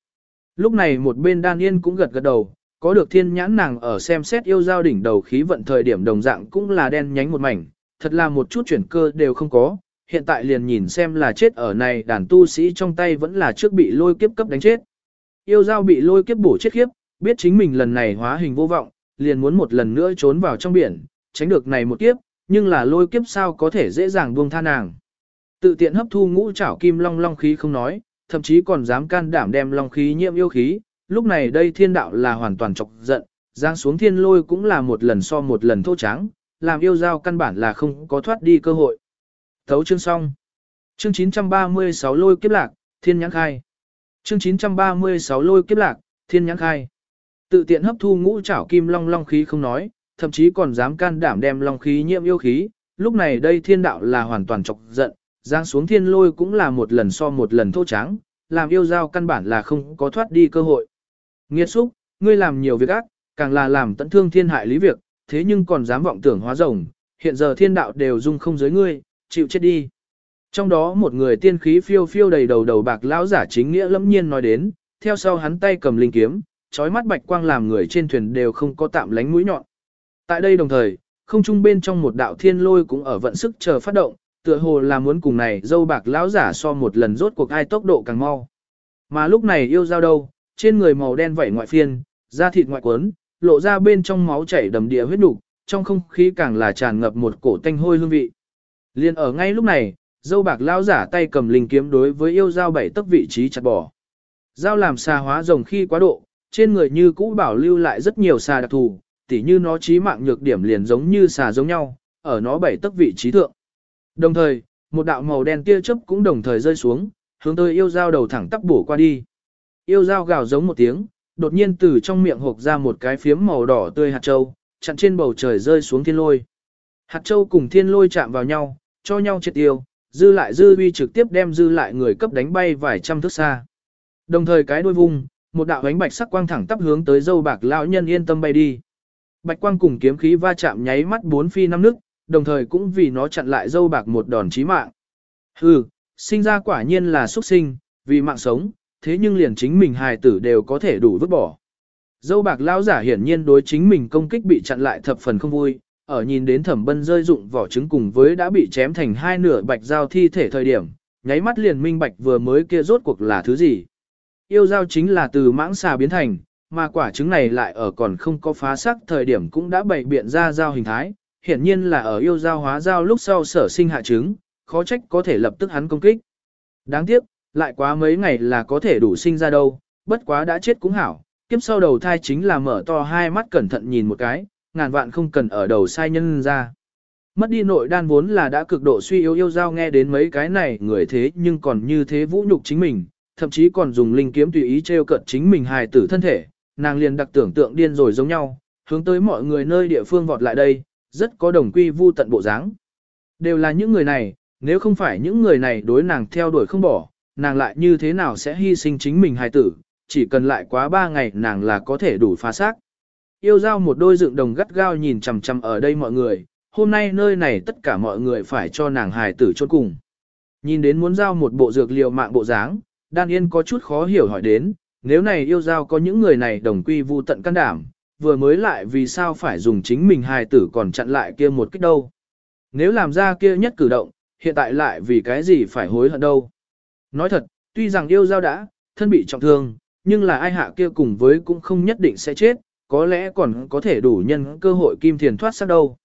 Lúc này một bên đan yên cũng gật gật đầu, có được thiên nhãn nàng ở xem xét yêu giao đỉnh đầu khí vận thời điểm đồng dạng cũng là đen nhánh một mảnh, thật là một chút chuyển cơ đều không có, hiện tại liền nhìn xem là chết ở này đàn tu sĩ trong tay vẫn là trước bị lôi kiếp cấp đánh chết. Yêu giao bị lôi kiếp bổ chết khiếp, Biết chính mình lần này hóa hình vô vọng, liền muốn một lần nữa trốn vào trong biển, tránh được này một kiếp, nhưng là lôi kiếp sao có thể dễ dàng buông tha nàng. Tự tiện hấp thu ngũ trảo kim long long khí không nói, thậm chí còn dám can đảm đem long khí nhiễm yêu khí, lúc này đây thiên đạo là hoàn toàn chọc giận, giang xuống thiên lôi cũng là một lần so một lần thô trắng, làm yêu giao căn bản là không có thoát đi cơ hội. Thấu chương xong. Chương 936 lôi kiếp lạc, thiên nhãn khai. Chương 936 lôi kiếp lạc, thiên nhãn khai. Tự tiện hấp thu ngũ trảo kim long long khí không nói, thậm chí còn dám can đảm đem long khí nhiễm yêu khí, lúc này đây thiên đạo là hoàn toàn chọc giận, giang xuống thiên lôi cũng là một lần so một lần thô trắng, làm yêu giao căn bản là không có thoát đi cơ hội. Nghiệt xúc, ngươi làm nhiều việc ác, càng là làm tận thương thiên hại lý việc, thế nhưng còn dám vọng tưởng hóa rồng, hiện giờ thiên đạo đều dung không giới ngươi, chịu chết đi. Trong đó một người tiên khí phiêu phiêu đầy đầu đầu bạc lão giả chính nghĩa lâm nhiên nói đến, theo sau hắn tay cầm linh kiếm, trói mắt bạch quang làm người trên thuyền đều không có tạm lánh mũi nhọn. Tại đây đồng thời, không trung bên trong một đạo thiên lôi cũng ở vận sức chờ phát động, tựa hồ là muốn cùng này dâu bạc lão giả so một lần rốt cuộc ai tốc độ càng mau. Mà lúc này yêu giao đâu, trên người màu đen vảy ngoại phiên, da thịt ngoại quấn, lộ ra bên trong máu chảy đầm địa huyết nục, trong không khí càng là tràn ngập một cổ tanh hôi hương vị. Liên ở ngay lúc này, dâu bạc lão giả tay cầm linh kiếm đối với yêu giao bảy tấc vị trí chặt bỏ. Giao làm xa hóa rồng khi quá độ, trên người như cũ bảo lưu lại rất nhiều xà đặc thù, tỉ như nó trí mạng nhược điểm liền giống như xà giống nhau, ở nó bảy tấc vị trí thượng. Đồng thời, một đạo màu đen tia chớp cũng đồng thời rơi xuống, hướng tới yêu dao đầu thẳng tắp bổ qua đi. Yêu dao gào giống một tiếng, đột nhiên từ trong miệng hộp ra một cái phiếm màu đỏ tươi hạt châu, chặn trên bầu trời rơi xuống thiên lôi. Hạt châu cùng thiên lôi chạm vào nhau, cho nhau triệt tiêu, dư lại dư uy trực tiếp đem dư lại người cấp đánh bay vài trăm thước xa. Đồng thời cái đuôi vung, một đạo ánh bạch sắc quang thẳng tắp hướng tới dâu bạc lão nhân yên tâm bay đi. Bạch quang cùng kiếm khí va chạm nháy mắt bốn phi năm nước, đồng thời cũng vì nó chặn lại dâu bạc một đòn chí mạng. Hừ, sinh ra quả nhiên là xuất sinh, vì mạng sống, thế nhưng liền chính mình hài tử đều có thể đủ vứt bỏ. Dâu bạc lão giả hiển nhiên đối chính mình công kích bị chặn lại thập phần không vui, ở nhìn đến thẩm bân rơi dụng vỏ trứng cùng với đã bị chém thành hai nửa bạch giao thi thể thời điểm, nháy mắt liền minh bạch vừa mới kia rốt cuộc là thứ gì. Yêu giao chính là từ mãng xà biến thành, mà quả trứng này lại ở còn không có phá sắc thời điểm cũng đã bày biện ra giao hình thái, hiển nhiên là ở yêu giao hóa giao lúc sau sở sinh hạ trứng, khó trách có thể lập tức hắn công kích. Đáng tiếc, lại quá mấy ngày là có thể đủ sinh ra đâu, bất quá đã chết cũng hảo, kiếp sau đầu thai chính là mở to hai mắt cẩn thận nhìn một cái, ngàn vạn không cần ở đầu sai nhân ra. Mất đi nội đan vốn là đã cực độ suy yếu yêu giao nghe đến mấy cái này người thế nhưng còn như thế vũ nhục chính mình, thậm chí còn dùng linh kiếm tùy ý trêu cận chính mình hài tử thân thể, nàng liền đặc tưởng tượng điên rồi giống nhau, hướng tới mọi người nơi địa phương vọt lại đây, rất có đồng quy vu tận bộ dáng. Đều là những người này, nếu không phải những người này đối nàng theo đuổi không bỏ, nàng lại như thế nào sẽ hy sinh chính mình hài tử, chỉ cần lại quá ba ngày nàng là có thể đủ phá xác. Yêu giao một đôi dựng đồng gắt gao nhìn chằm chằm ở đây mọi người, hôm nay nơi này tất cả mọi người phải cho nàng hài tử chôn cùng. Nhìn đến muốn giao một bộ dược liều mạng bộ dáng, Đan Yên có chút khó hiểu hỏi đến, nếu này yêu giao có những người này đồng quy vu tận can đảm, vừa mới lại vì sao phải dùng chính mình hài tử còn chặn lại kia một kích đâu. Nếu làm ra kia nhất cử động, hiện tại lại vì cái gì phải hối hận đâu. Nói thật, tuy rằng yêu giao đã, thân bị trọng thương, nhưng là ai hạ kia cùng với cũng không nhất định sẽ chết, có lẽ còn có thể đủ nhân cơ hội kim thiền thoát xác đâu.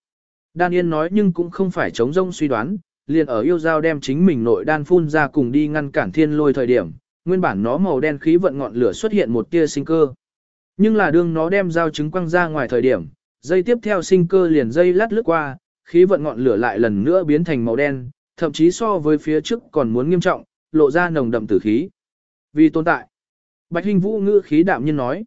Đan Yên nói nhưng cũng không phải chống rông suy đoán, liền ở yêu giao đem chính mình nội đan phun ra cùng đi ngăn cản thiên lôi thời điểm, nguyên bản nó màu đen khí vận ngọn lửa xuất hiện một tia sinh cơ. Nhưng là đương nó đem dao trứng quăng ra ngoài thời điểm, dây tiếp theo sinh cơ liền dây lát lướt qua, khí vận ngọn lửa lại lần nữa biến thành màu đen, thậm chí so với phía trước còn muốn nghiêm trọng, lộ ra nồng đậm tử khí. Vì tồn tại, Bạch Hình Vũ ngữ khí đạm nhiên nói,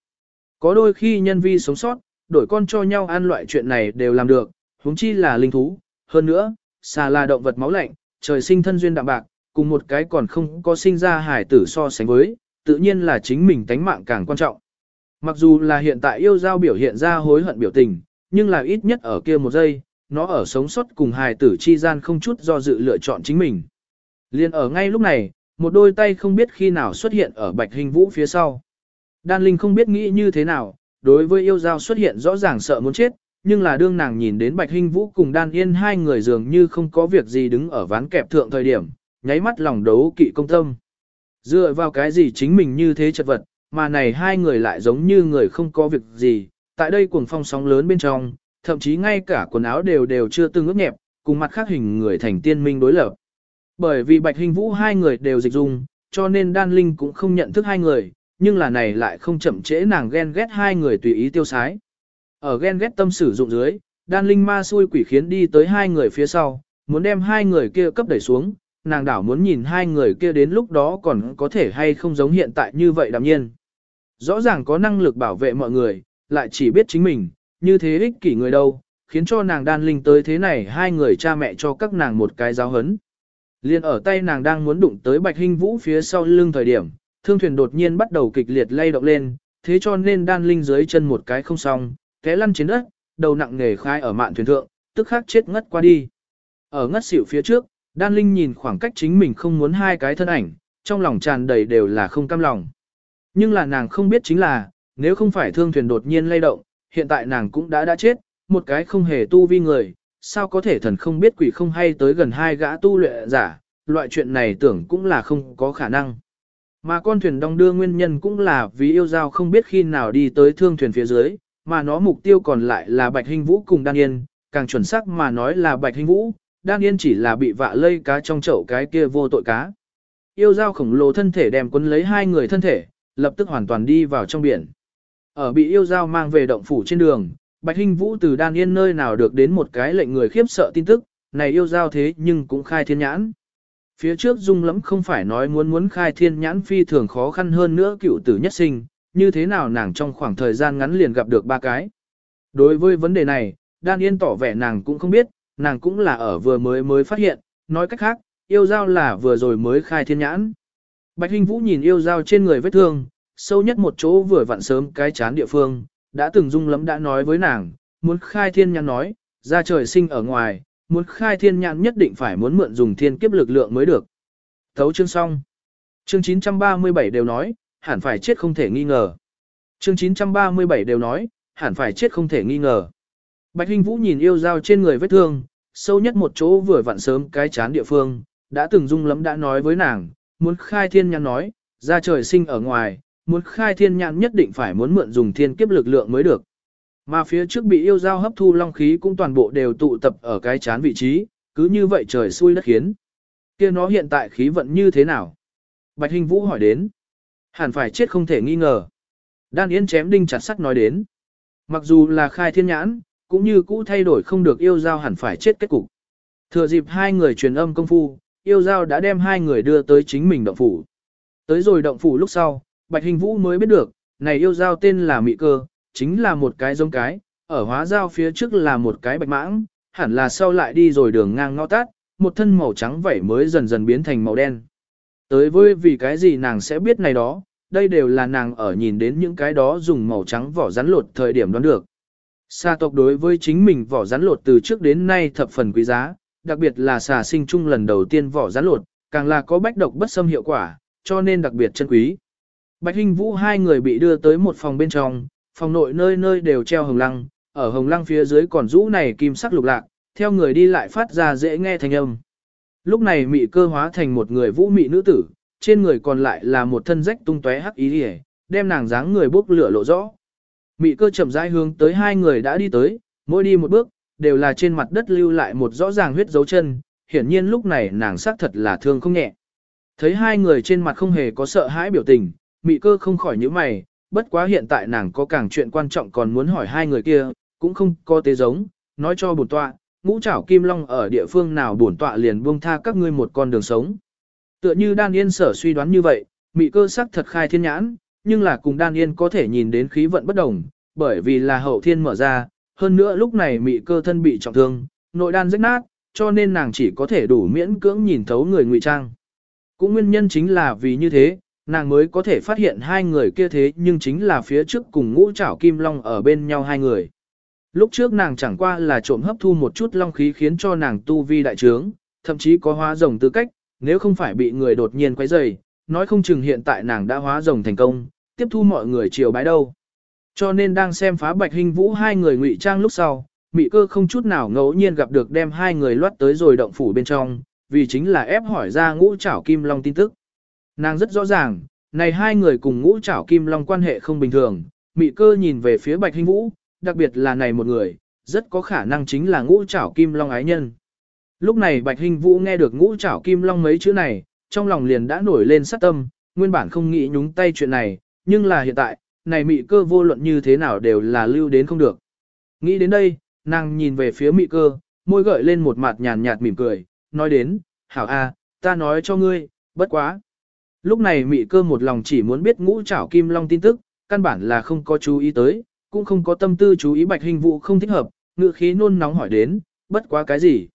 có đôi khi nhân vi sống sót, đổi con cho nhau ăn loại chuyện này đều làm được, huống chi là linh thú, hơn nữa, xà là động vật máu lạnh, trời sinh thân duyên đạm bạc, cùng một cái còn không có sinh ra hải tử so sánh với, tự nhiên là chính mình tánh mạng càng quan trọng. Mặc dù là hiện tại yêu giao biểu hiện ra hối hận biểu tình, nhưng là ít nhất ở kia một giây, nó ở sống sót cùng hài tử chi gian không chút do dự lựa chọn chính mình. Liên ở ngay lúc này, một đôi tay không biết khi nào xuất hiện ở bạch hình vũ phía sau. Đan Linh không biết nghĩ như thế nào, đối với yêu giao xuất hiện rõ ràng sợ muốn chết, nhưng là đương nàng nhìn đến bạch hinh vũ cùng Đan Yên hai người dường như không có việc gì đứng ở ván kẹp thượng thời điểm, nháy mắt lòng đấu kỵ công tâm. Dựa vào cái gì chính mình như thế chật vật, mà này hai người lại giống như người không có việc gì, tại đây cuồng phong sóng lớn bên trong, thậm chí ngay cả quần áo đều đều chưa từng ướt nhẹp, cùng mặt khác hình người thành tiên minh đối lập. Bởi vì Bạch Hình Vũ hai người đều dịch dung, cho nên Đan Linh cũng không nhận thức hai người, nhưng là này lại không chậm trễ nàng ghen ghét hai người tùy ý tiêu sái. Ở ghen ghét tâm sử dụng dưới, Đan Linh ma xui quỷ khiến đi tới hai người phía sau, muốn đem hai người kia cấp đẩy xuống, nàng đảo muốn nhìn hai người kia đến lúc đó còn có thể hay không giống hiện tại như vậy đạm nhiên. Rõ ràng có năng lực bảo vệ mọi người, lại chỉ biết chính mình, như thế ích kỷ người đâu, khiến cho nàng đan linh tới thế này hai người cha mẹ cho các nàng một cái giáo hấn. Liên ở tay nàng đang muốn đụng tới bạch hình vũ phía sau lưng thời điểm, thương thuyền đột nhiên bắt đầu kịch liệt lay động lên, thế cho nên đan linh dưới chân một cái không xong, té lăn trên đất, đầu nặng nề khai ở mạn thuyền thượng, tức khắc chết ngất qua đi. Ở ngất xỉu phía trước, đan linh nhìn khoảng cách chính mình không muốn hai cái thân ảnh, trong lòng tràn đầy đều là không cam lòng. Nhưng là nàng không biết chính là, nếu không phải thương thuyền đột nhiên lay động, hiện tại nàng cũng đã đã chết, một cái không hề tu vi người, sao có thể thần không biết quỷ không hay tới gần hai gã tu luyện giả, loại chuyện này tưởng cũng là không có khả năng. Mà con thuyền đong đưa nguyên nhân cũng là vì yêu giao không biết khi nào đi tới thương thuyền phía dưới, mà nó mục tiêu còn lại là Bạch Hình Vũ cùng Đan Yên, càng chuẩn xác mà nói là Bạch Hình Vũ, Đan Yên chỉ là bị vạ lây cá trong chậu cái kia vô tội cá. Yêu giao khổng lồ thân thể đem quấn lấy hai người thân thể, lập tức hoàn toàn đi vào trong biển. Ở bị yêu giao mang về động phủ trên đường, Bạch Hinh Vũ từ đan yên nơi nào được đến một cái lệnh người khiếp sợ tin tức, này yêu giao thế nhưng cũng khai thiên nhãn. Phía trước dung lắm không phải nói muốn muốn khai thiên nhãn phi thường khó khăn hơn nữa cựu tử nhất sinh, như thế nào nàng trong khoảng thời gian ngắn liền gặp được ba cái. Đối với vấn đề này, đan yên tỏ vẻ nàng cũng không biết, nàng cũng là ở vừa mới mới phát hiện, nói cách khác, yêu giao là vừa rồi mới khai thiên nhãn. Bạch Hinh Vũ nhìn yêu giao trên người vết thương, sâu nhất một chỗ vừa vặn sớm cái chán địa phương, đã từng dung lắm đã nói với nàng, muốn khai thiên nhãn nói, ra trời sinh ở ngoài, muốn khai thiên nhãn nhất định phải muốn mượn dùng thiên kiếp lực lượng mới được. Thấu chương xong. Chương 937 đều nói, hẳn phải chết không thể nghi ngờ. Chương 937 đều nói, hẳn phải chết không thể nghi ngờ. Bạch Hinh Vũ nhìn yêu dao trên người vết thương, sâu nhất một chỗ vừa vặn sớm cái chán địa phương, đã từng dung lắm đã nói với nàng, muốn khai thiên nhãn nói, ra trời sinh ở ngoài, muốn khai thiên nhãn nhất định phải muốn mượn dùng thiên kiếp lực lượng mới được. Mà phía trước bị yêu dao hấp thu long khí cũng toàn bộ đều tụ tập ở cái chán vị trí, cứ như vậy trời xui đất khiến. kia nó hiện tại khí vận như thế nào? Bạch Hình Vũ hỏi đến. Hẳn phải chết không thể nghi ngờ. Đan Yến chém đinh chặt sắt nói đến. Mặc dù là khai thiên nhãn, cũng như cũ thay đổi không được yêu giao hẳn phải chết kết cục. Thừa dịp hai người truyền âm công phu, yêu giao đã đem hai người đưa tới chính mình động phủ. Tới rồi động phủ lúc sau, Bạch Hình Vũ mới biết được, này yêu giao tên là Mị Cơ, chính là một cái giống cái, ở hóa giao phía trước là một cái bạch mãng, hẳn là sau lại đi rồi đường ngang ngõ tát, một thân màu trắng vảy mới dần dần biến thành màu đen. Tới với vì cái gì nàng sẽ biết này đó, đây đều là nàng ở nhìn đến những cái đó dùng màu trắng vỏ rắn lột thời điểm đoán được. Sa tộc đối với chính mình vỏ rắn lột từ trước đến nay thập phần quý giá, đặc biệt là xà sinh chung lần đầu tiên vỏ rắn lột, càng là có bách độc bất xâm hiệu quả, cho nên đặc biệt chân quý. Bạch Hinh Vũ hai người bị đưa tới một phòng bên trong, phòng nội nơi nơi đều treo hồng lăng, ở hồng lăng phía dưới còn rũ này kim sắc lục lạc, theo người đi lại phát ra dễ nghe thanh âm. Lúc này mị cơ hóa thành một người vũ mị nữ tử, trên người còn lại là một thân rách tung tóe hắc ý hề, đem nàng dáng người bốc lửa lộ rõ. Mị cơ chậm rãi hướng tới hai người đã đi tới, mỗi đi một bước, đều là trên mặt đất lưu lại một rõ ràng huyết dấu chân, hiển nhiên lúc này nàng xác thật là thương không nhẹ. Thấy hai người trên mặt không hề có sợ hãi biểu tình, mị cơ không khỏi nhíu mày, bất quá hiện tại nàng có càng chuyện quan trọng còn muốn hỏi hai người kia, cũng không có tế giống, nói cho bổn tọa, ngũ trảo kim long ở địa phương nào bổn tọa liền buông tha các ngươi một con đường sống. Tựa như đan yên sở suy đoán như vậy, mị cơ sắc thật khai thiên nhãn, nhưng là cùng đan yên có thể nhìn đến khí vận bất đồng, bởi vì là hậu thiên mở ra, hơn nữa lúc này mị cơ thân bị trọng thương, nội đan rách nát, cho nên nàng chỉ có thể đủ miễn cưỡng nhìn thấu người ngụy trang. Cũng nguyên nhân chính là vì như thế, nàng mới có thể phát hiện hai người kia thế nhưng chính là phía trước cùng ngũ trảo kim long ở bên nhau hai người. Lúc trước nàng chẳng qua là trộm hấp thu một chút long khí khiến cho nàng tu vi đại trướng, thậm chí có hóa rồng tư cách, nếu không phải bị người đột nhiên quấy rầy, nói không chừng hiện tại nàng đã hóa rồng thành công, tiếp thu mọi người chiều bái đâu. Cho nên đang xem phá bạch hình vũ hai người ngụy trang lúc sau, mị cơ không chút nào ngẫu nhiên gặp được đem hai người loát tới rồi động phủ bên trong, vì chính là ép hỏi ra ngũ trảo kim long tin tức. Nàng rất rõ ràng, này hai người cùng ngũ trảo kim long quan hệ không bình thường, mị cơ nhìn về phía bạch hình vũ, đặc biệt là này một người, rất có khả năng chính là ngũ trảo kim long ái nhân. Lúc này bạch hình vũ nghe được ngũ trảo kim long mấy chữ này, trong lòng liền đã nổi lên sát tâm, nguyên bản không nghĩ nhúng tay chuyện này, nhưng là hiện tại, này mị cơ vô luận như thế nào đều là lưu đến không được. Nghĩ đến đây, nàng nhìn về phía mị cơ, môi gợi lên một mặt nhàn nhạt mỉm cười, nói đến, hảo a, ta nói cho ngươi, bất quá. Lúc này mị cơ một lòng chỉ muốn biết ngũ trảo kim long tin tức, căn bản là không có chú ý tới, cũng không có tâm tư chú ý bạch hình vụ không thích hợp, ngự khí nôn nóng hỏi đến, bất quá cái gì.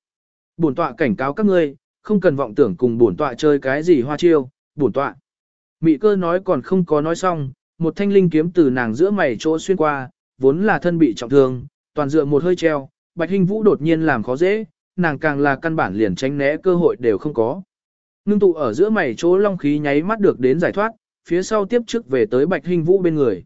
Bổn tọa cảnh cáo các ngươi, không cần vọng tưởng cùng bổn tọa chơi cái gì hoa chiêu, bổn tọa. Mị cơ nói còn không có nói xong, một thanh linh kiếm từ nàng giữa mày chỗ xuyên qua, vốn là thân bị trọng thương, toàn dựa một hơi treo, bạch hình vũ đột nhiên làm khó dễ, nàng càng là căn bản liền tránh né cơ hội đều không có. Ngưng tụ ở giữa mày chỗ long khí nháy mắt được đến giải thoát, phía sau tiếp trước về tới bạch hình vũ bên người.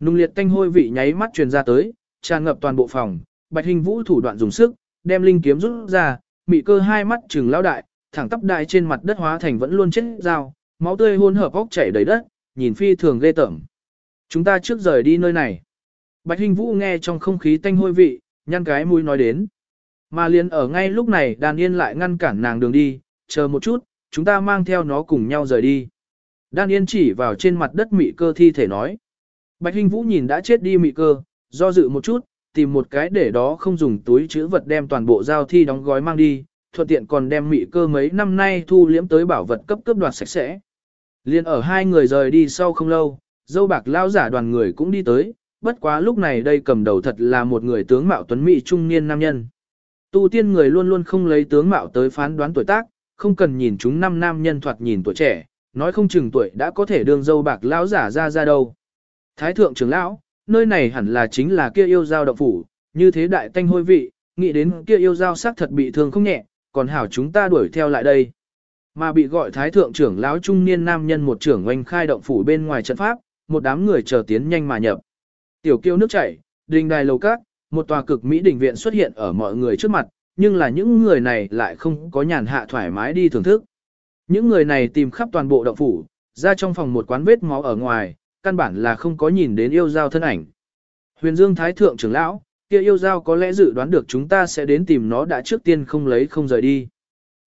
Nung liệt tanh hôi vị nháy mắt truyền ra tới, tràn ngập toàn bộ phòng, bạch hình vũ thủ đoạn dùng sức, đem linh kiếm rút ra, mị cơ hai mắt trừng lao đại, thẳng tắp đại trên mặt đất hóa thành vẫn luôn chết dao, máu tươi hôn hợp óc chảy đầy đất, nhìn phi thường ghê tởm. Chúng ta trước rời đi nơi này. Bạch Hình Vũ nghe trong không khí tanh hôi vị, nhăn cái mũi nói đến. Mà liền ở ngay lúc này đàn yên lại ngăn cản nàng đường đi, chờ một chút, chúng ta mang theo nó cùng nhau rời đi. Đan Yên chỉ vào trên mặt đất mị cơ thi thể nói. Bạch Hinh Vũ nhìn đã chết đi mị cơ, do dự một chút, tìm một cái để đó không dùng túi chữ vật đem toàn bộ giao thi đóng gói mang đi, thuận tiện còn đem mị cơ mấy năm nay thu liễm tới bảo vật cấp cấp đoạt sạch sẽ. Liên ở hai người rời đi sau không lâu, dâu bạc lao giả đoàn người cũng đi tới, bất quá lúc này đây cầm đầu thật là một người tướng mạo tuấn mỹ trung niên nam nhân. Tu tiên người luôn luôn không lấy tướng mạo tới phán đoán tuổi tác, không cần nhìn chúng năm nam nhân thoạt nhìn tuổi trẻ, nói không chừng tuổi đã có thể đương dâu bạc lão giả ra ra đâu. Thái thượng trưởng lão, nơi này hẳn là chính là kia yêu giao động phủ, như thế đại tanh hôi vị, nghĩ đến kia yêu giao sắc thật bị thương không nhẹ, còn hảo chúng ta đuổi theo lại đây. Mà bị gọi thái thượng trưởng lão trung niên nam nhân một trưởng oanh khai động phủ bên ngoài trận pháp, một đám người chờ tiến nhanh mà nhập. Tiểu kiêu nước chảy, đình đài lầu cát, một tòa cực mỹ đình viện xuất hiện ở mọi người trước mặt, nhưng là những người này lại không có nhàn hạ thoải mái đi thưởng thức. Những người này tìm khắp toàn bộ động phủ, ra trong phòng một quán vết máu ở ngoài, căn bản là không có nhìn đến yêu giao thân ảnh. Huyền Dương Thái Thượng trưởng lão, kia yêu giao có lẽ dự đoán được chúng ta sẽ đến tìm nó đã trước tiên không lấy không rời đi.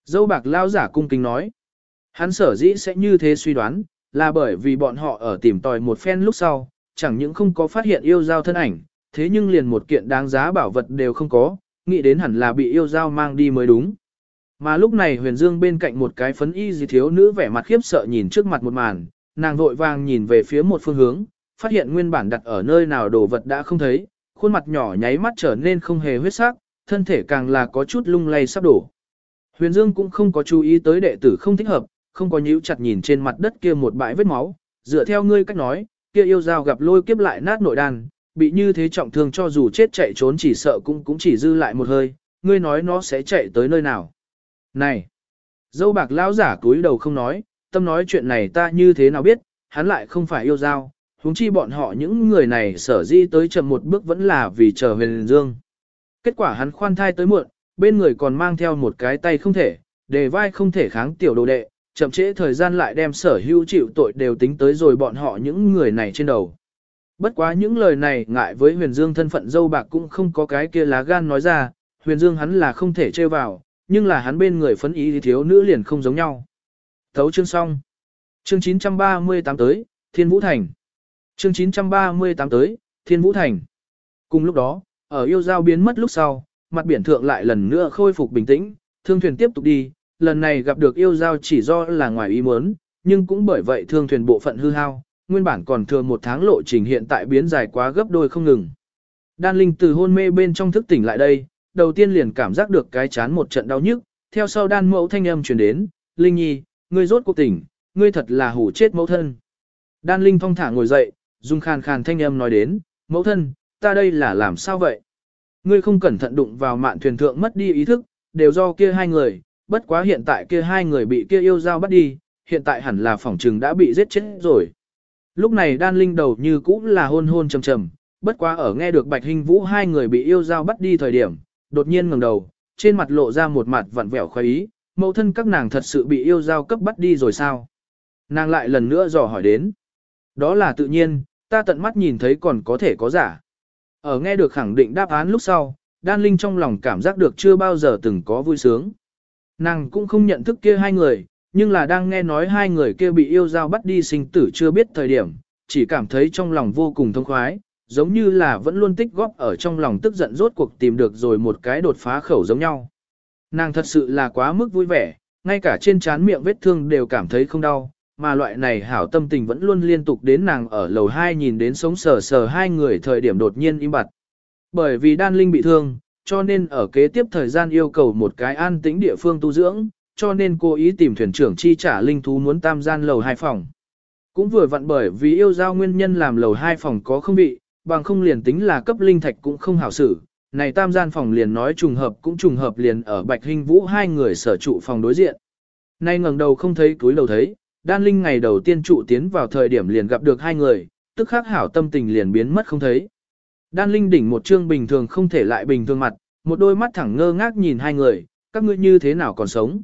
Dâu bạc lao giả cung kính nói. Hắn sở dĩ sẽ như thế suy đoán, là bởi vì bọn họ ở tìm tòi một phen lúc sau, chẳng những không có phát hiện yêu giao thân ảnh, thế nhưng liền một kiện đáng giá bảo vật đều không có, nghĩ đến hẳn là bị yêu giao mang đi mới đúng. Mà lúc này huyền dương bên cạnh một cái phấn y gì thiếu nữ vẻ mặt khiếp sợ nhìn trước mặt một màn, nàng vội vàng nhìn về phía một phương hướng, phát hiện nguyên bản đặt ở nơi nào đồ vật đã không thấy, khuôn mặt nhỏ nháy mắt trở nên không hề huyết sắc, thân thể càng là có chút lung lay sắp đổ. Huyền Dương cũng không có chú ý tới đệ tử không thích hợp, không có nhíu chặt nhìn trên mặt đất kia một bãi vết máu, dựa theo ngươi cách nói, kia yêu dao gặp lôi kiếp lại nát nội đan, bị như thế trọng thương cho dù chết chạy trốn chỉ sợ cũng cũng chỉ dư lại một hơi, ngươi nói nó sẽ chạy tới nơi nào. Này! Dâu bạc lão giả cúi đầu không nói, tâm nói chuyện này ta như thế nào biết, hắn lại không phải yêu giao, huống chi bọn họ những người này sở di tới chậm một bước vẫn là vì chờ huyền dương. Kết quả hắn khoan thai tới muộn, bên người còn mang theo một cái tay không thể, đề vai không thể kháng tiểu đồ đệ, chậm trễ thời gian lại đem sở hữu chịu tội đều tính tới rồi bọn họ những người này trên đầu. Bất quá những lời này ngại với huyền dương thân phận dâu bạc cũng không có cái kia lá gan nói ra, huyền dương hắn là không thể chơi vào, nhưng là hắn bên người phấn ý thì thiếu nữ liền không giống nhau. Thấu chương xong. Chương 938 tới, Thiên Vũ Thành. Chương 938 tới, Thiên Vũ Thành. Cùng lúc đó, ở yêu giao biến mất lúc sau, mặt biển thượng lại lần nữa khôi phục bình tĩnh, thương thuyền tiếp tục đi, lần này gặp được yêu giao chỉ do là ngoài ý muốn, nhưng cũng bởi vậy thương thuyền bộ phận hư hao, nguyên bản còn thừa một tháng lộ trình hiện tại biến dài quá gấp đôi không ngừng. Đan Linh từ hôn mê bên trong thức tỉnh lại đây, đầu tiên liền cảm giác được cái chán một trận đau nhức, theo sau đan mẫu thanh âm truyền đến, Linh Nhi, ngươi rốt cuộc tỉnh, ngươi thật là hủ chết mẫu thân. Đan Linh thong thả ngồi dậy, dùng khàn khàn thanh âm nói đến, mẫu thân, ta đây là làm sao vậy? Ngươi không cẩn thận đụng vào mạn thuyền thượng mất đi ý thức, đều do kia hai người, bất quá hiện tại kia hai người bị kia yêu dao bắt đi, hiện tại hẳn là phỏng trừng đã bị giết chết rồi. Lúc này đan linh đầu như cũ là hôn hôn trầm trầm, bất quá ở nghe được bạch hình vũ hai người bị yêu dao bắt đi thời điểm, đột nhiên ngẩng đầu, trên mặt lộ ra một mặt vặn vẹo khoái ý, mẫu thân các nàng thật sự bị yêu giao cấp bắt đi rồi sao? Nàng lại lần nữa dò hỏi đến. Đó là tự nhiên, ta tận mắt nhìn thấy còn có thể có giả. Ở nghe được khẳng định đáp án lúc sau, đan linh trong lòng cảm giác được chưa bao giờ từng có vui sướng. Nàng cũng không nhận thức kia hai người, nhưng là đang nghe nói hai người kia bị yêu giao bắt đi sinh tử chưa biết thời điểm, chỉ cảm thấy trong lòng vô cùng thông khoái, giống như là vẫn luôn tích góp ở trong lòng tức giận rốt cuộc tìm được rồi một cái đột phá khẩu giống nhau. Nàng thật sự là quá mức vui vẻ, ngay cả trên trán miệng vết thương đều cảm thấy không đau, mà loại này hảo tâm tình vẫn luôn liên tục đến nàng ở lầu 2 nhìn đến sống sờ sờ hai người thời điểm đột nhiên im bặt. Bởi vì đan linh bị thương, cho nên ở kế tiếp thời gian yêu cầu một cái an tĩnh địa phương tu dưỡng, cho nên cô ý tìm thuyền trưởng chi trả linh thú muốn tam gian lầu hai phòng. Cũng vừa vặn bởi vì yêu giao nguyên nhân làm lầu hai phòng có không bị, bằng không liền tính là cấp linh thạch cũng không hảo xử. Này tam gian phòng liền nói trùng hợp cũng trùng hợp liền ở Bạch Hinh Vũ hai người sở trụ phòng đối diện. Nay ngẩng đầu không thấy túi đầu thấy, đan linh ngày đầu tiên trụ tiến vào thời điểm liền gặp được hai người, tức khắc hảo tâm tình liền biến mất không thấy. Đan linh đỉnh một trương bình thường không thể lại bình thường mặt, một đôi mắt thẳng ngơ ngác nhìn hai người, các ngươi như thế nào còn sống.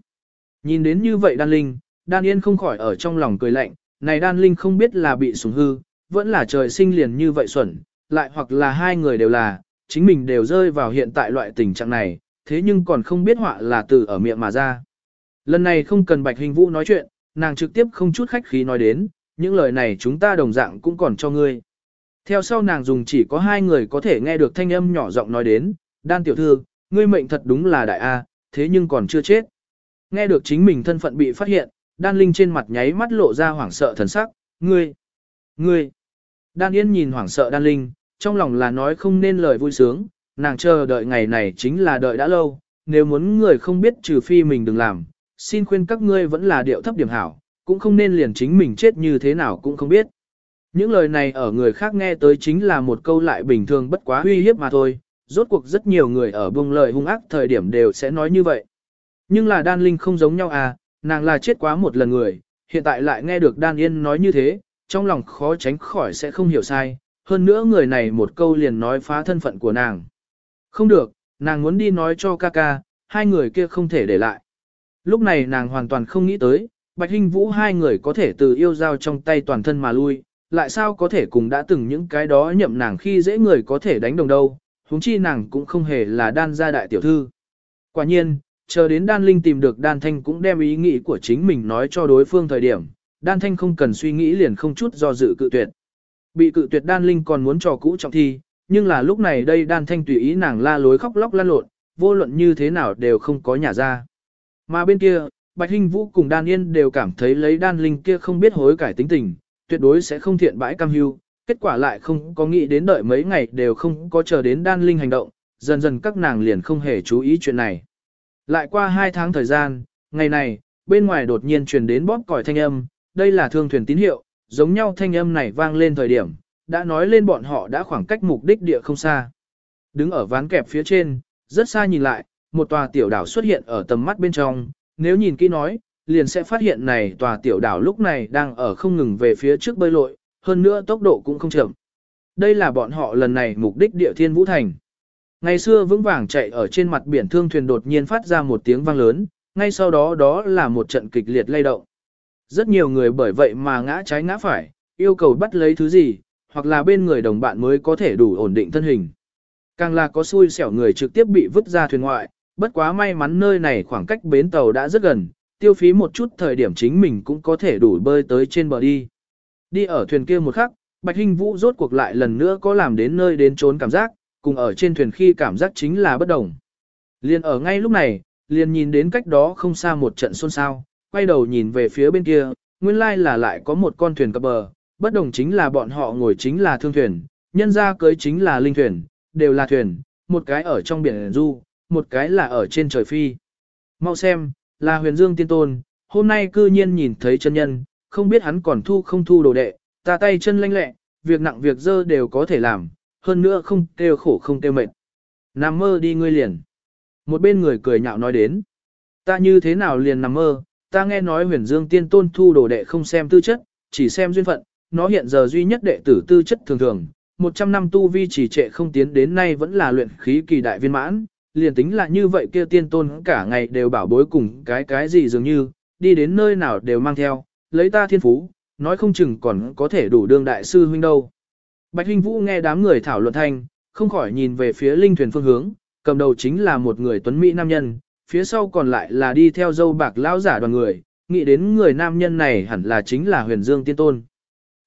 Nhìn đến như vậy đan linh, đan yên không khỏi ở trong lòng cười lạnh, này đan linh không biết là bị sủng hư, vẫn là trời sinh liền như vậy xuẩn, lại hoặc là hai người đều là, chính mình đều rơi vào hiện tại loại tình trạng này, thế nhưng còn không biết họa là từ ở miệng mà ra. Lần này không cần Bạch Hình Vũ nói chuyện, nàng trực tiếp không chút khách khí nói đến, những lời này chúng ta đồng dạng cũng còn cho ngươi. Theo sau nàng dùng chỉ có hai người có thể nghe được thanh âm nhỏ giọng nói đến, đan tiểu thư, ngươi mệnh thật đúng là đại A, thế nhưng còn chưa chết. Nghe được chính mình thân phận bị phát hiện, đan linh trên mặt nháy mắt lộ ra hoảng sợ thần sắc, ngươi, ngươi. Đan yên nhìn hoảng sợ đan linh, trong lòng là nói không nên lời vui sướng, nàng chờ đợi ngày này chính là đợi đã lâu, nếu muốn người không biết trừ phi mình đừng làm, xin khuyên các ngươi vẫn là điệu thấp điểm hảo, cũng không nên liền chính mình chết như thế nào cũng không biết. Những lời này ở người khác nghe tới chính là một câu lại bình thường bất quá uy hiếp mà thôi, rốt cuộc rất nhiều người ở buông lời hung ác thời điểm đều sẽ nói như vậy. Nhưng là đan linh không giống nhau à, nàng là chết quá một lần người, hiện tại lại nghe được đan yên nói như thế, trong lòng khó tránh khỏi sẽ không hiểu sai, hơn nữa người này một câu liền nói phá thân phận của nàng. Không được, nàng muốn đi nói cho ca ca, hai người kia không thể để lại. Lúc này nàng hoàn toàn không nghĩ tới, Bạch Hinh Vũ hai người có thể từ yêu giao trong tay toàn thân mà lui, lại sao có thể cùng đã từng những cái đó nhậm nàng khi dễ người có thể đánh đồng đâu, huống chi nàng cũng không hề là đan gia đại tiểu thư. Quả nhiên, chờ đến đan linh tìm được đan thanh cũng đem ý nghĩ của chính mình nói cho đối phương thời điểm, đan thanh không cần suy nghĩ liền không chút do dự cự tuyệt. Bị cự tuyệt đan linh còn muốn trò cũ trọng thi, nhưng là lúc này đây đan thanh tùy ý nàng la lối khóc lóc lan lộn, vô luận như thế nào đều không có nhà ra. Mà bên kia, Bạch Hinh Vũ cùng Đan Yên đều cảm thấy lấy đan linh kia không biết hối cải tính tình, tuyệt đối sẽ không thiện bãi cam hưu, kết quả lại không có nghĩ đến đợi mấy ngày đều không có chờ đến đan linh hành động, dần dần các nàng liền không hề chú ý chuyện này. Lại qua hai tháng thời gian, ngày này, bên ngoài đột nhiên truyền đến bóp còi thanh âm, đây là thương thuyền tín hiệu, giống nhau thanh âm này vang lên thời điểm, đã nói lên bọn họ đã khoảng cách mục đích địa không xa. Đứng ở ván kẹp phía trên, rất xa nhìn lại, một tòa tiểu đảo xuất hiện ở tầm mắt bên trong, nếu nhìn kỹ nói, liền sẽ phát hiện này tòa tiểu đảo lúc này đang ở không ngừng về phía trước bơi lội, hơn nữa tốc độ cũng không chậm. Đây là bọn họ lần này mục đích địa thiên vũ thành. Ngày xưa vững vàng chạy ở trên mặt biển thương thuyền đột nhiên phát ra một tiếng vang lớn, ngay sau đó đó là một trận kịch liệt lay động. Rất nhiều người bởi vậy mà ngã trái ngã phải, yêu cầu bắt lấy thứ gì, hoặc là bên người đồng bạn mới có thể đủ ổn định thân hình. Càng là có xui xẻo người trực tiếp bị vứt ra thuyền ngoại, bất quá may mắn nơi này khoảng cách bến tàu đã rất gần, tiêu phí một chút thời điểm chính mình cũng có thể đủ bơi tới trên bờ đi. Đi ở thuyền kia một khắc, Bạch Hinh Vũ rốt cuộc lại lần nữa có làm đến nơi đến trốn cảm giác, cùng ở trên thuyền khi cảm giác chính là bất đồng. Liên ở ngay lúc này, liền nhìn đến cách đó không xa một trận xôn xao, quay đầu nhìn về phía bên kia, nguyên lai là lại có một con thuyền cập bờ, bất đồng chính là bọn họ ngồi chính là thương thuyền, nhân ra cưới chính là linh thuyền, đều là thuyền, một cái ở trong biển du, một cái là ở trên trời phi. Mau xem, là huyền dương tiên tôn, hôm nay cư nhiên nhìn thấy chân nhân, không biết hắn còn thu không thu đồ đệ, ta tay chân lanh lẹ, việc nặng việc dơ đều có thể làm, hơn nữa không kêu khổ không kêu mệt. Nằm mơ đi ngươi liền. Một bên người cười nhạo nói đến. Ta như thế nào liền nằm mơ, ta nghe nói huyền dương tiên tôn thu đồ đệ không xem tư chất, chỉ xem duyên phận, nó hiện giờ duy nhất đệ tử tư chất thường thường, 100 năm tu vi chỉ trệ không tiến đến nay vẫn là luyện khí kỳ đại viên mãn, liền tính là như vậy kia tiên tôn cả ngày đều bảo bối cùng cái cái gì dường như, đi đến nơi nào đều mang theo, lấy ta thiên phú, nói không chừng còn có thể đủ đương đại sư huynh đâu. Bạch huynh Vũ nghe đám người thảo luận thanh, không khỏi nhìn về phía linh thuyền phương hướng, cầm đầu chính là một người tuấn mỹ nam nhân, phía sau còn lại là đi theo dâu bạc lão giả đoàn người, nghĩ đến người nam nhân này hẳn là chính là huyền dương tiên tôn.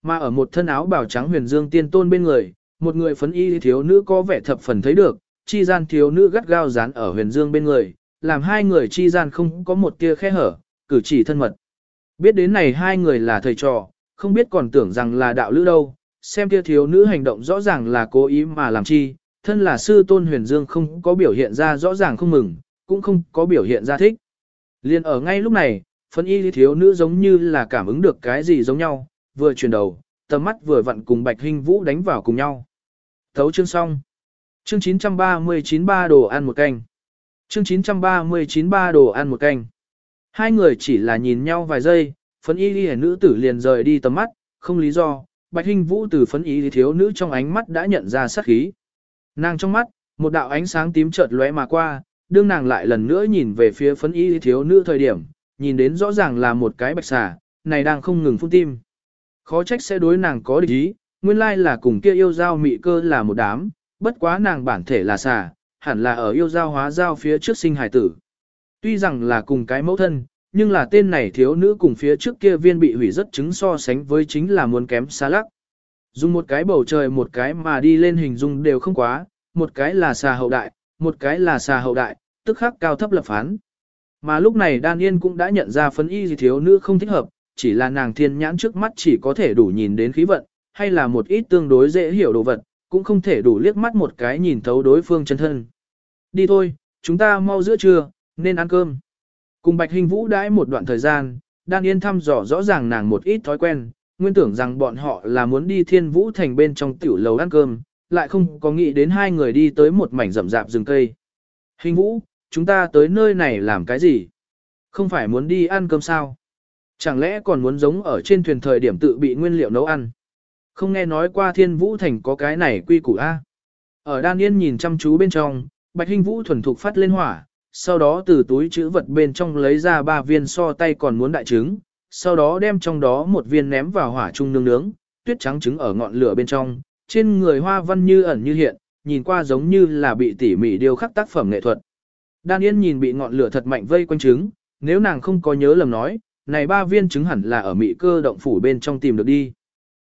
Mà ở một thân áo bào trắng huyền dương tiên tôn bên người, một người phấn y thiếu nữ có vẻ thập phần thấy được, chi gian thiếu nữ gắt gao dán ở huyền dương bên người, làm hai người chi gian không có một tia khe hở, cử chỉ thân mật. Biết đến này hai người là thầy trò, không biết còn tưởng rằng là đạo lữ đâu, xem kia thiếu nữ hành động rõ ràng là cố ý mà làm chi, thân là sư tôn huyền dương không có biểu hiện ra rõ ràng không mừng, cũng không có biểu hiện ra thích. Liên ở ngay lúc này, phân y thiếu nữ giống như là cảm ứng được cái gì giống nhau, vừa chuyển đầu, tầm mắt vừa vặn cùng Bạch Hinh Vũ đánh vào cùng nhau. Thấu chương xong. Chương 939 ba đồ ăn một canh. Chương 939 ba đồ ăn một canh. Hai người chỉ là nhìn nhau vài giây, phấn y đi nữ tử liền rời đi tầm mắt, không lý do, Bạch Hinh Vũ từ phấn y thiếu nữ trong ánh mắt đã nhận ra sát khí. Nàng trong mắt, một đạo ánh sáng tím chợt lóe mà qua, đương nàng lại lần nữa nhìn về phía phấn y thiếu nữ thời điểm, nhìn đến rõ ràng là một cái bạch xà, này đang không ngừng phun tim. Khó trách sẽ đối nàng có địch ý, nguyên lai là cùng kia yêu giao mị cơ là một đám, bất quá nàng bản thể là xà, hẳn là ở yêu giao hóa giao phía trước sinh hài tử. Tuy rằng là cùng cái mẫu thân, nhưng là tên này thiếu nữ cùng phía trước kia viên bị hủy rất chứng so sánh với chính là muốn kém xa lắc. Dùng một cái bầu trời một cái mà đi lên hình dung đều không quá, một cái là xà hậu đại, một cái là xà hậu đại, tức khắc cao thấp lập phán. Mà lúc này Đan Yên cũng đã nhận ra phấn y gì thiếu nữ không thích hợp, chỉ là nàng thiên nhãn trước mắt chỉ có thể đủ nhìn đến khí vận, hay là một ít tương đối dễ hiểu đồ vật, cũng không thể đủ liếc mắt một cái nhìn thấu đối phương chân thân. Đi thôi, chúng ta mau giữa trưa, nên ăn cơm. Cùng Bạch Hình Vũ đãi một đoạn thời gian, Đan Yên thăm dò rõ ràng nàng một ít thói quen, nguyên tưởng rằng bọn họ là muốn đi thiên vũ thành bên trong tiểu lầu ăn cơm, lại không có nghĩ đến hai người đi tới một mảnh rậm rạp rừng cây. Hình Vũ, chúng ta tới nơi này làm cái gì? Không phải muốn đi ăn cơm sao? Chẳng lẽ còn muốn giống ở trên thuyền thời điểm tự bị nguyên liệu nấu ăn? Không nghe nói qua thiên vũ thành có cái này quy củ A. Ở đan yên nhìn chăm chú bên trong, bạch hình vũ thuần thục phát lên hỏa, sau đó từ túi chữ vật bên trong lấy ra ba viên so tay còn muốn đại trứng, sau đó đem trong đó một viên ném vào hỏa trung nướng nướng, tuyết trắng trứng ở ngọn lửa bên trong, trên người hoa văn như ẩn như hiện, nhìn qua giống như là bị tỉ mỉ điêu khắc tác phẩm nghệ thuật. Đan Yên nhìn bị ngọn lửa thật mạnh vây quanh trứng, nếu nàng không có nhớ lầm nói, này ba viên trứng hẳn là ở mị cơ động phủ bên trong tìm được đi.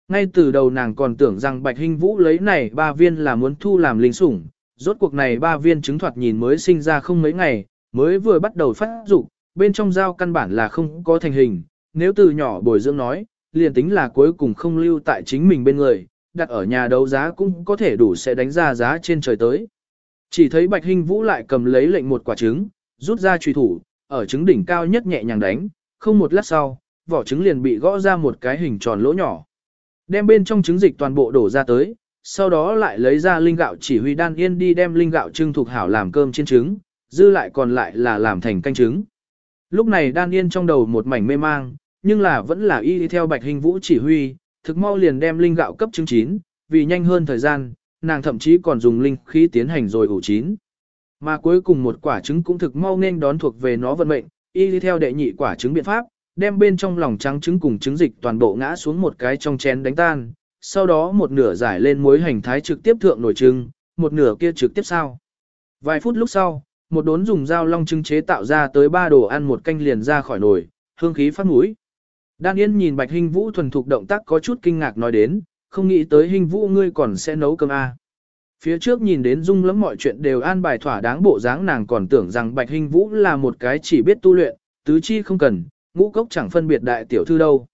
Ngay từ đầu nàng còn tưởng rằng Bạch Hinh Vũ lấy này ba viên là muốn thu làm linh sủng, rốt cuộc này ba viên trứng thoạt nhìn mới sinh ra không mấy ngày, mới vừa bắt đầu phát dục, bên trong dao căn bản là không có thành hình, nếu từ nhỏ bồi dưỡng nói, liền tính là cuối cùng không lưu tại chính mình bên người, đặt ở nhà đấu giá cũng có thể đủ sẽ đánh ra giá trên trời tới. Chỉ thấy Bạch Hinh Vũ lại cầm lấy lệnh một quả trứng, rút ra truy thủ, ở trứng đỉnh cao nhất nhẹ nhàng đánh, không một lát sau, vỏ trứng liền bị gõ ra một cái hình tròn lỗ nhỏ. Đem bên trong trứng dịch toàn bộ đổ ra tới, sau đó lại lấy ra linh gạo chỉ huy đan yên đi đem linh gạo trưng thuộc hảo làm cơm trên trứng, dư lại còn lại là làm thành canh trứng. Lúc này đan yên trong đầu một mảnh mê mang, nhưng là vẫn là y theo bạch hình vũ chỉ huy, thực mau liền đem linh gạo cấp trứng chín, vì nhanh hơn thời gian, nàng thậm chí còn dùng linh khí tiến hành rồi ủ chín. Mà cuối cùng một quả trứng cũng thực mau nên đón thuộc về nó vận mệnh, y đi theo đệ nhị quả trứng biện pháp, đem bên trong lòng trắng trứng cùng trứng dịch toàn bộ ngã xuống một cái trong chén đánh tan, sau đó một nửa giải lên muối hành thái trực tiếp thượng nồi trứng, một nửa kia trực tiếp sao. Vài phút lúc sau, một đốn dùng dao long trứng chế tạo ra tới ba đồ ăn một canh liền ra khỏi nồi, hương khí phát mũi. Đan Yên nhìn Bạch Hinh Vũ thuần thục động tác có chút kinh ngạc nói đến, không nghĩ tới Hinh Vũ ngươi còn sẽ nấu cơm a. À. Phía trước nhìn đến dung lắm mọi chuyện đều an bài thỏa đáng bộ dáng nàng còn tưởng rằng Bạch Hinh Vũ là một cái chỉ biết tu luyện, tứ chi không cần, ngũ cốc chẳng phân biệt đại tiểu thư đâu.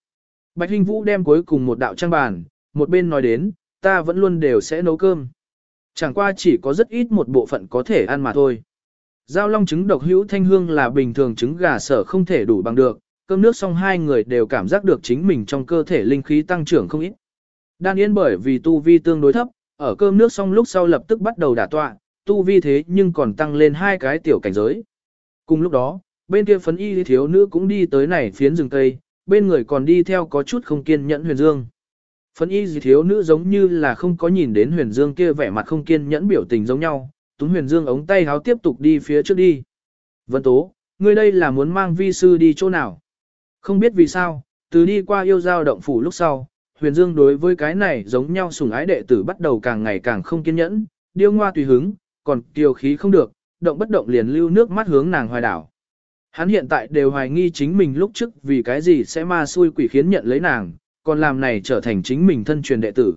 Bạch Hinh Vũ đem cuối cùng một đạo trang bàn, một bên nói đến, ta vẫn luôn đều sẽ nấu cơm. Chẳng qua chỉ có rất ít một bộ phận có thể ăn mà thôi. Giao long trứng độc hữu thanh hương là bình thường trứng gà sở không thể đủ bằng được, cơm nước xong hai người đều cảm giác được chính mình trong cơ thể linh khí tăng trưởng không ít. Đan Yên bởi vì tu vi tương đối thấp, ở cơm nước xong lúc sau lập tức bắt đầu đả tọa, tu vi thế nhưng còn tăng lên hai cái tiểu cảnh giới. Cùng lúc đó, bên kia phấn y thiếu nữ cũng đi tới này phiến rừng cây, bên người còn đi theo có chút không kiên nhẫn huyền dương. Phấn y thiếu nữ giống như là không có nhìn đến huyền dương kia vẻ mặt không kiên nhẫn biểu tình giống nhau, túng huyền dương ống tay háo tiếp tục đi phía trước đi. Vân Tố, ngươi đây là muốn mang vi sư đi chỗ nào? Không biết vì sao, từ đi qua yêu giao động phủ lúc sau, huyền dương đối với cái này giống nhau sùng ái đệ tử bắt đầu càng ngày càng không kiên nhẫn, điêu ngoa tùy hứng, còn kiều khí không được, động bất động liền lưu nước mắt hướng nàng hoài đảo. Hắn hiện tại đều hoài nghi chính mình lúc trước vì cái gì sẽ ma xui quỷ khiến nhận lấy nàng, còn làm này trở thành chính mình thân truyền đệ tử.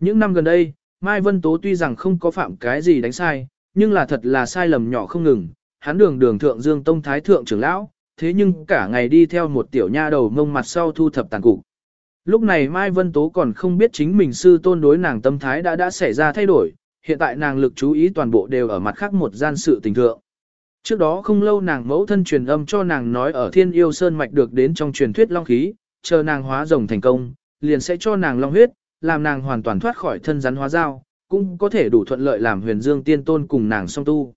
Những năm gần đây, Mai Vân Tố tuy rằng không có phạm cái gì đánh sai, nhưng là thật là sai lầm nhỏ không ngừng, hắn đường đường thượng dương tông thái thượng trưởng lão, thế nhưng cả ngày đi theo một tiểu nha đầu mông mặt sau thu thập tàn cục. Lúc này Mai Vân Tố còn không biết chính mình sư tôn đối nàng tâm thái đã đã xảy ra thay đổi, hiện tại nàng lực chú ý toàn bộ đều ở mặt khác một gian sự tình thượng. Trước đó không lâu nàng mẫu thân truyền âm cho nàng nói ở thiên yêu sơn mạch được đến trong truyền thuyết long khí, chờ nàng hóa rồng thành công, liền sẽ cho nàng long huyết, làm nàng hoàn toàn thoát khỏi thân rắn hóa dao, cũng có thể đủ thuận lợi làm huyền dương tiên tôn cùng nàng song tu.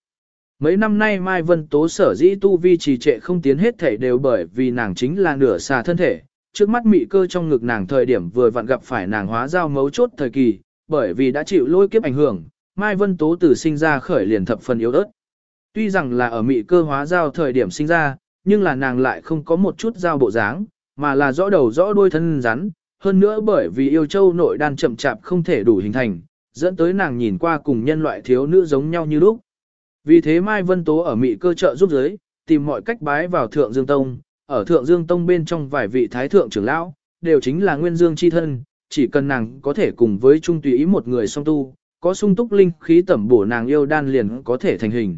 Mấy năm nay Mai Vân Tố sở dĩ tu vi trì trệ không tiến hết thể đều bởi vì nàng chính là nửa xà thân thể, trước mắt mị cơ trong ngực nàng thời điểm vừa vặn gặp phải nàng hóa giao mấu chốt thời kỳ, bởi vì đã chịu lôi kiếp ảnh hưởng, Mai Vân Tố từ sinh ra khởi liền thập phần yếu ớt. Tuy rằng là ở mị cơ hóa giao thời điểm sinh ra, nhưng là nàng lại không có một chút giao bộ dáng, mà là rõ đầu rõ đuôi thân rắn, hơn nữa bởi vì yêu châu nội đan chậm chạp không thể đủ hình thành, dẫn tới nàng nhìn qua cùng nhân loại thiếu nữ giống nhau như lúc. Vì thế Mai Vân Tố ở mỹ cơ trợ giúp giới, tìm mọi cách bái vào Thượng Dương Tông, ở Thượng Dương Tông bên trong vài vị thái thượng trưởng lão, đều chính là nguyên dương chi thân, chỉ cần nàng có thể cùng với trung tùy ý một người song tu, có sung túc linh khí tẩm bổ nàng yêu đan liền có thể thành hình.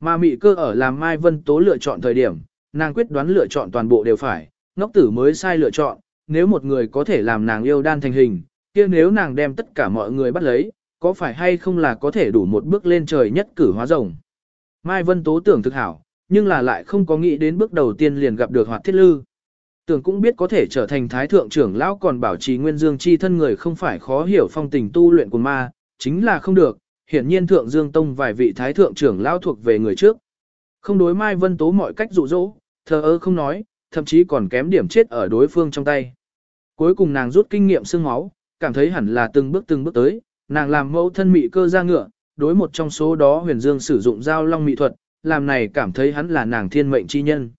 Mà mị cơ ở làm Mai Vân Tố lựa chọn thời điểm, nàng quyết đoán lựa chọn toàn bộ đều phải, ngốc tử mới sai lựa chọn, nếu một người có thể làm nàng yêu đan thành hình, kia nếu nàng đem tất cả mọi người bắt lấy, có phải hay không là có thể đủ một bước lên trời nhất cử hóa rồng. Mai Vân Tố tưởng thực hảo, nhưng là lại không có nghĩ đến bước đầu tiên liền gặp được hoạt thiết lư. Tưởng cũng biết có thể trở thành thái thượng trưởng lão còn bảo trì nguyên dương chi thân người không phải khó hiểu phong tình tu luyện của ma, chính là không được, hiển nhiên thượng dương tông vài vị thái thượng trưởng lão thuộc về người trước. Không đối Mai Vân Tố mọi cách dụ dỗ, thờ ơ không nói, thậm chí còn kém điểm chết ở đối phương trong tay. Cuối cùng nàng rút kinh nghiệm xương máu, cảm thấy hẳn là từng bước từng bước tới, nàng làm mẫu thân mị cơ ra ngựa, đối một trong số đó huyền dương sử dụng dao long mỹ thuật, làm này cảm thấy hắn là nàng thiên mệnh chi nhân.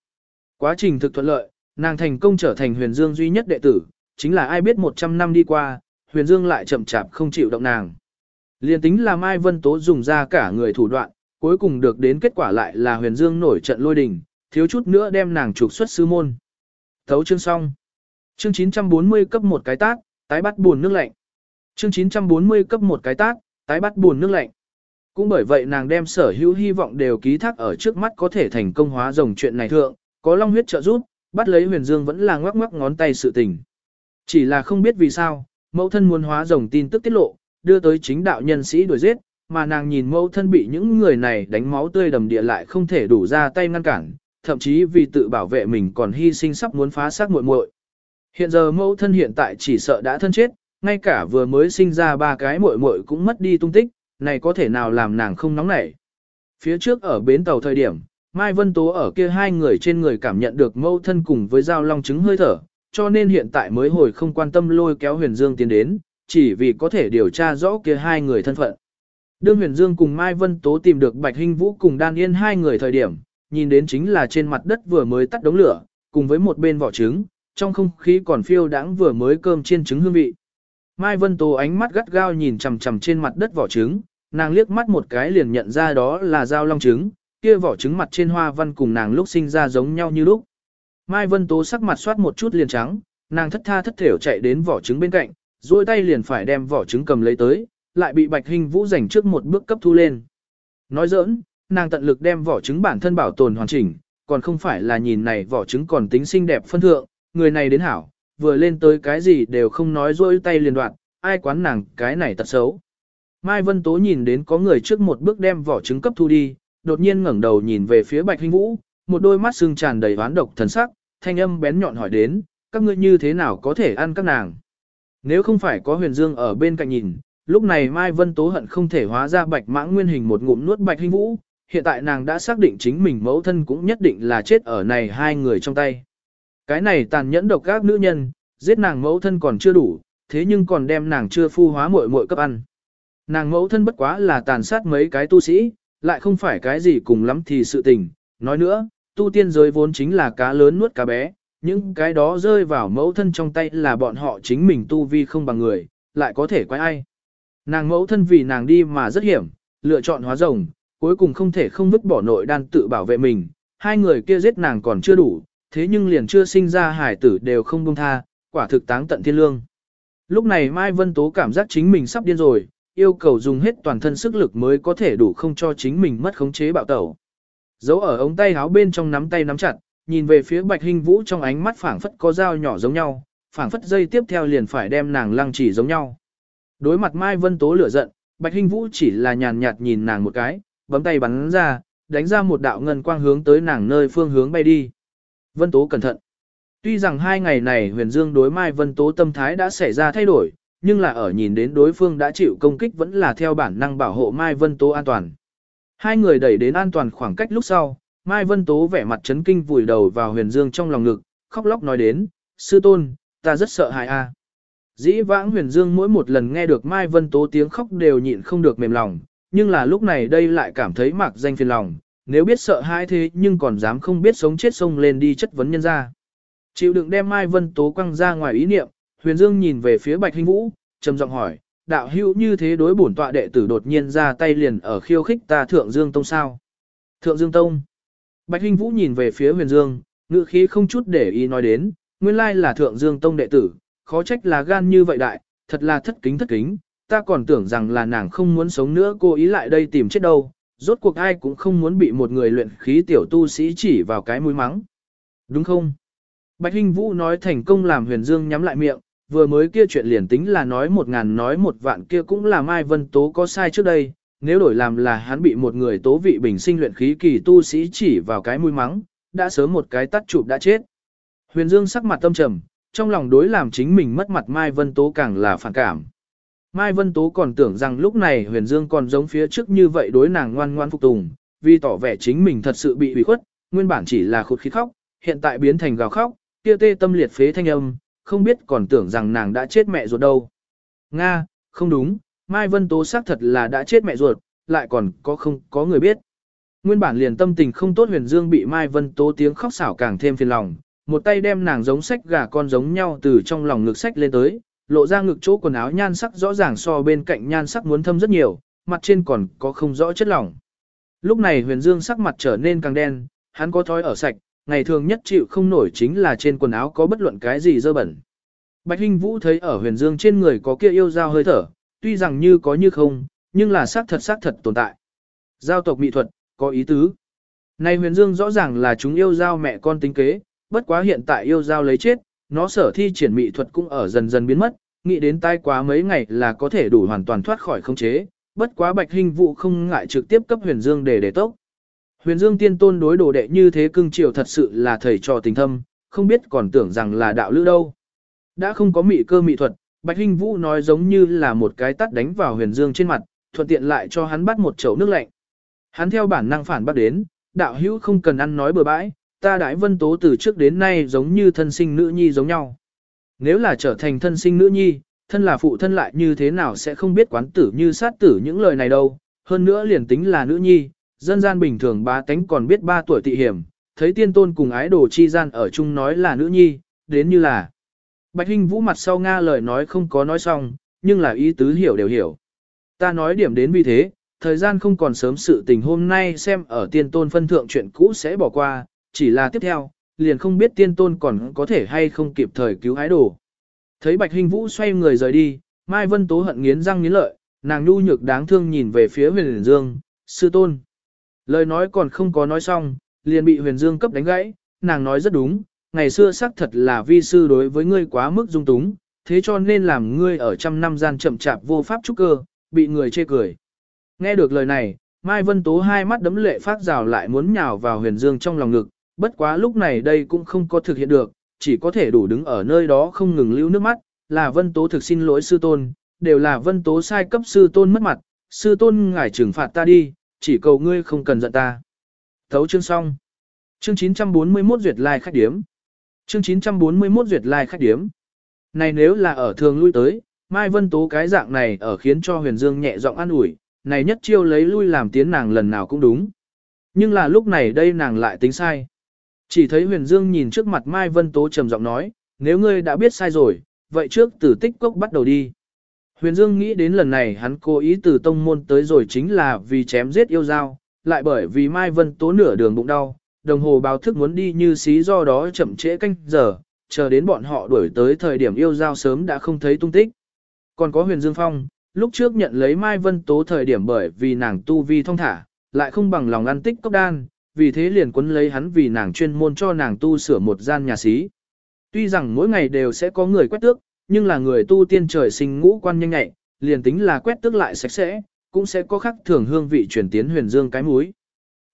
Quá trình thực thuận lợi, nàng thành công trở thành huyền dương duy nhất đệ tử, chính là ai biết 100 năm đi qua, huyền dương lại chậm chạp không chịu động nàng. Liên tính là Mai Vân Tố dùng ra cả người thủ đoạn, cuối cùng được đến kết quả lại là huyền dương nổi trận lôi đình, thiếu chút nữa đem nàng trục xuất sư môn. Thấu chương xong. Chương 940 cấp một cái tác, tái bắt buồn nước lạnh. Chương 940 cấp một cái tác, tái bắt buồn nước lạnh. Cũng bởi vậy nàng đem sở hữu hy vọng đều ký thác ở trước mắt có thể thành công hóa rồng chuyện này thượng, có long huyết trợ giúp, bắt lấy huyền dương vẫn là ngoắc ngoắc ngón tay sự tình. Chỉ là không biết vì sao, mẫu thân muốn hóa rồng tin tức tiết lộ, đưa tới chính đạo nhân sĩ đuổi giết, mà nàng nhìn mẫu thân bị những người này đánh máu tươi đầm địa lại không thể đủ ra tay ngăn cản, thậm chí vì tự bảo vệ mình còn hy sinh sắp muốn phá xác muội muội. Hiện giờ mẫu thân hiện tại chỉ sợ đã thân chết, ngay cả vừa mới sinh ra ba cái muội muội cũng mất đi tung tích, này có thể nào làm nàng không nóng nảy. Phía trước ở bến tàu thời điểm, Mai Vân Tố ở kia hai người trên người cảm nhận được mâu thân cùng với giao long trứng hơi thở, cho nên hiện tại mới hồi không quan tâm lôi kéo huyền dương tiến đến, chỉ vì có thể điều tra rõ kia hai người thân phận. Đương huyền dương cùng Mai Vân Tố tìm được Bạch Hinh Vũ cùng Đan Yên hai người thời điểm, nhìn đến chính là trên mặt đất vừa mới tắt đống lửa, cùng với một bên vỏ trứng, trong không khí còn phiêu đãng vừa mới cơm chiên trứng hương vị. Mai Vân Tố ánh mắt gắt gao nhìn chằm chằm trên mặt đất vỏ trứng, nàng liếc mắt một cái liền nhận ra đó là dao long trứng, kia vỏ trứng mặt trên hoa văn cùng nàng lúc sinh ra giống nhau như lúc. Mai Vân Tố sắc mặt soát một chút liền trắng, nàng thất tha thất thểu chạy đến vỏ trứng bên cạnh, duỗi tay liền phải đem vỏ trứng cầm lấy tới, lại bị Bạch Hình Vũ giành trước một bước cấp thu lên. Nói giỡn, nàng tận lực đem vỏ trứng bản thân bảo tồn hoàn chỉnh, còn không phải là nhìn này vỏ trứng còn tính xinh đẹp phân thượng, người này đến hảo, vừa lên tới cái gì đều không nói dỗi tay liền đoạn, ai quán nàng cái này tật xấu. Mai Vân Tố nhìn đến có người trước một bước đem vỏ trứng cấp thu đi, đột nhiên ngẩng đầu nhìn về phía Bạch Hinh Vũ, một đôi mắt sưng tràn đầy oán độc thần sắc, thanh âm bén nhọn hỏi đến, các ngươi như thế nào có thể ăn các nàng. Nếu không phải có huyền dương ở bên cạnh nhìn, lúc này Mai Vân Tố hận không thể hóa ra bạch mãng nguyên hình một ngụm nuốt Bạch Hinh Vũ, hiện tại nàng đã xác định chính mình mẫu thân cũng nhất định là chết ở này hai người trong tay. Cái này tàn nhẫn độc các nữ nhân, giết nàng mẫu thân còn chưa đủ, thế nhưng còn đem nàng chưa phu hóa muội muội cấp ăn. Nàng mẫu thân bất quá là tàn sát mấy cái tu sĩ, lại không phải cái gì cùng lắm thì sự tình. Nói nữa, tu tiên giới vốn chính là cá lớn nuốt cá bé, những cái đó rơi vào mẫu thân trong tay là bọn họ chính mình tu vi không bằng người, lại có thể quay ai. Nàng mẫu thân vì nàng đi mà rất hiểm, lựa chọn hóa rồng, cuối cùng không thể không vứt bỏ nội đan tự bảo vệ mình, hai người kia giết nàng còn chưa đủ, thế nhưng liền chưa sinh ra hải tử đều không buông tha, quả thực táng tận thiên lương. Lúc này Mai Vân Tố cảm giác chính mình sắp điên rồi, yêu cầu dùng hết toàn thân sức lực mới có thể đủ không cho chính mình mất khống chế bạo tẩu. Giấu ở ống tay áo bên trong nắm tay nắm chặt, nhìn về phía Bạch Hinh Vũ trong ánh mắt phảng phất có dao nhỏ giống nhau, phảng phất dây tiếp theo liền phải đem nàng lăng chỉ giống nhau. Đối mặt Mai Vân Tố lửa giận, Bạch Hinh Vũ chỉ là nhàn nhạt nhìn nàng một cái, bấm tay bắn ra, đánh ra một đạo ngân quang hướng tới nàng nơi phương hướng bay đi. Vân Tố cẩn thận. Tuy rằng hai ngày này huyền dương đối Mai Vân Tố tâm thái đã xảy ra thay đổi, nhưng là ở nhìn đến đối phương đã chịu công kích vẫn là theo bản năng bảo hộ Mai Vân Tố an toàn. Hai người đẩy đến an toàn khoảng cách lúc sau, Mai Vân Tố vẻ mặt chấn kinh vùi đầu vào huyền dương trong lòng ngực, khóc lóc nói đến, sư tôn, ta rất sợ hại a. Dĩ vãng huyền dương mỗi một lần nghe được Mai Vân Tố tiếng khóc đều nhịn không được mềm lòng, nhưng là lúc này đây lại cảm thấy mạc danh phiền lòng, nếu biết sợ hãi thế nhưng còn dám không biết sống chết sông lên đi chất vấn nhân ra. Chịu đựng đem Mai Vân Tố quăng ra ngoài ý niệm, huyền dương nhìn về phía Bạch Hinh Vũ, trầm giọng hỏi, đạo hữu như thế đối bổn tọa đệ tử đột nhiên ra tay liền ở khiêu khích ta Thượng Dương Tông sao? Thượng Dương Tông. Bạch Hinh Vũ nhìn về phía huyền dương, ngữ khí không chút để ý nói đến, nguyên lai là Thượng Dương Tông đệ tử, khó trách là gan như vậy đại, thật là thất kính thất kính, ta còn tưởng rằng là nàng không muốn sống nữa cô ý lại đây tìm chết đâu, rốt cuộc ai cũng không muốn bị một người luyện khí tiểu tu sĩ chỉ vào cái mũi mắng. Đúng không? Bạch Hinh Vũ nói thành công làm huyền dương nhắm lại miệng, vừa mới kia chuyện liền tính là nói một ngàn nói một vạn kia cũng là Mai Vân Tố có sai trước đây, nếu đổi làm là hắn bị một người tố vị bình sinh luyện khí kỳ tu sĩ chỉ vào cái mũi mắng, đã sớm một cái tắt chụp đã chết. Huyền Dương sắc mặt tâm trầm, trong lòng đối làm chính mình mất mặt Mai Vân Tố càng là phản cảm. Mai Vân Tố còn tưởng rằng lúc này Huyền Dương còn giống phía trước như vậy đối nàng ngoan ngoan phục tùng, vì tỏ vẻ chính mình thật sự bị bị khuất, nguyên bản chỉ là khụt khí khóc, hiện tại biến thành gào khóc, kia tê tâm liệt phế thanh âm, không biết còn tưởng rằng nàng đã chết mẹ ruột đâu. Nga, không đúng, Mai Vân Tố xác thật là đã chết mẹ ruột, lại còn có không có người biết. Nguyên bản liền tâm tình không tốt huyền dương bị Mai Vân Tố tiếng khóc xảo càng thêm phiền lòng, một tay đem nàng giống sách gà con giống nhau từ trong lòng ngực sách lên tới, lộ ra ngực chỗ quần áo nhan sắc rõ ràng so bên cạnh nhan sắc muốn thâm rất nhiều, mặt trên còn có không rõ chất lỏng. Lúc này huyền dương sắc mặt trở nên càng đen, hắn có thói ở sạch, ngày thường nhất chịu không nổi chính là trên quần áo có bất luận cái gì dơ bẩn. Bạch Hinh Vũ thấy ở huyền dương trên người có kia yêu dao hơi thở, tuy rằng như có như không, nhưng là xác thật xác thật tồn tại. Giao tộc mỹ thuật, có ý tứ. Này huyền dương rõ ràng là chúng yêu giao mẹ con tính kế, bất quá hiện tại yêu giao lấy chết, nó sở thi triển mỹ thuật cũng ở dần dần biến mất, nghĩ đến tai quá mấy ngày là có thể đủ hoàn toàn thoát khỏi không chế, bất quá bạch hình vũ không ngại trực tiếp cấp huyền dương để để tốc. Huyền dương tiên tôn đối đồ đệ như thế cưng chiều thật sự là thầy trò tình thâm, không biết còn tưởng rằng là đạo lữ đâu. Đã không có mỹ cơ mỹ thuật, bạch hình vũ nói giống như là một cái tát đánh vào huyền dương trên mặt, thuận tiện lại cho hắn bắt một chậu nước lạnh. Hắn theo bản năng phản bác đến, đạo hữu không cần ăn nói bừa bãi, ta đãi vân tố từ trước đến nay giống như thân sinh nữ nhi giống nhau. Nếu là trở thành thân sinh nữ nhi, thân là phụ thân lại như thế nào sẽ không biết quán tử như sát tử những lời này đâu, hơn nữa liền tính là nữ nhi, dân gian bình thường bá tánh còn biết ba tuổi tị hiểm, thấy tiên tôn cùng ái đồ chi gian ở chung nói là nữ nhi, đến như là. Bạch Hinh Vũ mặt sau Nga lời nói không có nói xong, nhưng là ý tứ hiểu đều hiểu. Ta nói điểm đến vì thế, thời gian không còn sớm sự tình hôm nay xem ở tiên tôn phân thượng chuyện cũ sẽ bỏ qua, chỉ là tiếp theo, liền không biết tiên tôn còn có thể hay không kịp thời cứu ái đồ. Thấy Bạch Hình Vũ xoay người rời đi, Mai Vân Tố hận nghiến răng nghiến lợi, nàng nhu nhược đáng thương nhìn về phía huyền dương, sư tôn. Lời nói còn không có nói xong, liền bị huyền dương cấp đánh gãy, nàng nói rất đúng, ngày xưa xác thật là vi sư đối với ngươi quá mức dung túng, thế cho nên làm ngươi ở trăm năm gian chậm chạp vô pháp trúc cơ, bị người chê cười. Nghe được lời này, Mai Vân Tố hai mắt đấm lệ phát rào lại muốn nhào vào huyền dương trong lòng ngực, bất quá lúc này đây cũng không có thực hiện được, chỉ có thể đủ đứng ở nơi đó không ngừng lưu nước mắt, là Vân Tố thực xin lỗi sư tôn, đều là Vân Tố sai cấp sư tôn mất mặt, sư tôn ngài trừng phạt ta đi, chỉ cầu ngươi không cần giận ta. Thấu chương xong. Chương 941 duyệt lai like khách điếm. Chương 941 duyệt lai like khách điếm. Này nếu là ở thường lui tới, Mai Vân Tố cái dạng này ở khiến cho Huyền Dương nhẹ giọng an ủi, này nhất chiêu lấy lui làm tiến nàng lần nào cũng đúng. Nhưng là lúc này đây nàng lại tính sai. Chỉ thấy huyền dương nhìn trước mặt Mai Vân Tố trầm giọng nói, nếu ngươi đã biết sai rồi, vậy trước từ tích cốc bắt đầu đi. Huyền Dương nghĩ đến lần này hắn cố ý từ tông môn tới rồi chính là vì chém giết yêu dao, lại bởi vì Mai Vân Tố nửa đường bụng đau, đồng hồ báo thức muốn đi như xí do đó chậm trễ canh giờ, chờ đến bọn họ đuổi tới thời điểm yêu dao sớm đã không thấy tung tích. Còn có Huyền Dương Phong, lúc trước nhận lấy Mai Vân Tố thời điểm bởi vì nàng tu vi thông thả, lại không bằng lòng ăn tích cốc đan, vì thế liền quấn lấy hắn vì nàng chuyên môn cho nàng tu sửa một gian nhà xí. Tuy rằng mỗi ngày đều sẽ có người quét tước, nhưng là người tu tiên trời sinh ngũ quan nhanh nhạy, liền tính là quét tước lại sạch sẽ, cũng sẽ có khắc thường hương vị chuyển tiến huyền dương cái múi.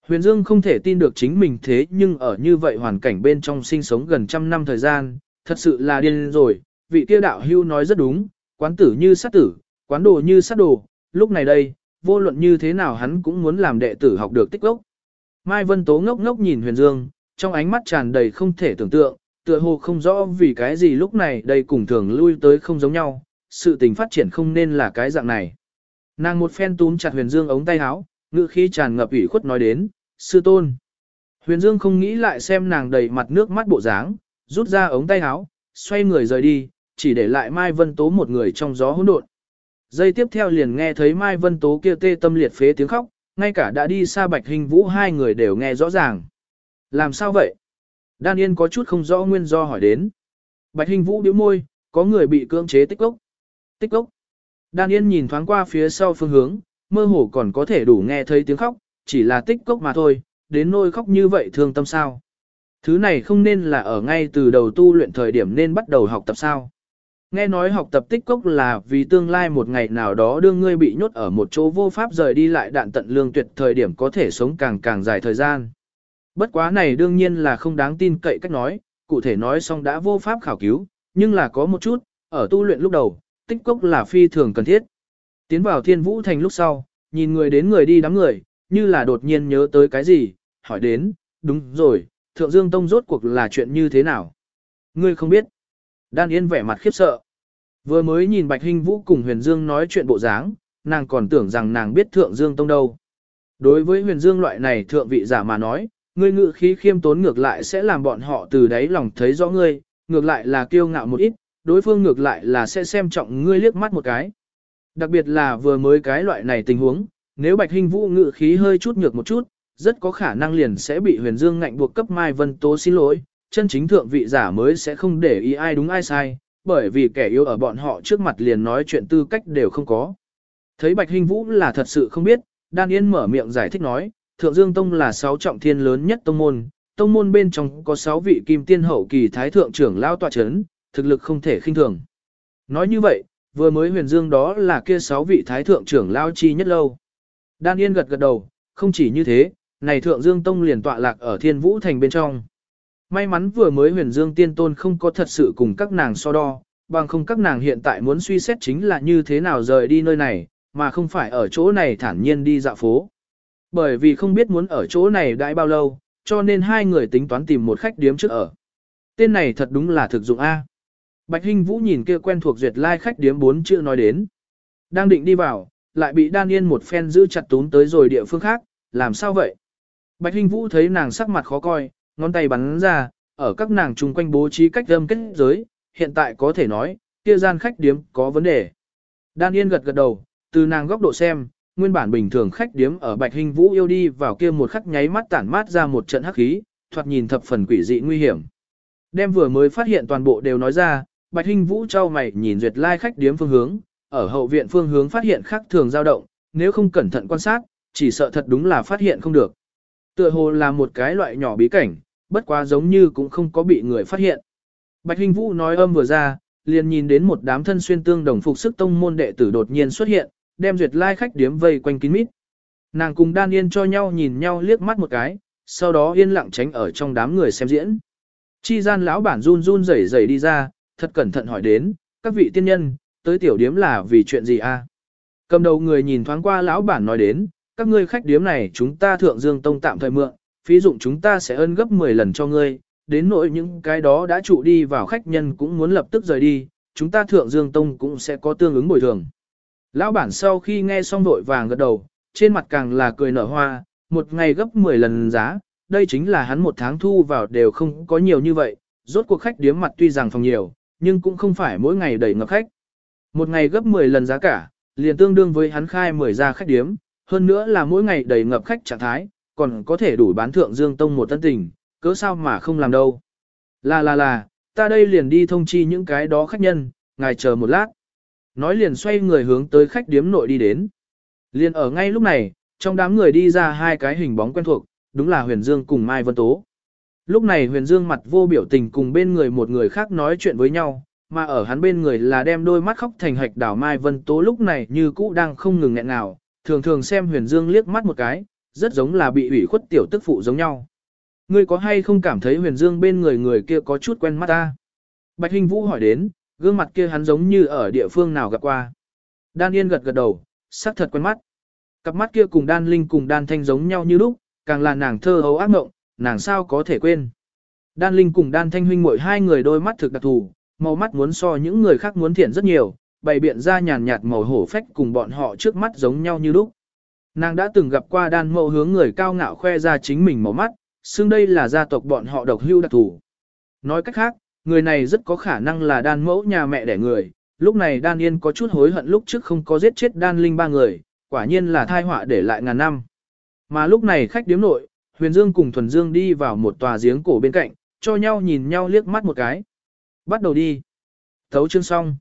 Huyền Dương không thể tin được chính mình thế nhưng ở như vậy hoàn cảnh bên trong sinh sống gần trăm năm thời gian, thật sự là điên rồi, vị kia đạo hưu nói rất đúng, quán tử như sát tử, quán đồ như sát đồ, lúc này đây, vô luận như thế nào hắn cũng muốn làm đệ tử học được tích gốc. Mai Vân Tố ngốc ngốc nhìn Huyền Dương, trong ánh mắt tràn đầy không thể tưởng tượng, tựa hồ không rõ vì cái gì lúc này đây cùng thường lui tới không giống nhau, sự tình phát triển không nên là cái dạng này. Nàng một phen túm chặt Huyền Dương ống tay áo, ngữ khí tràn ngập ủy khuất nói đến, sư tôn. Huyền Dương không nghĩ lại xem nàng đầy mặt nước mắt bộ dáng, rút ra ống tay áo, xoay người rời đi, chỉ để lại Mai Vân Tố một người trong gió hỗn độn. Giây tiếp theo liền nghe thấy Mai Vân Tố kia tê tâm liệt phế tiếng khóc, ngay cả đã đi xa Bạch Hình Vũ hai người đều nghe rõ ràng. Làm sao vậy? Đan Yên có chút không rõ nguyên do hỏi đến. Bạch Hình Vũ điếu môi, có người bị cưỡng chế tích lốc. Tích lốc. Đan Yên nhìn thoáng qua phía sau phương hướng, mơ hồ còn có thể đủ nghe thấy tiếng khóc, chỉ là tích cốc mà thôi, đến nôi khóc như vậy thương tâm sao. Thứ này không nên là ở ngay từ đầu tu luyện thời điểm nên bắt đầu học tập sao. Nghe nói học tập tích cốc là vì tương lai một ngày nào đó đương ngươi bị nhốt ở một chỗ vô pháp rời đi lại đạn tận lương tuyệt thời điểm có thể sống càng càng dài thời gian. Bất quá này đương nhiên là không đáng tin cậy cách nói, cụ thể nói xong đã vô pháp khảo cứu, nhưng là có một chút, ở tu luyện lúc đầu, tích cốc là phi thường cần thiết. Tiến vào thiên vũ thành lúc sau, nhìn người đến người đi đám người, như là đột nhiên nhớ tới cái gì, hỏi đến, đúng rồi, thượng dương tông rốt cuộc là chuyện như thế nào? Ngươi không biết. Đan Yên vẻ mặt khiếp sợ. Vừa mới nhìn Bạch Hinh Vũ cùng Huyền Dương nói chuyện bộ dáng, nàng còn tưởng rằng nàng biết Thượng Dương Tông đâu. Đối với Huyền Dương loại này thượng vị giả mà nói, ngươi ngự khí khiêm tốn ngược lại sẽ làm bọn họ từ đấy lòng thấy rõ ngươi, ngược lại là kiêu ngạo một ít, đối phương ngược lại là sẽ xem trọng ngươi liếc mắt một cái. Đặc biệt là vừa mới cái loại này tình huống, nếu Bạch Hinh Vũ ngự khí hơi chút nhược một chút, rất có khả năng liền sẽ bị Huyền Dương ngạnh buộc cấp Mai Vân Tố xin lỗi, chân chính thượng vị giả mới sẽ không để ý ai đúng ai sai, bởi vì kẻ yếu ở bọn họ trước mặt liền nói chuyện tư cách đều không có. Thấy Bạch Hinh Vũ là thật sự không biết, Đan Yên mở miệng giải thích nói, Thượng Dương Tông là sáu trọng thiên lớn nhất tông môn, tông môn bên trong có sáu vị kim tiên hậu kỳ thái thượng trưởng lao tọa chấn, thực lực không thể khinh thường. Nói như vậy, vừa mới huyền dương đó là kia sáu vị thái thượng trưởng lao chi nhất lâu. Đan Yên gật gật đầu, không chỉ như thế, này Thượng Dương Tông liền tọa lạc ở Thiên Vũ Thành bên trong. May mắn vừa mới huyền dương tiên tôn không có thật sự cùng các nàng so đo, bằng không các nàng hiện tại muốn suy xét chính là như thế nào rời đi nơi này, mà không phải ở chỗ này thản nhiên đi dạo phố. Bởi vì không biết muốn ở chỗ này đãi bao lâu, cho nên hai người tính toán tìm một khách điếm trước ở. Tên này thật đúng là thực dụng A. Bạch Hinh Vũ nhìn kia quen thuộc duyệt lai like khách điếm bốn chữ nói đến. Đang định đi vào, lại bị Đan Yên một phen giữ chặt tún tới rồi địa phương khác, làm sao vậy? Bạch Hinh Vũ thấy nàng sắc mặt khó coi, ngón tay bắn ra, ở các nàng chung quanh bố trí cách âm kết giới, hiện tại có thể nói, kia gian khách điếm có vấn đề. Đan Yên gật gật đầu, từ nàng góc độ xem, nguyên bản bình thường khách điếm ở Bạch Hình Vũ yêu đi vào kia một khắc nháy mắt tản mát ra một trận hắc khí, thoạt nhìn thập phần quỷ dị nguy hiểm. Đem vừa mới phát hiện toàn bộ đều nói ra, Bạch Hình Vũ trao mày nhìn duyệt lai like khách điếm phương hướng, ở hậu viện phương hướng phát hiện khác thường dao động, nếu không cẩn thận quan sát, chỉ sợ thật đúng là phát hiện không được. Tựa hồ là một cái loại nhỏ bí cảnh, bất quá giống như cũng không có bị người phát hiện. Bạch Hình Vũ nói âm vừa ra, liền nhìn đến một đám thân xuyên tương đồng phục sức tông môn đệ tử đột nhiên xuất hiện, đem duyệt lai khách điếm vây quanh kín mít. Nàng cùng Đan Yên cho nhau nhìn nhau liếc mắt một cái, sau đó yên lặng tránh ở trong đám người xem diễn. Chi gian lão bản run run rẩy rẩy đi ra, thật cẩn thận hỏi đến, các vị tiên nhân, tới tiểu điếm là vì chuyện gì a? Cầm đầu người nhìn thoáng qua lão bản nói đến, các ngươi khách điếm này chúng ta thượng dương tông tạm thời mượn, phí dụng chúng ta sẽ ơn gấp 10 lần cho ngươi, đến nỗi những cái đó đã trụ đi vào khách nhân cũng muốn lập tức rời đi, chúng ta thượng dương tông cũng sẽ có tương ứng bồi thường. Lão bản sau khi nghe xong vội vàng gật đầu, trên mặt càng là cười nở hoa, một ngày gấp 10 lần giá, đây chính là hắn một tháng thu vào đều không có nhiều như vậy, rốt cuộc khách điếm mặt tuy rằng phòng nhiều, nhưng cũng không phải mỗi ngày đầy ngập khách. Một ngày gấp 10 lần giá cả, liền tương đương với hắn khai 10 ra khách điếm, hơn nữa là mỗi ngày đầy ngập khách trạng thái, còn có thể đủ bán thượng Dương Tông một tân tình, cớ sao mà không làm đâu. Là là là, ta đây liền đi thông chi những cái đó khách nhân, ngài chờ một lát. Nói liền xoay người hướng tới khách điếm nội đi đến. Liền ở ngay lúc này, trong đám người đi ra hai cái hình bóng quen thuộc, đúng là Huyền Dương cùng Mai Vân Tố. Lúc này Huyền Dương mặt vô biểu tình cùng bên người một người khác nói chuyện với nhau, mà ở hắn bên người là đem đôi mắt khóc thành hạch đảo Mai Vân Tố lúc này như cũ đang không ngừng nghẹn nào, thường thường xem Huyền Dương liếc mắt một cái, rất giống là bị ủy khuất tiểu tức phụ giống nhau. Ngươi có hay không cảm thấy Huyền Dương bên người người kia có chút quen mắt ta? Bạch Hình Vũ hỏi đến, gương mặt kia hắn giống như ở địa phương nào gặp qua. Đan Yên gật gật đầu, sắc thật quen mắt. Cặp mắt kia cùng Đan Linh cùng Đan Thanh giống nhau như lúc, càng là nàng thơ hấu ác mộng, nàng sao có thể quên. Đan Linh cùng Đan Thanh huynh muội hai người đôi mắt thực đặc thù, màu mắt muốn so những người khác muốn thiện rất nhiều, bày biện ra nhàn nhạt màu hổ phách cùng bọn họ trước mắt giống nhau như lúc. Nàng đã từng gặp qua đan Mẫu hướng người cao ngạo khoe ra chính mình màu mắt, xưng đây là gia tộc bọn họ độc hưu đặc thù. Nói cách khác, người này rất có khả năng là đan mẫu nhà mẹ đẻ người, lúc này đan yên có chút hối hận lúc trước không có giết chết đan linh ba người, quả nhiên là thai họa để lại ngàn năm. Mà lúc này khách điếm nội, Huyền Dương cùng Thuần Dương đi vào một tòa giếng cổ bên cạnh, cho nhau nhìn nhau liếc mắt một cái. Bắt đầu đi. Thấu chương xong.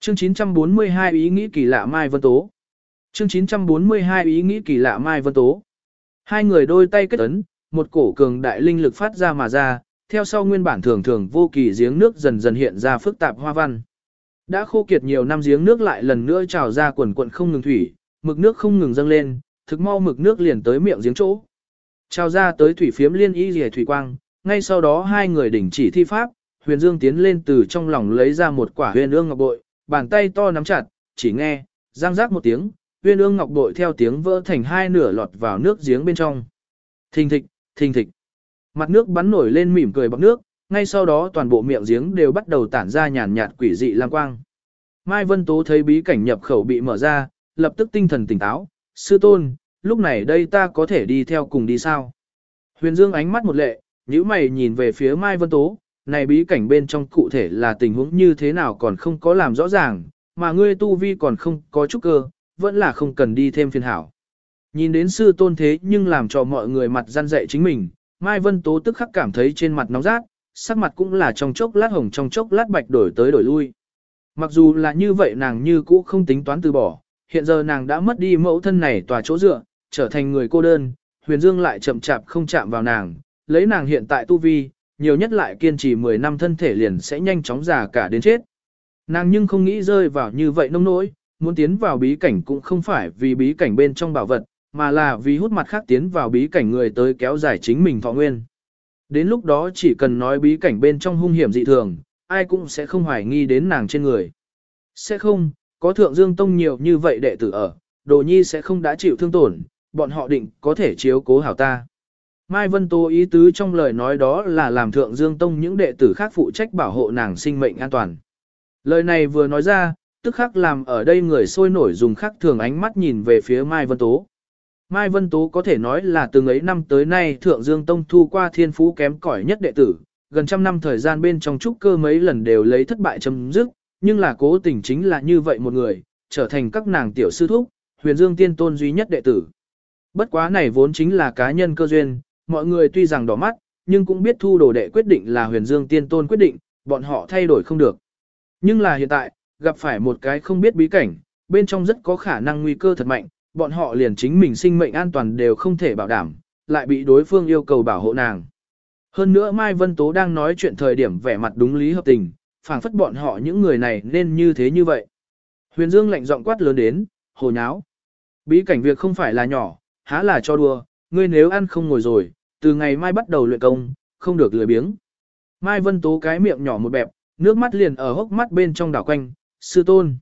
Chương 942 ý nghĩ kỳ lạ Mai Vân Tố. Chương 942 ý nghĩ kỳ lạ Mai Vân Tố. Hai người đôi tay kết ấn, một cổ cường đại linh lực phát ra mà ra, theo sau nguyên bản thường thường vô kỳ giếng nước dần dần hiện ra phức tạp hoa văn. Đã khô kiệt nhiều năm giếng nước lại lần nữa trào ra quần quận không ngừng thủy, mực nước không ngừng dâng lên, thực mau mực nước liền tới miệng giếng chỗ. Trào ra tới thủy phiếm liên y rìa thủy quang, ngay sau đó hai người đỉnh chỉ thi pháp, huyền dương tiến lên từ trong lòng lấy ra một quả huyền ương ngọc bội, bàn tay to nắm chặt, chỉ nghe, răng rác một tiếng, huyền ương ngọc bội theo tiếng vỡ thành hai nửa lọt vào nước giếng bên trong. Thình thịch, thình thịch. Mặt nước bắn nổi lên mỉm cười bọc nước, ngay sau đó toàn bộ miệng giếng đều bắt đầu tản ra nhàn nhạt quỷ dị lang quang. Mai Vân Tố thấy bí cảnh nhập khẩu bị mở ra, lập tức tinh thần tỉnh táo, sư tôn, lúc này đây ta có thể đi theo cùng đi sao? Huyền Dương ánh mắt một lệ, nhíu mày nhìn về phía Mai Vân Tố, này bí cảnh bên trong cụ thể là tình huống như thế nào còn không có làm rõ ràng, mà ngươi tu vi còn không có chút cơ, vẫn là không cần đi thêm phiền hảo. Nhìn đến sư tôn thế nhưng làm cho mọi người mặt gian dạy chính mình, Mai Vân Tố tức khắc cảm thấy trên mặt nóng rát, sắc mặt cũng là trong chốc lát hồng trong chốc lát bạch đổi tới đổi lui. Mặc dù là như vậy nàng như cũ không tính toán từ bỏ, hiện giờ nàng đã mất đi mẫu thân này tòa chỗ dựa, trở thành người cô đơn, huyền dương lại chậm chạp không chạm vào nàng, lấy nàng hiện tại tu vi, nhiều nhất lại kiên trì 10 năm thân thể liền sẽ nhanh chóng già cả đến chết. Nàng nhưng không nghĩ rơi vào như vậy nông nỗi, muốn tiến vào bí cảnh cũng không phải vì bí cảnh bên trong bảo vật, mà là vì hút mặt khác tiến vào bí cảnh người tới kéo dài chính mình thọ nguyên. Đến lúc đó chỉ cần nói bí cảnh bên trong hung hiểm dị thường, ai cũng sẽ không hoài nghi đến nàng trên người. Sẽ không, có thượng dương tông nhiều như vậy đệ tử ở, đồ nhi sẽ không đã chịu thương tổn, bọn họ định có thể chiếu cố hảo ta. Mai Vân Tô ý tứ trong lời nói đó là làm thượng dương tông những đệ tử khác phụ trách bảo hộ nàng sinh mệnh an toàn. Lời này vừa nói ra, tức khắc làm ở đây người sôi nổi dùng khắc thường ánh mắt nhìn về phía Mai Vân Tố. Mai Vân Tố có thể nói là từng ấy năm tới nay Thượng Dương Tông thu qua thiên phú kém cỏi nhất đệ tử, gần trăm năm thời gian bên trong trúc cơ mấy lần đều lấy thất bại chấm dứt, nhưng là cố tình chính là như vậy một người, trở thành các nàng tiểu sư thúc, huyền dương tiên tôn duy nhất đệ tử. Bất quá này vốn chính là cá nhân cơ duyên, mọi người tuy rằng đỏ mắt, nhưng cũng biết thu đồ đệ quyết định là huyền dương tiên tôn quyết định, bọn họ thay đổi không được. Nhưng là hiện tại, gặp phải một cái không biết bí cảnh, bên trong rất có khả năng nguy cơ thật mạnh, bọn họ liền chính mình sinh mệnh an toàn đều không thể bảo đảm, lại bị đối phương yêu cầu bảo hộ nàng. Hơn nữa Mai Vân Tố đang nói chuyện thời điểm vẻ mặt đúng lý hợp tình, phảng phất bọn họ những người này nên như thế như vậy. Huyền Dương lạnh giọng quát lớn đến, hồ nháo. Bí cảnh việc không phải là nhỏ, há là cho đùa, ngươi nếu ăn không ngồi rồi, từ ngày mai bắt đầu luyện công, không được lười biếng. Mai Vân Tố cái miệng nhỏ một bẹp, nước mắt liền ở hốc mắt bên trong đảo quanh, sư tôn.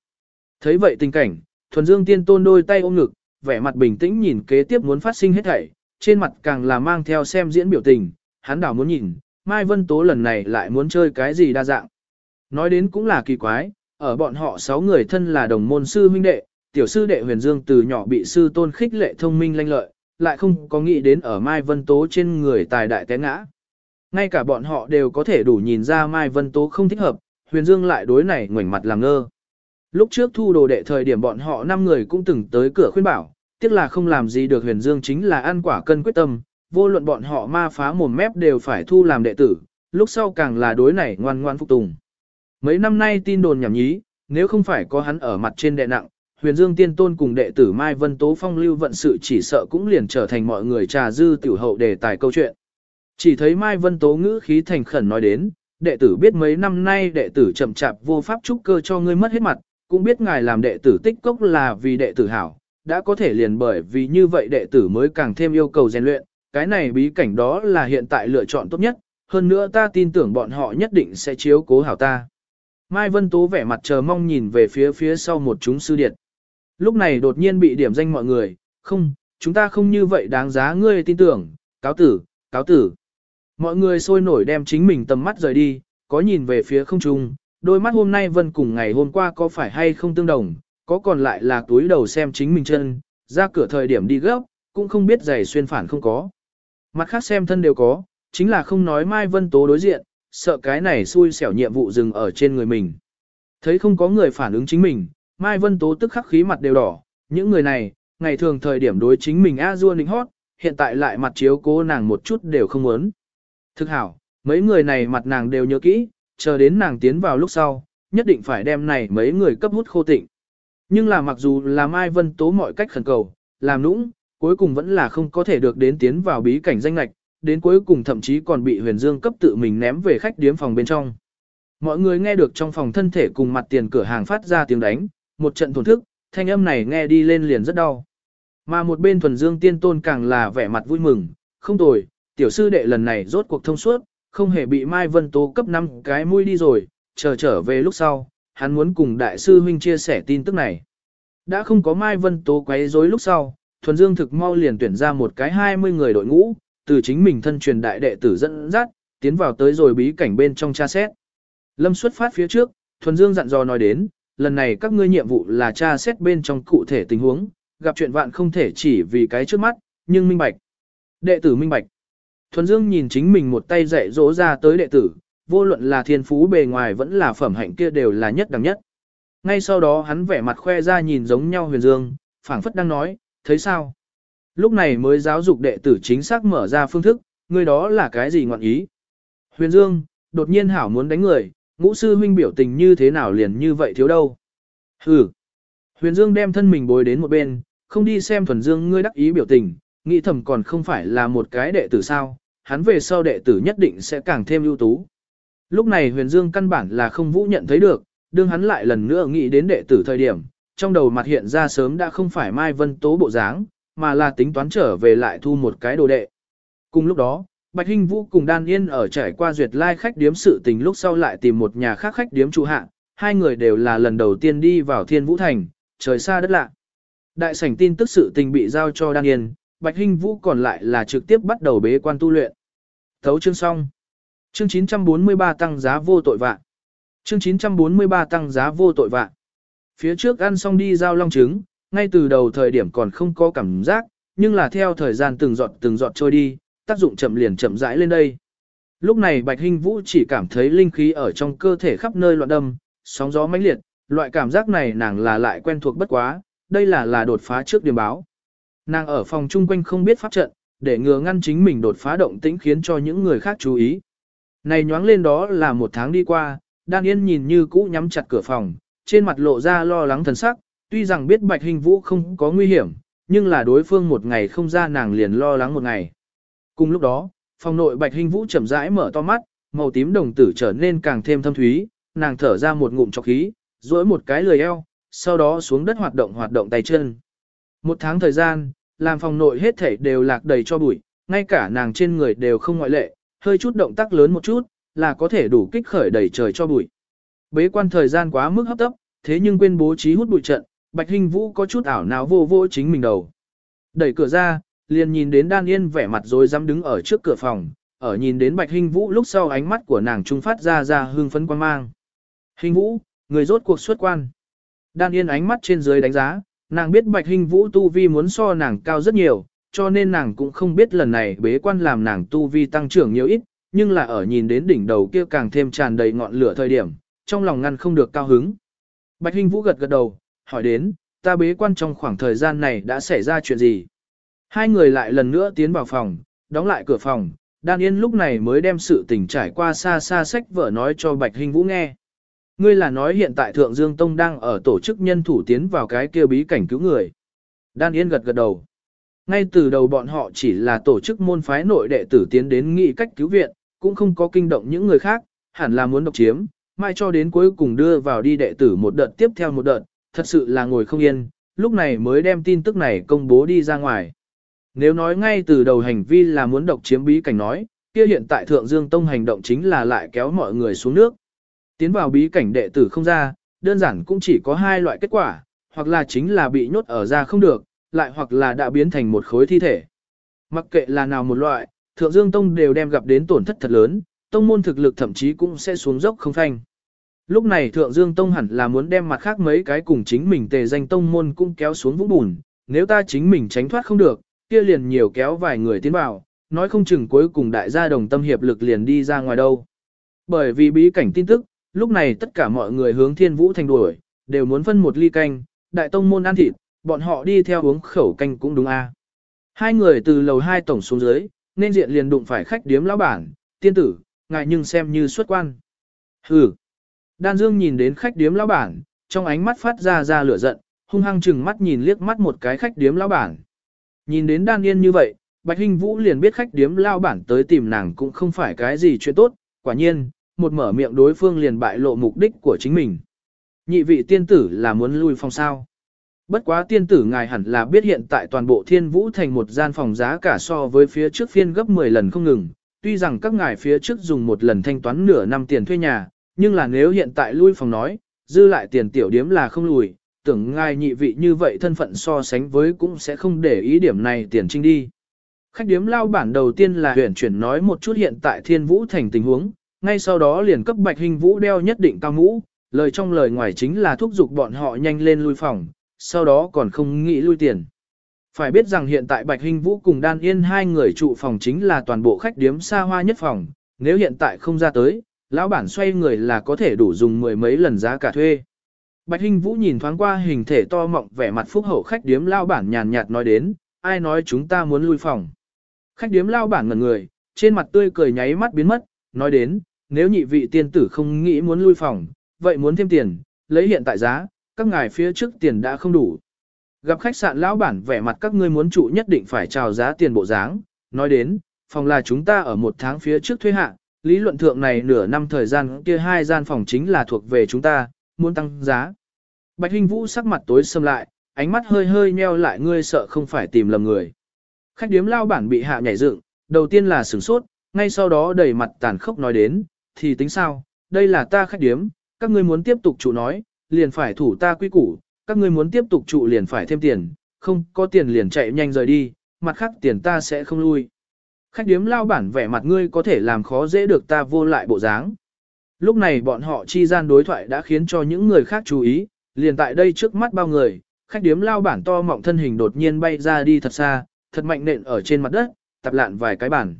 Thấy vậy tình cảnh, thuần dương tiên tôn đôi tay ôm ngực, vẻ mặt bình tĩnh nhìn kế tiếp muốn phát sinh hết thảy, trên mặt càng là mang theo xem diễn biểu tình, hắn đảo muốn nhìn, Mai Vân Tố lần này lại muốn chơi cái gì đa dạng. Nói đến cũng là kỳ quái, ở bọn họ 6 người thân là đồng môn sư huynh đệ, tiểu sư đệ huyền dương từ nhỏ bị sư tôn khích lệ thông minh lanh lợi, lại không có nghĩ đến ở Mai Vân Tố trên người tài đại té ngã. Ngay cả bọn họ đều có thể đủ nhìn ra Mai Vân Tố không thích hợp, Huyền Dương lại đối này ngoảnh mặt làm ngơ. Lúc trước thu đồ đệ thời điểm bọn họ 5 người cũng từng tới cửa khuyên bảo, tiếc là không làm gì được Huyền Dương chính là ăn quả cân quyết tâm, vô luận bọn họ ma phá mồm mép đều phải thu làm đệ tử, lúc sau càng là đối này ngoan ngoan phục tùng. Mấy năm nay tin đồn nhảm nhí, nếu không phải có hắn ở mặt trên đệ nặng, huyền dương tiên tôn cùng đệ tử Mai Vân Tố phong lưu vận sự chỉ sợ cũng liền trở thành mọi người trà dư tiểu hậu đề tài câu chuyện. Chỉ thấy Mai Vân Tố ngữ khí thành khẩn nói đến, đệ tử biết mấy năm nay đệ tử chậm chạp vô pháp trúc cơ cho ngươi mất hết mặt, cũng biết ngài làm đệ tử tích cốc là vì đệ tử hảo, đã có thể liền bởi vì như vậy đệ tử mới càng thêm yêu cầu rèn luyện, cái này bí cảnh đó là hiện tại lựa chọn tốt nhất, hơn nữa ta tin tưởng bọn họ nhất định sẽ chiếu cố hảo ta. Mai Vân Tố vẻ mặt chờ mong nhìn về phía phía sau một chúng sư điệt. Lúc này đột nhiên bị điểm danh mọi người, không, chúng ta không như vậy đáng giá ngươi tin tưởng, cáo tử, cáo tử. Mọi người sôi nổi đem chính mình tầm mắt rời đi, có nhìn về phía không trung, đôi mắt hôm nay Vân cùng ngày hôm qua có phải hay không tương đồng, có còn lại là túi đầu xem chính mình chân, ra cửa thời điểm đi gấp, cũng không biết giày xuyên phản không có. Mặt khác xem thân đều có, chính là không nói Mai Vân Tố đối diện, sợ cái này xui xẻo nhiệm vụ dừng ở trên người mình. Thấy không có người phản ứng chính mình, Mai Vân Tố tức khắc khí mặt đều đỏ, những người này, ngày thường thời điểm đối chính mình a dua nịnh hót, hiện tại lại mặt chiếu cố nàng một chút đều không muốn. Thực hảo, mấy người này mặt nàng đều nhớ kỹ, chờ đến nàng tiến vào lúc sau, nhất định phải đem này mấy người cấp hút khô tịnh. Nhưng là mặc dù là Mai Vân Tố mọi cách khẩn cầu, làm nũng, cuối cùng vẫn là không có thể được đến tiến vào bí cảnh danh lạch, đến cuối cùng thậm chí còn bị huyền dương cấp tự mình ném về khách điếm phòng bên trong. Mọi người nghe được trong phòng thân thể cùng mặt tiền cửa hàng phát ra tiếng đánh, một trận thổn thức, thanh âm này nghe đi lên liền rất đau. Mà một bên thuần dương tiên tôn càng là vẻ mặt vui mừng, không tồi, tiểu sư đệ lần này rốt cuộc thông suốt, không hề bị Mai Vân Tố cấp 5 cái mũi đi rồi, chờ trở về lúc sau, hắn muốn cùng đại sư huynh chia sẻ tin tức này. Đã không có Mai Vân Tố quấy rối lúc sau, thuần dương thực mau liền tuyển ra một cái 20 người đội ngũ, từ chính mình thân truyền đại đệ tử dẫn dắt, tiến vào tới rồi bí cảnh bên trong tra xét. Lâm xuất phát phía trước, thuần dương dặn dò nói đến, lần này các ngươi nhiệm vụ là tra xét bên trong cụ thể tình huống, gặp chuyện vạn không thể chỉ vì cái trước mắt, nhưng minh bạch. Đệ tử minh bạch. Thuần Dương nhìn chính mình một tay dạy dỗ ra tới đệ tử, vô luận là thiên phú bề ngoài vẫn là phẩm hạnh kia đều là nhất đẳng nhất. Ngay sau đó hắn vẻ mặt khoe ra nhìn giống nhau Huyền Dương, phảng phất đang nói, thấy sao? Lúc này mới giáo dục đệ tử chính xác mở ra phương thức, người đó là cái gì ngọn ý? Huyền Dương, đột nhiên hảo muốn đánh người, ngũ sư huynh biểu tình như thế nào liền như vậy thiếu đâu. Hừ. Huyền Dương đem thân mình bồi đến một bên, không đi xem thuần dương ngươi đắc ý biểu tình, nghĩ thầm còn không phải là một cái đệ tử sao, hắn về sau đệ tử nhất định sẽ càng thêm ưu tú. Lúc này huyền dương căn bản là không vũ nhận thấy được, đương hắn lại lần nữa nghĩ đến đệ tử thời điểm, trong đầu mặt hiện ra sớm đã không phải Mai Vân Tố bộ dáng, mà là tính toán trở về lại thu một cái đồ đệ. Cùng lúc đó, Bạch Hinh Vũ cùng Đan Yên ở trải qua duyệt lai khách điếm sự tình lúc sau lại tìm một nhà khác khách điếm trụ hạ, hai người đều là lần đầu tiên đi vào Thiên Vũ Thành, trời xa đất lạ. Đại sảnh tin tức sự tình bị giao cho Đan Yên, Bạch Hinh Vũ còn lại là trực tiếp bắt đầu bế quan tu luyện. Thấu chương xong. Chương 943 tăng giá vô tội vạ, Chương 943 tăng giá vô tội vạ. Phía trước ăn xong đi giao long trứng, ngay từ đầu thời điểm còn không có cảm giác, nhưng là theo thời gian từng giọt từng giọt trôi đi, tác dụng chậm liền chậm rãi lên đây. Lúc này Bạch Hinh Vũ chỉ cảm thấy linh khí ở trong cơ thể khắp nơi loạn đâm, sóng gió mãnh liệt, loại cảm giác này nàng là lại quen thuộc bất quá, đây là là đột phá trước điểm báo. Nàng ở phòng chung quanh không biết pháp trận, để ngừa ngăn chính mình đột phá động tĩnh khiến cho những người khác chú ý. Này nhoáng lên đó là một tháng đi qua, Đan Yên nhìn như cũ nhắm chặt cửa phòng, trên mặt lộ ra lo lắng thần sắc, tuy rằng biết Bạch Hình Vũ không có nguy hiểm, nhưng là đối phương một ngày không ra nàng liền lo lắng một ngày. Cùng lúc đó, phòng nội Bạch Hình Vũ chậm rãi mở to mắt, màu tím đồng tử trở nên càng thêm thâm thúy, nàng thở ra một ngụm trọc khí, duỗi một cái lười eo, sau đó xuống đất hoạt động hoạt động tay chân. Một tháng thời gian, làm phòng nội hết thảy đều lạc đầy cho bụi, ngay cả nàng trên người đều không ngoại lệ, hơi chút động tác lớn một chút, là có thể đủ kích khởi đầy trời cho bụi. Bế quan thời gian quá mức hấp tấp, thế nhưng quên bố trí hút bụi trận, Bạch Hinh Vũ có chút ảo não vô vô chính mình đầu. Đẩy cửa ra, liền nhìn đến Đan Yên vẻ mặt rồi dám đứng ở trước cửa phòng, ở nhìn đến Bạch Hinh Vũ lúc sau ánh mắt của nàng trung phát ra ra hương phấn quan mang. Hình Vũ, người rốt cuộc xuất quan. Đan Yên ánh mắt trên dưới đánh giá, nàng biết Bạch Hinh Vũ tu vi muốn so nàng cao rất nhiều, cho nên nàng cũng không biết lần này bế quan làm nàng tu vi tăng trưởng nhiều ít, nhưng là ở nhìn đến đỉnh đầu kia càng thêm tràn đầy ngọn lửa thời điểm, trong lòng ngăn không được cao hứng. Bạch Hinh Vũ gật gật đầu, hỏi đến, ta bế quan trong khoảng thời gian này đã xảy ra chuyện gì? Hai người lại lần nữa tiến vào phòng, đóng lại cửa phòng, Đan Yên lúc này mới đem sự tình trải qua xa xa sách vở nói cho Bạch Hinh Vũ nghe. Ngươi là nói hiện tại Thượng Dương Tông đang ở tổ chức nhân thủ tiến vào cái kia bí cảnh cứu người. Đan Yên gật gật đầu. Ngay từ đầu bọn họ chỉ là tổ chức môn phái nội đệ tử tiến đến nghị cách cứu viện, cũng không có kinh động những người khác, hẳn là muốn độc chiếm, mai cho đến cuối cùng đưa vào đi đệ tử một đợt tiếp theo một đợt, thật sự là ngồi không yên, lúc này mới đem tin tức này công bố đi ra ngoài. Nếu nói ngay từ đầu hành vi là muốn độc chiếm bí cảnh nói, kia hiện tại Thượng Dương Tông hành động chính là lại kéo mọi người xuống nước. Tiến vào bí cảnh đệ tử không ra, đơn giản cũng chỉ có hai loại kết quả, hoặc là chính là bị nhốt ở ra không được, lại hoặc là đã biến thành một khối thi thể. Mặc kệ là nào một loại, Thượng Dương Tông đều đem gặp đến tổn thất thật lớn, tông môn thực lực thậm chí cũng sẽ xuống dốc không thanh. Lúc này Thượng Dương Tông hẳn là muốn đem mặt khác mấy cái cùng chính mình tề danh tông môn cũng kéo xuống vũng bùn, nếu ta chính mình tránh thoát không được, kia liền nhiều kéo vài người tiến vào, nói không chừng cuối cùng đại gia đồng tâm hiệp lực liền đi ra ngoài đâu. Bởi vì bí cảnh tin tức, lúc này tất cả mọi người hướng thiên vũ thành đuổi, đều muốn phân một ly canh, đại tông môn ăn thịt, bọn họ đi theo uống khẩu canh cũng đúng a. À. Hai người từ lầu hai tổng xuống dưới, nên diện liền đụng phải khách điếm lão bản, tiên tử, ngài nhưng xem như xuất quan. Hừ. Đan Dương nhìn đến khách điếm lão bản, trong ánh mắt phát ra ra lửa giận, hung hăng chừng mắt nhìn liếc mắt một cái khách điếm lão bản. Nhìn đến Đan Yên như vậy, Bạch Hinh Vũ liền biết khách điếm lão bản tới tìm nàng cũng không phải cái gì chuyện tốt, quả nhiên, một mở miệng đối phương liền bại lộ mục đích của chính mình. Nhị vị tiên tử là muốn lui phòng sao. Bất quá tiên tử ngài hẳn là biết hiện tại toàn bộ thiên vũ thành một gian phòng giá cả so với phía trước phiên gấp 10 lần không ngừng. Tuy rằng các ngài phía trước dùng một lần thanh toán nửa năm tiền thuê nhà, nhưng là nếu hiện tại lui phòng nói, dư lại tiền tiểu điếm là không lùi, tưởng ngài nhị vị như vậy thân phận so sánh với cũng sẽ không để ý điểm này tiền trinh đi. Khách điếm lao bản đầu tiên là huyền chuyển nói một chút hiện tại thiên vũ thành tình huống, ngay sau đó liền cấp bạch hình vũ đeo nhất định cao mũ, lời trong lời ngoài chính là thúc giục bọn họ nhanh lên lui phòng, sau đó còn không nghĩ lui tiền. Phải biết rằng hiện tại Bạch hình Vũ cùng Đan Yên hai người trụ phòng chính là toàn bộ khách điếm xa hoa nhất phòng, nếu hiện tại không ra tới, lão bản xoay người là có thể đủ dùng mười mấy lần giá cả thuê. Bạch Hinh Vũ nhìn thoáng qua hình thể to mọng vẻ mặt phúc hậu khách điếm lao bản nhàn nhạt nói đến, ai nói chúng ta muốn lui phòng. Khách điếm lao bản ngẩn người, trên mặt tươi cười nháy mắt biến mất, nói đến, nếu nhị vị tiên tử không nghĩ muốn lui phòng, vậy muốn thêm tiền, lấy hiện tại giá, các ngài phía trước tiền đã không đủ. Gặp khách sạn lão bản vẻ mặt các ngươi muốn trụ nhất định phải chào giá tiền bộ dáng, nói đến, phòng là chúng ta ở một tháng phía trước thuê hạ, lý luận thượng này nửa năm thời gian kia hai gian phòng chính là thuộc về chúng ta, muốn tăng giá. Bạch Hinh Vũ sắc mặt tối sầm lại, ánh mắt hơi hơi nheo lại ngươi sợ không phải tìm lầm người. Khách điếm lao bản bị hạ nhảy dựng, đầu tiên là sửng sốt, ngay sau đó đầy mặt tàn khốc nói đến, thì tính sao, đây là ta khách điếm, các ngươi muốn tiếp tục chủ nói, liền phải thủ ta quy củ, các ngươi muốn tiếp tục trụ liền phải thêm tiền, không có tiền liền chạy nhanh rời đi, mặt khác tiền ta sẽ không lui. Khách điếm lao bản vẻ mặt ngươi có thể làm khó dễ được ta vô lại bộ dáng. Lúc này bọn họ chi gian đối thoại đã khiến cho những người khác chú ý, liền tại đây trước mắt bao người, khách điếm lao bản to mọng thân hình đột nhiên bay ra đi thật xa, thật mạnh nện ở trên mặt đất, tập lạn vài cái bản.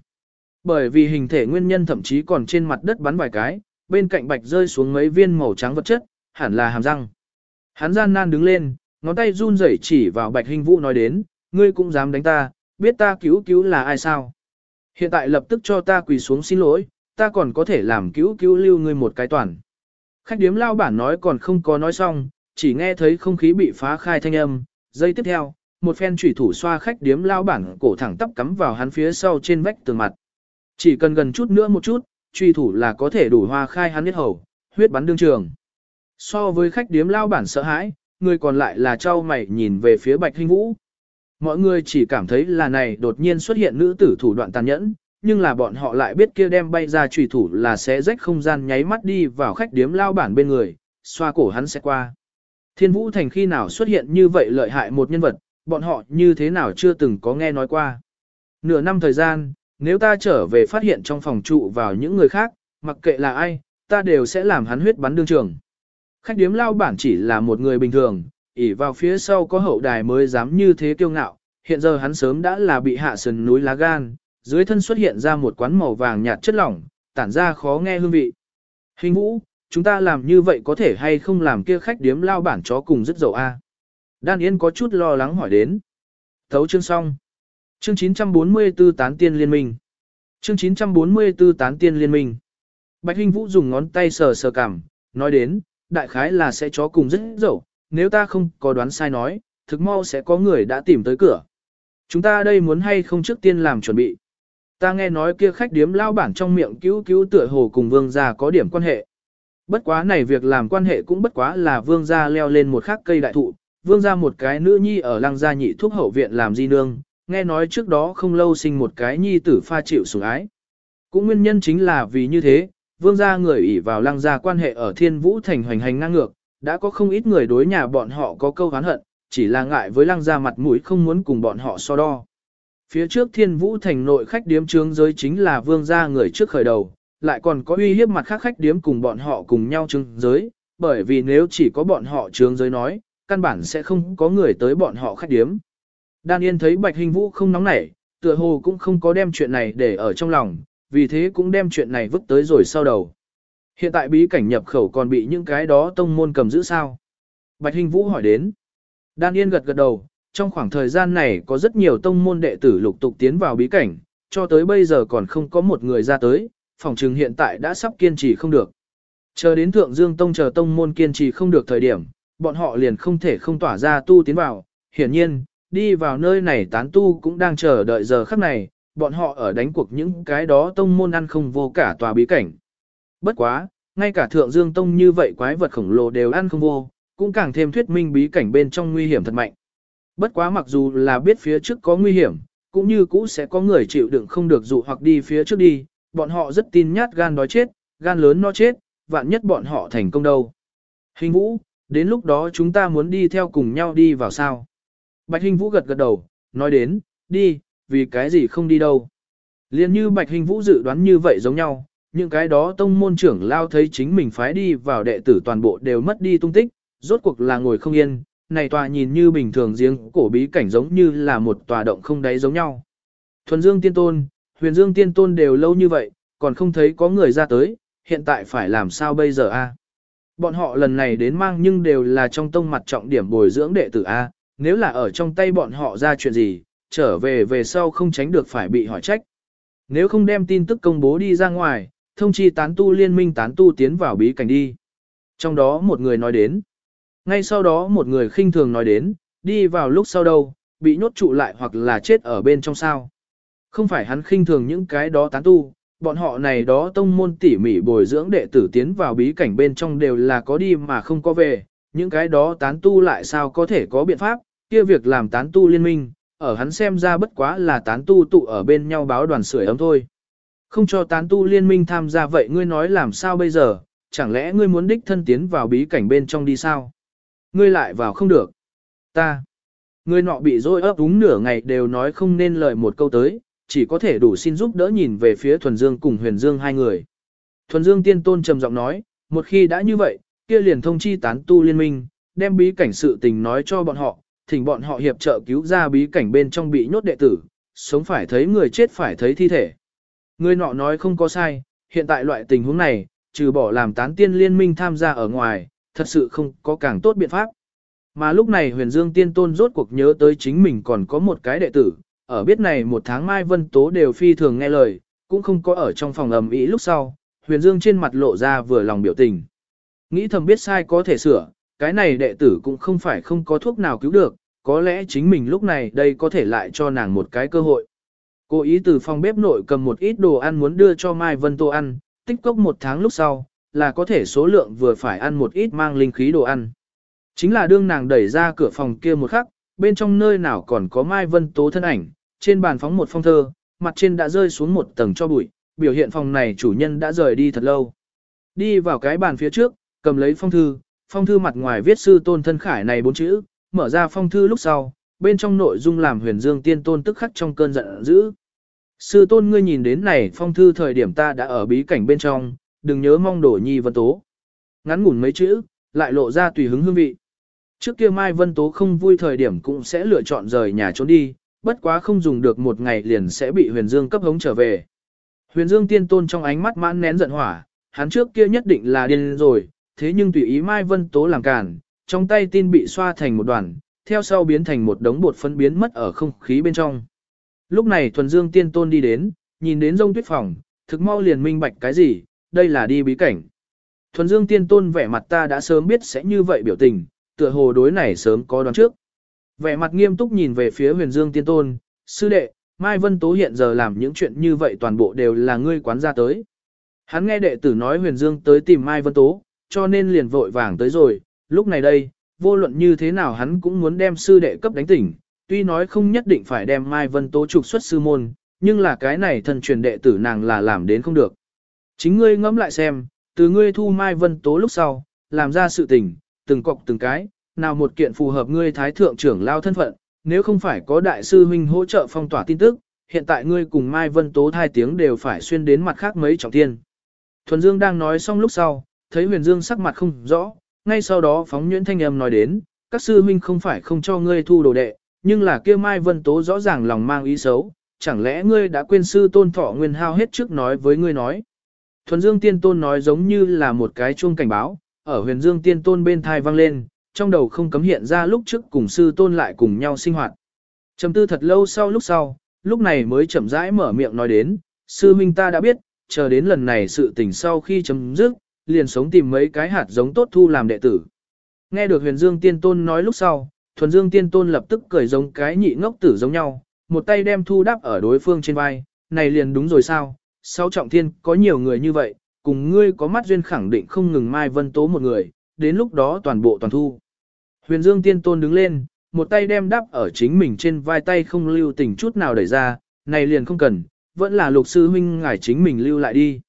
Bởi vì hình thể nguyên nhân thậm chí còn trên mặt đất bắn vài cái, bên cạnh bạch rơi xuống mấy viên màu trắng vật chất, hẳn là hàm răng. Hắn gian nan đứng lên, ngón tay run rẩy chỉ vào bạch hình vũ nói đến, ngươi cũng dám đánh ta, biết ta cứu cứu là ai sao. Hiện tại lập tức cho ta quỳ xuống xin lỗi, ta còn có thể làm cứu cứu lưu ngươi một cái toàn. Khách điếm lao bản nói còn không có nói xong, chỉ nghe thấy không khí bị phá khai thanh âm, giây tiếp theo, một phen chủy thủ xoa khách điếm lao bản cổ thẳng tắp cắm vào hắn phía sau trên vách tường mặt. Chỉ cần gần chút nữa một chút, truy thủ là có thể đủ hoa khai hắn huyết hầu, huyết bắn đương trường. So với khách điếm lao bản sợ hãi, người còn lại là trao mày nhìn về phía bạch hình vũ. Mọi người chỉ cảm thấy là này đột nhiên xuất hiện nữ tử thủ đoạn tàn nhẫn, nhưng là bọn họ lại biết kia đem bay ra trùy thủ là sẽ rách không gian nháy mắt đi vào khách điếm lao bản bên người, xoa cổ hắn sẽ qua. Thiên vũ thành khi nào xuất hiện như vậy lợi hại một nhân vật, bọn họ như thế nào chưa từng có nghe nói qua. Nửa năm thời gian, nếu ta trở về phát hiện trong phòng trụ vào những người khác, mặc kệ là ai, ta đều sẽ làm hắn huyết bắn đương trường. Khách điếm lao bản chỉ là một người bình thường, ỉ vào phía sau có hậu đài mới dám như thế kiêu ngạo, hiện giờ hắn sớm đã là bị hạ sườn núi lá gan, dưới thân xuất hiện ra một quán màu vàng nhạt chất lỏng, tản ra khó nghe hương vị. Hình vũ, chúng ta làm như vậy có thể hay không làm kia khách điếm lao bản chó cùng rất dầu a? Đan Yên có chút lo lắng hỏi đến. Thấu chương xong. Chương 944 tán tiên liên minh. Chương 944 tán tiên liên minh. Bạch Hinh Vũ dùng ngón tay sờ sờ cảm, nói đến, đại khái là sẽ chó cùng rất dẫu, nếu ta không có đoán sai nói, thực mau sẽ có người đã tìm tới cửa. Chúng ta đây muốn hay không trước tiên làm chuẩn bị. Ta nghe nói kia khách điếm lao bản trong miệng cứu cứu tựa hồ cùng vương gia có điểm quan hệ. Bất quá này việc làm quan hệ cũng bất quá là vương gia leo lên một khắc cây đại thụ, vương gia một cái nữ nhi ở lăng gia nhị thuốc hậu viện làm di nương, nghe nói trước đó không lâu sinh một cái nhi tử pha chịu sủng ái. Cũng nguyên nhân chính là vì như thế, vương gia người ỷ vào lăng gia quan hệ ở thiên vũ thành hoành hành ngang ngược, đã có không ít người đối nhà bọn họ có câu hán hận, chỉ là ngại với lăng gia mặt mũi không muốn cùng bọn họ so đo. Phía trước thiên vũ thành nội khách điếm trướng giới chính là vương gia người trước khởi đầu, lại còn có uy hiếp mặt khác khách điếm cùng bọn họ cùng nhau trướng giới, bởi vì nếu chỉ có bọn họ trướng giới nói, căn bản sẽ không có người tới bọn họ khách điếm. Đan Yên thấy Bạch Hình Vũ không nóng nảy, tựa hồ cũng không có đem chuyện này để ở trong lòng, vì thế cũng đem chuyện này vứt tới rồi sau đầu. Hiện tại bí cảnh nhập khẩu còn bị những cái đó tông môn cầm giữ sao? Bạch Hình Vũ hỏi đến. Đan Yên gật gật đầu, trong khoảng thời gian này có rất nhiều tông môn đệ tử lục tục tiến vào bí cảnh, cho tới bây giờ còn không có một người ra tới, phòng trừng hiện tại đã sắp kiên trì không được. Chờ đến Thượng Dương Tông chờ tông môn kiên trì không được thời điểm, bọn họ liền không thể không tỏa ra tu tiến vào. Hiển nhiên, đi vào nơi này tán tu cũng đang chờ đợi giờ khắc này, bọn họ ở đánh cuộc những cái đó tông môn ăn không vô cả tòa bí cảnh. Bất quá, ngay cả Thượng Dương Tông như vậy quái vật khổng lồ đều ăn không vô, cũng càng thêm thuyết minh bí cảnh bên trong nguy hiểm thật mạnh. Bất quá mặc dù là biết phía trước có nguy hiểm, cũng như cũ sẽ có người chịu đựng không được dụ hoặc đi phía trước đi, bọn họ rất tin nhát gan đói chết, gan lớn nó chết, vạn nhất bọn họ thành công đâu. Hình vũ, đến lúc đó chúng ta muốn đi theo cùng nhau đi vào sao. Bạch Hình Vũ gật gật đầu, nói đến, đi, vì cái gì không đi đâu. Liên như Bạch Hình Vũ dự đoán như vậy giống nhau, những cái đó tông môn trưởng lao thấy chính mình phái đi vào đệ tử toàn bộ đều mất đi tung tích, rốt cuộc là ngồi không yên, này tòa nhìn như bình thường giếng cổ bí cảnh giống như là một tòa động không đáy giống nhau. Thuần Dương Tiên Tôn, Huyền Dương Tiên Tôn đều lâu như vậy, còn không thấy có người ra tới, hiện tại phải làm sao bây giờ a? Bọn họ lần này đến mang nhưng đều là trong tông mặt trọng điểm bồi dưỡng đệ tử a, nếu là ở trong tay bọn họ ra chuyện gì, trở về về sau không tránh được phải bị hỏi trách. Nếu không đem tin tức công bố đi ra ngoài, thông chi tán tu liên minh tán tu tiến vào bí cảnh đi. Trong đó một người nói đến. Ngay sau đó một người khinh thường nói đến, đi vào lúc sau đâu, bị nhốt trụ lại hoặc là chết ở bên trong sao. Không phải hắn khinh thường những cái đó tán tu, bọn họ này đó tông môn tỉ mỉ bồi dưỡng đệ tử tiến vào bí cảnh bên trong đều là có đi mà không có về, những cái đó tán tu lại sao có thể có biện pháp, kia việc làm tán tu liên minh, ở hắn xem ra bất quá là tán tu tụ ở bên nhau báo đoàn sưởi ấm thôi. Không cho tán tu liên minh tham gia vậy ngươi nói làm sao bây giờ, chẳng lẽ ngươi muốn đích thân tiến vào bí cảnh bên trong đi sao? Ngươi lại vào không được. Ta. Ngươi nọ bị dối ấp úng nửa ngày đều nói không nên lời một câu tới, chỉ có thể đủ xin giúp đỡ nhìn về phía Thuần Dương cùng Huyền Dương hai người. Thuần Dương tiên tôn trầm giọng nói, một khi đã như vậy, kia liền thông chi tán tu liên minh, đem bí cảnh sự tình nói cho bọn họ, thỉnh bọn họ hiệp trợ cứu ra bí cảnh bên trong bị nhốt đệ tử, sống phải thấy người chết phải thấy thi thể. Người nọ nói không có sai, hiện tại loại tình huống này, trừ bỏ làm tán tiên liên minh tham gia ở ngoài, thật sự không có càng tốt biện pháp. Mà lúc này huyền dương tiên tôn rốt cuộc nhớ tới chính mình còn có một cái đệ tử, ở biết này một tháng mai vân tố đều phi thường nghe lời, cũng không có ở trong phòng ầm ĩ lúc sau, huyền dương trên mặt lộ ra vừa lòng biểu tình. Nghĩ thầm biết sai có thể sửa, cái này đệ tử cũng không phải không có thuốc nào cứu được, có lẽ chính mình lúc này đây có thể lại cho nàng một cái cơ hội. Cô ý từ phòng bếp nội cầm một ít đồ ăn muốn đưa cho Mai Vân Tô ăn, tích cốc một tháng lúc sau, là có thể số lượng vừa phải ăn một ít mang linh khí đồ ăn. Chính là đương nàng đẩy ra cửa phòng kia một khắc, bên trong nơi nào còn có Mai Vân Tố thân ảnh, trên bàn phóng một phong thơ, mặt trên đã rơi xuống một tầng cho bụi, biểu hiện phòng này chủ nhân đã rời đi thật lâu. Đi vào cái bàn phía trước, cầm lấy phong thư, phong thư mặt ngoài viết sư tôn thân khải này bốn chữ, mở ra phong thư lúc sau, bên trong nội dung làm huyền dương tiên tôn tức khắc trong cơn giận dữ. Sư tôn ngươi nhìn đến này phong thư thời điểm ta đã ở bí cảnh bên trong, đừng nhớ mong đổ nhi vân tố. Ngắn ngủn mấy chữ, lại lộ ra tùy hứng hương vị. Trước kia Mai Vân Tố không vui thời điểm cũng sẽ lựa chọn rời nhà trốn đi, bất quá không dùng được một ngày liền sẽ bị huyền dương cấp hống trở về. Huyền dương tiên tôn trong ánh mắt mãn nén giận hỏa, hắn trước kia nhất định là điên rồi, thế nhưng tùy ý Mai Vân Tố làm cản, trong tay tin bị xoa thành một đoàn, theo sau biến thành một đống bột phân biến mất ở không khí bên trong. Lúc này thuần dương tiên tôn đi đến, nhìn đến rông tuyết phòng, thực mau liền minh bạch cái gì, đây là đi bí cảnh. Thuần dương tiên tôn vẻ mặt ta đã sớm biết sẽ như vậy biểu tình, tựa hồ đối này sớm có đoán trước. Vẻ mặt nghiêm túc nhìn về phía huyền dương tiên tôn, sư đệ, Mai Vân Tố hiện giờ làm những chuyện như vậy toàn bộ đều là ngươi quán ra tới. Hắn nghe đệ tử nói huyền dương tới tìm Mai Vân Tố, cho nên liền vội vàng tới rồi, lúc này đây, vô luận như thế nào hắn cũng muốn đem sư đệ cấp đánh tỉnh, tuy nói không nhất định phải đem Mai Vân Tố trục xuất sư môn, nhưng là cái này thần truyền đệ tử nàng là làm đến không được. Chính ngươi ngẫm lại xem, từ ngươi thu Mai Vân Tố lúc sau, làm ra sự tình, từng cọc từng cái, nào một kiện phù hợp ngươi thái thượng trưởng lao thân phận, nếu không phải có đại sư huynh hỗ trợ phong tỏa tin tức, hiện tại ngươi cùng Mai Vân Tố hai tiếng đều phải xuyên đến mặt khác mấy trọng thiên. Thuần Dương đang nói xong lúc sau, thấy Huyền Dương sắc mặt không rõ, ngay sau đó phóng nhuyễn thanh âm nói đến, các sư huynh không phải không cho ngươi thu đồ đệ, nhưng là kia Mai Vân Tố rõ ràng lòng mang ý xấu, chẳng lẽ ngươi đã quên sư tôn thọ nguyên hao hết trước nói với ngươi nói. Thuần Dương Tiên Tôn nói giống như là một cái chuông cảnh báo, ở huyền Dương Tiên Tôn bên thai vang lên, trong đầu không cấm hiện ra lúc trước cùng sư tôn lại cùng nhau sinh hoạt. Trầm tư thật lâu sau lúc sau, lúc này mới chậm rãi mở miệng nói đến, sư minh ta đã biết, chờ đến lần này sự tình sau khi chấm dứt, liền sống tìm mấy cái hạt giống tốt thu làm đệ tử. Nghe được huyền dương tiên tôn nói lúc sau, thuần dương tiên tôn lập tức cười giống cái nhị ngốc tử giống nhau, một tay đem thu đáp ở đối phương trên vai, này liền đúng rồi sao, sau trọng thiên có nhiều người như vậy, cùng ngươi có mắt duyên khẳng định không ngừng mai vân tố một người, đến lúc đó toàn bộ toàn thu. Huyền dương tiên tôn đứng lên, một tay đem đáp ở chính mình trên vai tay không lưu tình chút nào đẩy ra, này liền không cần, vẫn là lục sư huynh ngài chính mình lưu lại đi.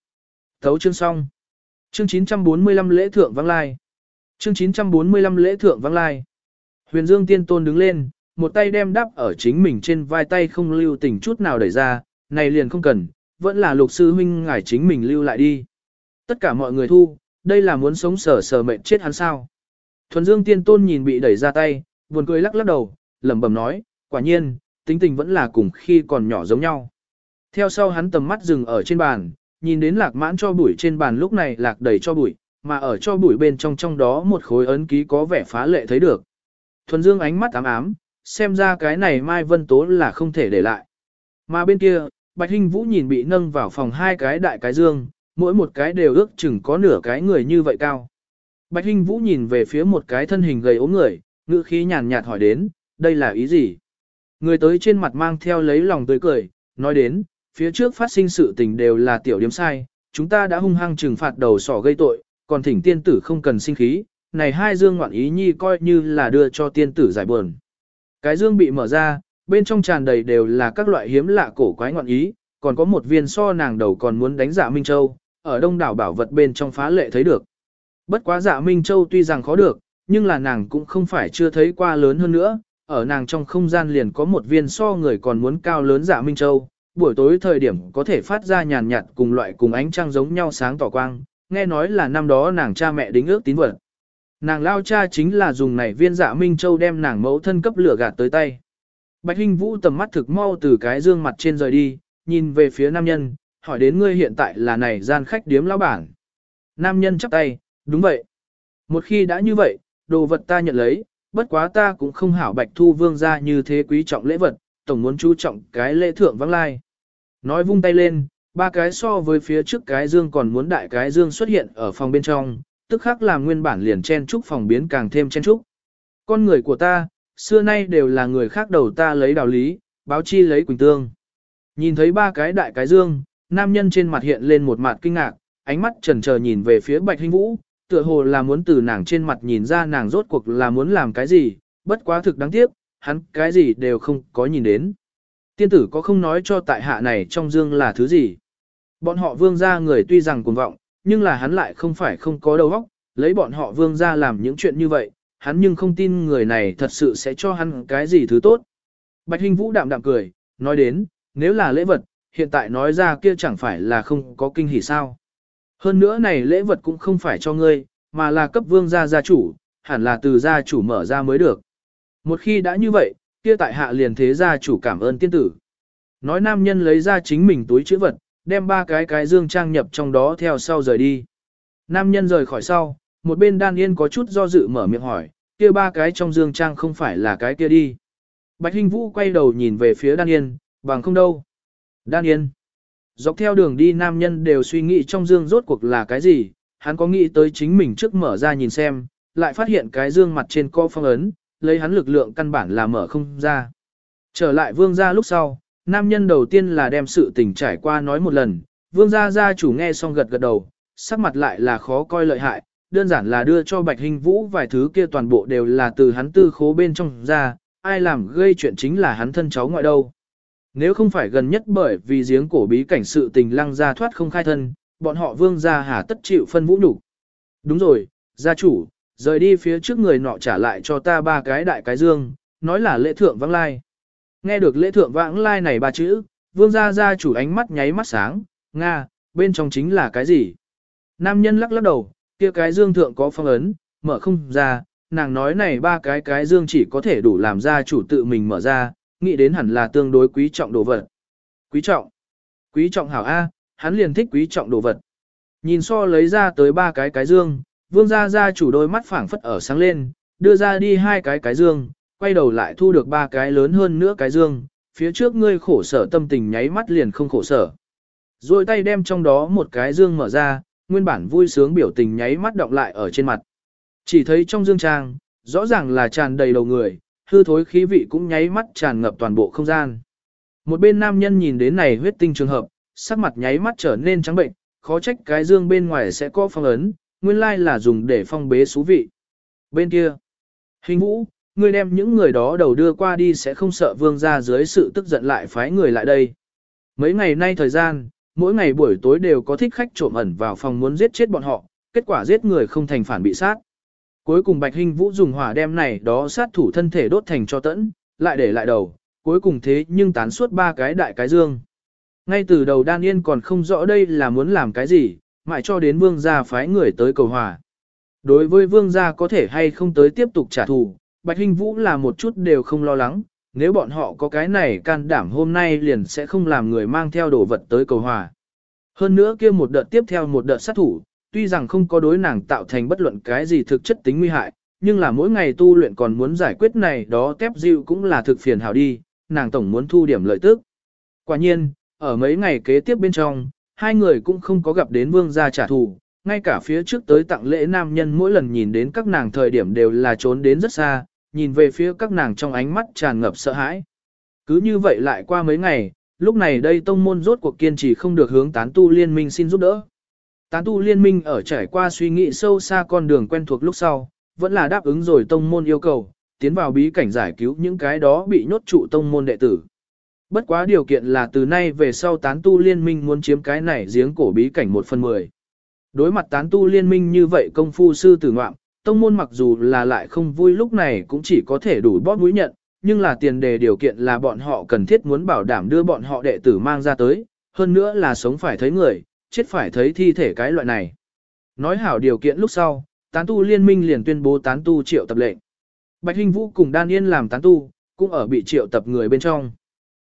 Thấu chương xong. Chương 945 lễ thượng vắng lai. Chương 945 lễ thượng vắng lai. Huyền Dương Tiên Tôn đứng lên, một tay đem đắp ở chính mình trên vai tay không lưu tình chút nào đẩy ra, này liền không cần, vẫn là lục sư huynh ngài chính mình lưu lại đi. Tất cả mọi người thu, đây là muốn sống sờ sờ mệnh chết hắn sao. Thuần Dương Tiên Tôn nhìn bị đẩy ra tay, buồn cười lắc lắc đầu, lẩm bẩm nói, quả nhiên, tính tình vẫn là cùng khi còn nhỏ giống nhau. Theo sau hắn tầm mắt dừng ở trên bàn, nhìn đến lạc mãn cho bụi trên bàn lúc này lạc đầy cho bụi, mà ở cho bụi bên trong trong đó một khối ấn ký có vẻ phá lệ thấy được. Thuần Dương ánh mắt ám ám, xem ra cái này Mai Vân Tố là không thể để lại. Mà bên kia, Bạch Hinh Vũ nhìn bị nâng vào phòng hai cái đại cái dương, mỗi một cái đều ước chừng có nửa cái người như vậy cao. Bạch Hinh Vũ nhìn về phía một cái thân hình gầy ốm người, ngữ khí nhàn nhạt hỏi đến, đây là ý gì? Người tới trên mặt mang theo lấy lòng tươi cười, nói đến, phía trước phát sinh sự tình đều là tiểu điểm sai, chúng ta đã hung hăng trừng phạt đầu sỏ gây tội, còn thỉnh tiên tử không cần sinh khí, này hai dương ngoạn ý nhi coi như là đưa cho tiên tử giải buồn. Cái dương bị mở ra, bên trong tràn đầy đều là các loại hiếm lạ cổ quái ngoạn ý, còn có một viên so nàng đầu còn muốn đánh giả Minh Châu, ở đông đảo bảo vật bên trong phá lệ thấy được. Bất quá giả Minh Châu tuy rằng khó được, nhưng là nàng cũng không phải chưa thấy qua lớn hơn nữa, ở nàng trong không gian liền có một viên so người còn muốn cao lớn giả Minh Châu, buổi tối thời điểm có thể phát ra nhàn nhạt cùng loại cùng ánh trăng giống nhau sáng tỏ quang, nghe nói là năm đó nàng cha mẹ đính ước tín vật. Nàng lao cha chính là dùng này viên dạ Minh Châu đem nàng mẫu thân cấp lửa gạt tới tay. Bạch Hinh Vũ tầm mắt thực mau từ cái dương mặt trên rời đi, nhìn về phía nam nhân, hỏi đến ngươi hiện tại là này gian khách điếm lão bản. Nam nhân chắp tay, đúng vậy. Một khi đã như vậy, đồ vật ta nhận lấy, bất quá ta cũng không hảo bạch thu vương ra như thế quý trọng lễ vật, tổng muốn chú trọng cái lễ thượng vắng lai. Nói vung tay lên, ba cái so với phía trước cái dương còn muốn đại cái dương xuất hiện ở phòng bên trong, tức khắc làm nguyên bản liền chen trúc phòng biến càng thêm chen trúc. Con người của ta, xưa nay đều là người khác đầu ta lấy đạo lý, báo chi lấy quỳnh tương. Nhìn thấy ba cái đại cái dương, nam nhân trên mặt hiện lên một mặt kinh ngạc, ánh mắt trần chờ nhìn về phía bạch hình vũ, tựa hồ là muốn từ nàng trên mặt nhìn ra nàng rốt cuộc là muốn làm cái gì, bất quá thực đáng tiếc, hắn cái gì đều không có nhìn đến. Tiên tử có không nói cho tại hạ này trong dương là thứ gì. Bọn họ vương gia người tuy rằng cuồng vọng, nhưng là hắn lại không phải không có đầu óc, lấy bọn họ vương gia làm những chuyện như vậy, hắn nhưng không tin người này thật sự sẽ cho hắn cái gì thứ tốt. Bạch Hinh Vũ đạm đạm cười, nói đến, nếu là lễ vật, hiện tại nói ra kia chẳng phải là không có kinh hỉ sao. Hơn nữa này lễ vật cũng không phải cho ngươi, mà là cấp vương gia gia chủ, hẳn là từ gia chủ mở ra mới được. Một khi đã như vậy, kia tại hạ liền thế gia chủ cảm ơn tiên tử. Nói nam nhân lấy ra chính mình túi chữ vật, đem ba cái cái dương trang nhập trong đó theo sau rời đi. Nam nhân rời khỏi sau, một bên đan yên có chút do dự mở miệng hỏi, kia ba cái trong dương trang không phải là cái kia đi. Bạch Hinh Vũ quay đầu nhìn về phía đan yên, bằng không đâu. Đan yên. Dọc theo đường đi nam nhân đều suy nghĩ trong dương rốt cuộc là cái gì, hắn có nghĩ tới chính mình trước mở ra nhìn xem, lại phát hiện cái dương mặt trên co phong ấn, lấy hắn lực lượng căn bản là mở không ra. Trở lại vương gia lúc sau, nam nhân đầu tiên là đem sự tình trải qua nói một lần, vương gia gia chủ nghe xong gật gật đầu, sắc mặt lại là khó coi lợi hại, đơn giản là đưa cho bạch hình vũ vài thứ kia toàn bộ đều là từ hắn tư khố bên trong ra, ai làm gây chuyện chính là hắn thân cháu ngoại đâu. Nếu không phải gần nhất bởi vì giếng cổ bí cảnh sự tình lăng ra thoát không khai thân, bọn họ vương gia hà tất chịu phân vũ nhục. Đúng rồi, gia chủ, rời đi phía trước người nọ trả lại cho ta ba cái đại cái dương, nói là lễ thượng vãng lai. Nghe được lễ thượng vãng lai này ba chữ, vương gia gia chủ ánh mắt nháy mắt sáng, Nga, bên trong chính là cái gì? Nam nhân lắc lắc đầu, kia cái dương thượng có phong ấn, mở không ra, nàng nói này ba cái cái dương chỉ có thể đủ làm gia chủ tự mình mở ra, nghĩ đến hẳn là tương đối quý trọng đồ vật. Quý trọng? Quý trọng hảo A, hắn liền thích quý trọng đồ vật. Nhìn so lấy ra tới ba cái cái dương, vương gia gia chủ đôi mắt phảng phất ở sáng lên, đưa ra đi hai cái cái dương, quay đầu lại thu được ba cái lớn hơn nữa cái dương, phía trước ngươi khổ sở tâm tình nháy mắt liền không khổ sở. Rồi tay đem trong đó một cái dương mở ra, nguyên bản vui sướng biểu tình nháy mắt động lại ở trên mặt. Chỉ thấy trong dương trang, rõ ràng là tràn đầy đầu người, hư thối khí vị cũng nháy mắt tràn ngập toàn bộ không gian. Một bên nam nhân nhìn đến này huyết tinh trường hợp, sắc mặt nháy mắt trở nên trắng bệnh, khó trách cái dương bên ngoài sẽ có phong ấn, nguyên lai là dùng để phong bế xú vị. Bên kia, hình vũ, ngươi đem những người đó đầu đưa qua đi sẽ không sợ vương ra dưới sự tức giận lại phái người lại đây. Mấy ngày nay thời gian, mỗi ngày buổi tối đều có thích khách trộm ẩn vào phòng muốn giết chết bọn họ, kết quả giết người không thành phản bị sát. Cuối cùng Bạch Hinh Vũ dùng hỏa đem này đó sát thủ thân thể đốt thành cho tẫn, lại để lại đầu, cuối cùng thế nhưng tán suốt ba cái đại cái dương. Ngay từ đầu Đan Yên còn không rõ đây là muốn làm cái gì, mãi cho đến vương gia phái người tới cầu hòa. Đối với vương gia có thể hay không tới tiếp tục trả thù, Bạch Hinh Vũ là một chút đều không lo lắng, nếu bọn họ có cái này can đảm hôm nay liền sẽ không làm người mang theo đồ vật tới cầu hòa. Hơn nữa kia một đợt tiếp theo một đợt sát thủ, tuy rằng không có đối nàng tạo thành bất luận cái gì thực chất tính nguy hại, nhưng là mỗi ngày tu luyện còn muốn giải quyết này đó tép dịu cũng là thực phiền hảo đi, nàng tổng muốn thu điểm lợi tức. Quả nhiên, ở mấy ngày kế tiếp bên trong, hai người cũng không có gặp đến vương gia trả thù, ngay cả phía trước tới tặng lễ nam nhân mỗi lần nhìn đến các nàng thời điểm đều là trốn đến rất xa, nhìn về phía các nàng trong ánh mắt tràn ngập sợ hãi. Cứ như vậy lại qua mấy ngày, lúc này đây tông môn rốt cuộc kiên trì không được hướng tán tu liên minh xin giúp đỡ. Tán tu liên minh ở trải qua suy nghĩ sâu xa con đường quen thuộc lúc sau, vẫn là đáp ứng rồi tông môn yêu cầu, tiến vào bí cảnh giải cứu những cái đó bị nhốt trụ tông môn đệ tử. Bất quá điều kiện là từ nay về sau tán tu liên minh muốn chiếm cái này giếng cổ bí cảnh một phần mười. Đối mặt tán tu liên minh như vậy công phu sư tử ngoạm, tông môn mặc dù là lại không vui lúc này cũng chỉ có thể đủ bóp mũi nhận, nhưng là tiền đề điều kiện là bọn họ cần thiết muốn bảo đảm đưa bọn họ đệ tử mang ra tới, hơn nữa là sống phải thấy người, chết phải thấy thi thể cái loại này. Nói hảo điều kiện lúc sau, tán tu liên minh liền tuyên bố tán tu triệu tập lệnh. Bạch Hinh Vũ cùng Đan Yên làm tán tu, cũng ở bị triệu tập người bên trong.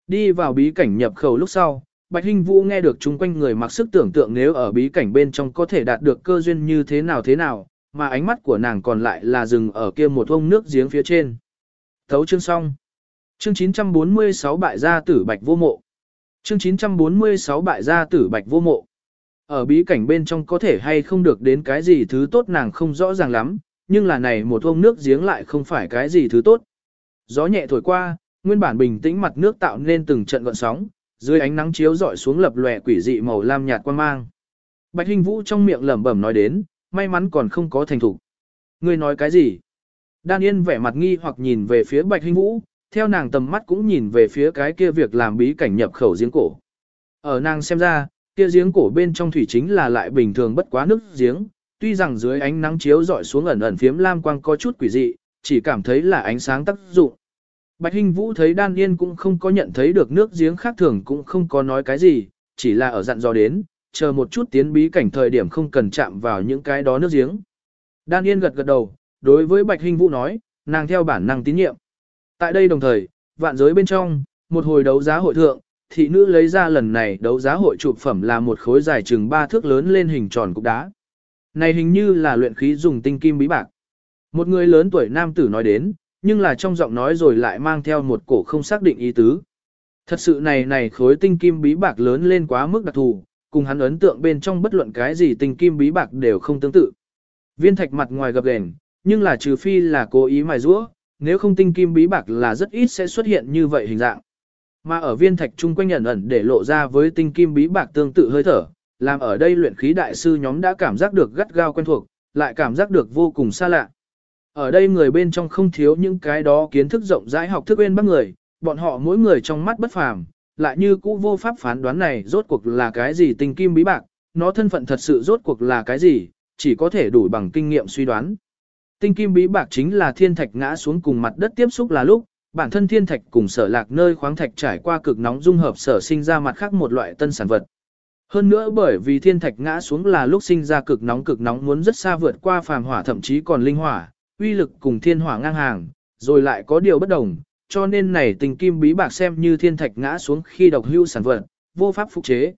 Đi vào bí cảnh nhập khẩu lúc sau, Bạch Hinh Vũ nghe được chung quanh người mặc sức tưởng tượng nếu ở bí cảnh bên trong có thể đạt được cơ duyên như thế nào thế nào, mà ánh mắt của nàng còn lại là dừng ở kia một ông nước giếng phía trên. Thấu chương xong. Chương 946 bại gia tử Bạch vô mộ. Chương 946 bại gia tử Bạch vô mộ. Ở bí cảnh bên trong có thể hay không được đến cái gì thứ tốt nàng không rõ ràng lắm, nhưng là này một ông nước giếng lại không phải cái gì thứ tốt. Gió nhẹ thổi qua, nguyên bản bình tĩnh mặt nước tạo nên từng trận gợn sóng, dưới ánh nắng chiếu rọi xuống lập lòe quỷ dị màu lam nhạt quan mang. Bạch Hinh Vũ trong miệng lẩm bẩm nói đến, may mắn còn không có thành thủ. Ngươi nói cái gì? Đan Yên vẻ mặt nghi hoặc nhìn về phía Bạch Hinh Vũ, theo nàng tầm mắt cũng nhìn về phía cái kia việc làm bí cảnh nhập khẩu giếng cổ. Ở nàng xem ra, kia giếng cổ bên trong thủy chính là lại bình thường bất quá nước giếng, tuy rằng dưới ánh nắng chiếu rọi xuống ẩn ẩn phiếm lam quang có chút quỷ dị, chỉ cảm thấy là ánh sáng tác dụng. Bạch Hinh Vũ thấy Đan Yên cũng không có nhận thấy được nước giếng khác thường cũng không có nói cái gì, chỉ là ở dặn dò đến, chờ một chút tiến bí cảnh thời điểm không cần chạm vào những cái đó nước giếng. Đan Yên gật gật đầu, đối với Bạch Hinh Vũ nói, nàng theo bản năng tín nhiệm. Tại đây đồng thời, vạn giới bên trong, một hồi đấu giá hội thượng, thị nữ lấy ra lần này đấu giá hội chụp phẩm là một khối dài chừng ba thước lớn lên hình tròn cục đá. Này hình như là luyện khí dùng tinh kim bí bạc. Một người lớn tuổi nam tử nói đến, nhưng là trong giọng nói rồi lại mang theo một cổ không xác định ý tứ. Thật sự này này khối tinh kim bí bạc lớn lên quá mức đặc thù, cùng hắn ấn tượng bên trong bất luận cái gì tinh kim bí bạc đều không tương tự. Viên thạch mặt ngoài gập ghềnh, nhưng là trừ phi là cố ý mài rũa, nếu không tinh kim bí bạc là rất ít sẽ xuất hiện như vậy hình dạng. Mà ở viên thạch chung quanh ẩn ẩn để lộ ra với tinh kim bí bạc tương tự hơi thở, làm ở đây luyện khí đại sư nhóm đã cảm giác được gắt gao quen thuộc, lại cảm giác được vô cùng xa lạ. Ở đây người bên trong không thiếu những cái đó kiến thức rộng rãi học thức bên bác người, bọn họ mỗi người trong mắt bất phàm, lại như cũ vô pháp phán đoán này rốt cuộc là cái gì tinh kim bí bạc, nó thân phận thật sự rốt cuộc là cái gì, chỉ có thể đủ bằng kinh nghiệm suy đoán. Tinh kim bí bạc chính là thiên thạch ngã xuống cùng mặt đất tiếp xúc là lúc, bản thân thiên thạch cùng sở lạc nơi khoáng thạch trải qua cực nóng dung hợp sở sinh ra mặt khác một loại tân sản vật. Hơn nữa bởi vì thiên thạch ngã xuống là lúc sinh ra cực nóng cực nóng muốn rất xa vượt qua phàm hỏa thậm chí còn linh hỏa, uy lực cùng thiên hỏa ngang hàng, rồi lại có điều bất đồng, cho nên này tình kim bí bạc xem như thiên thạch ngã xuống khi độc hưu sản vật, vô pháp phục chế.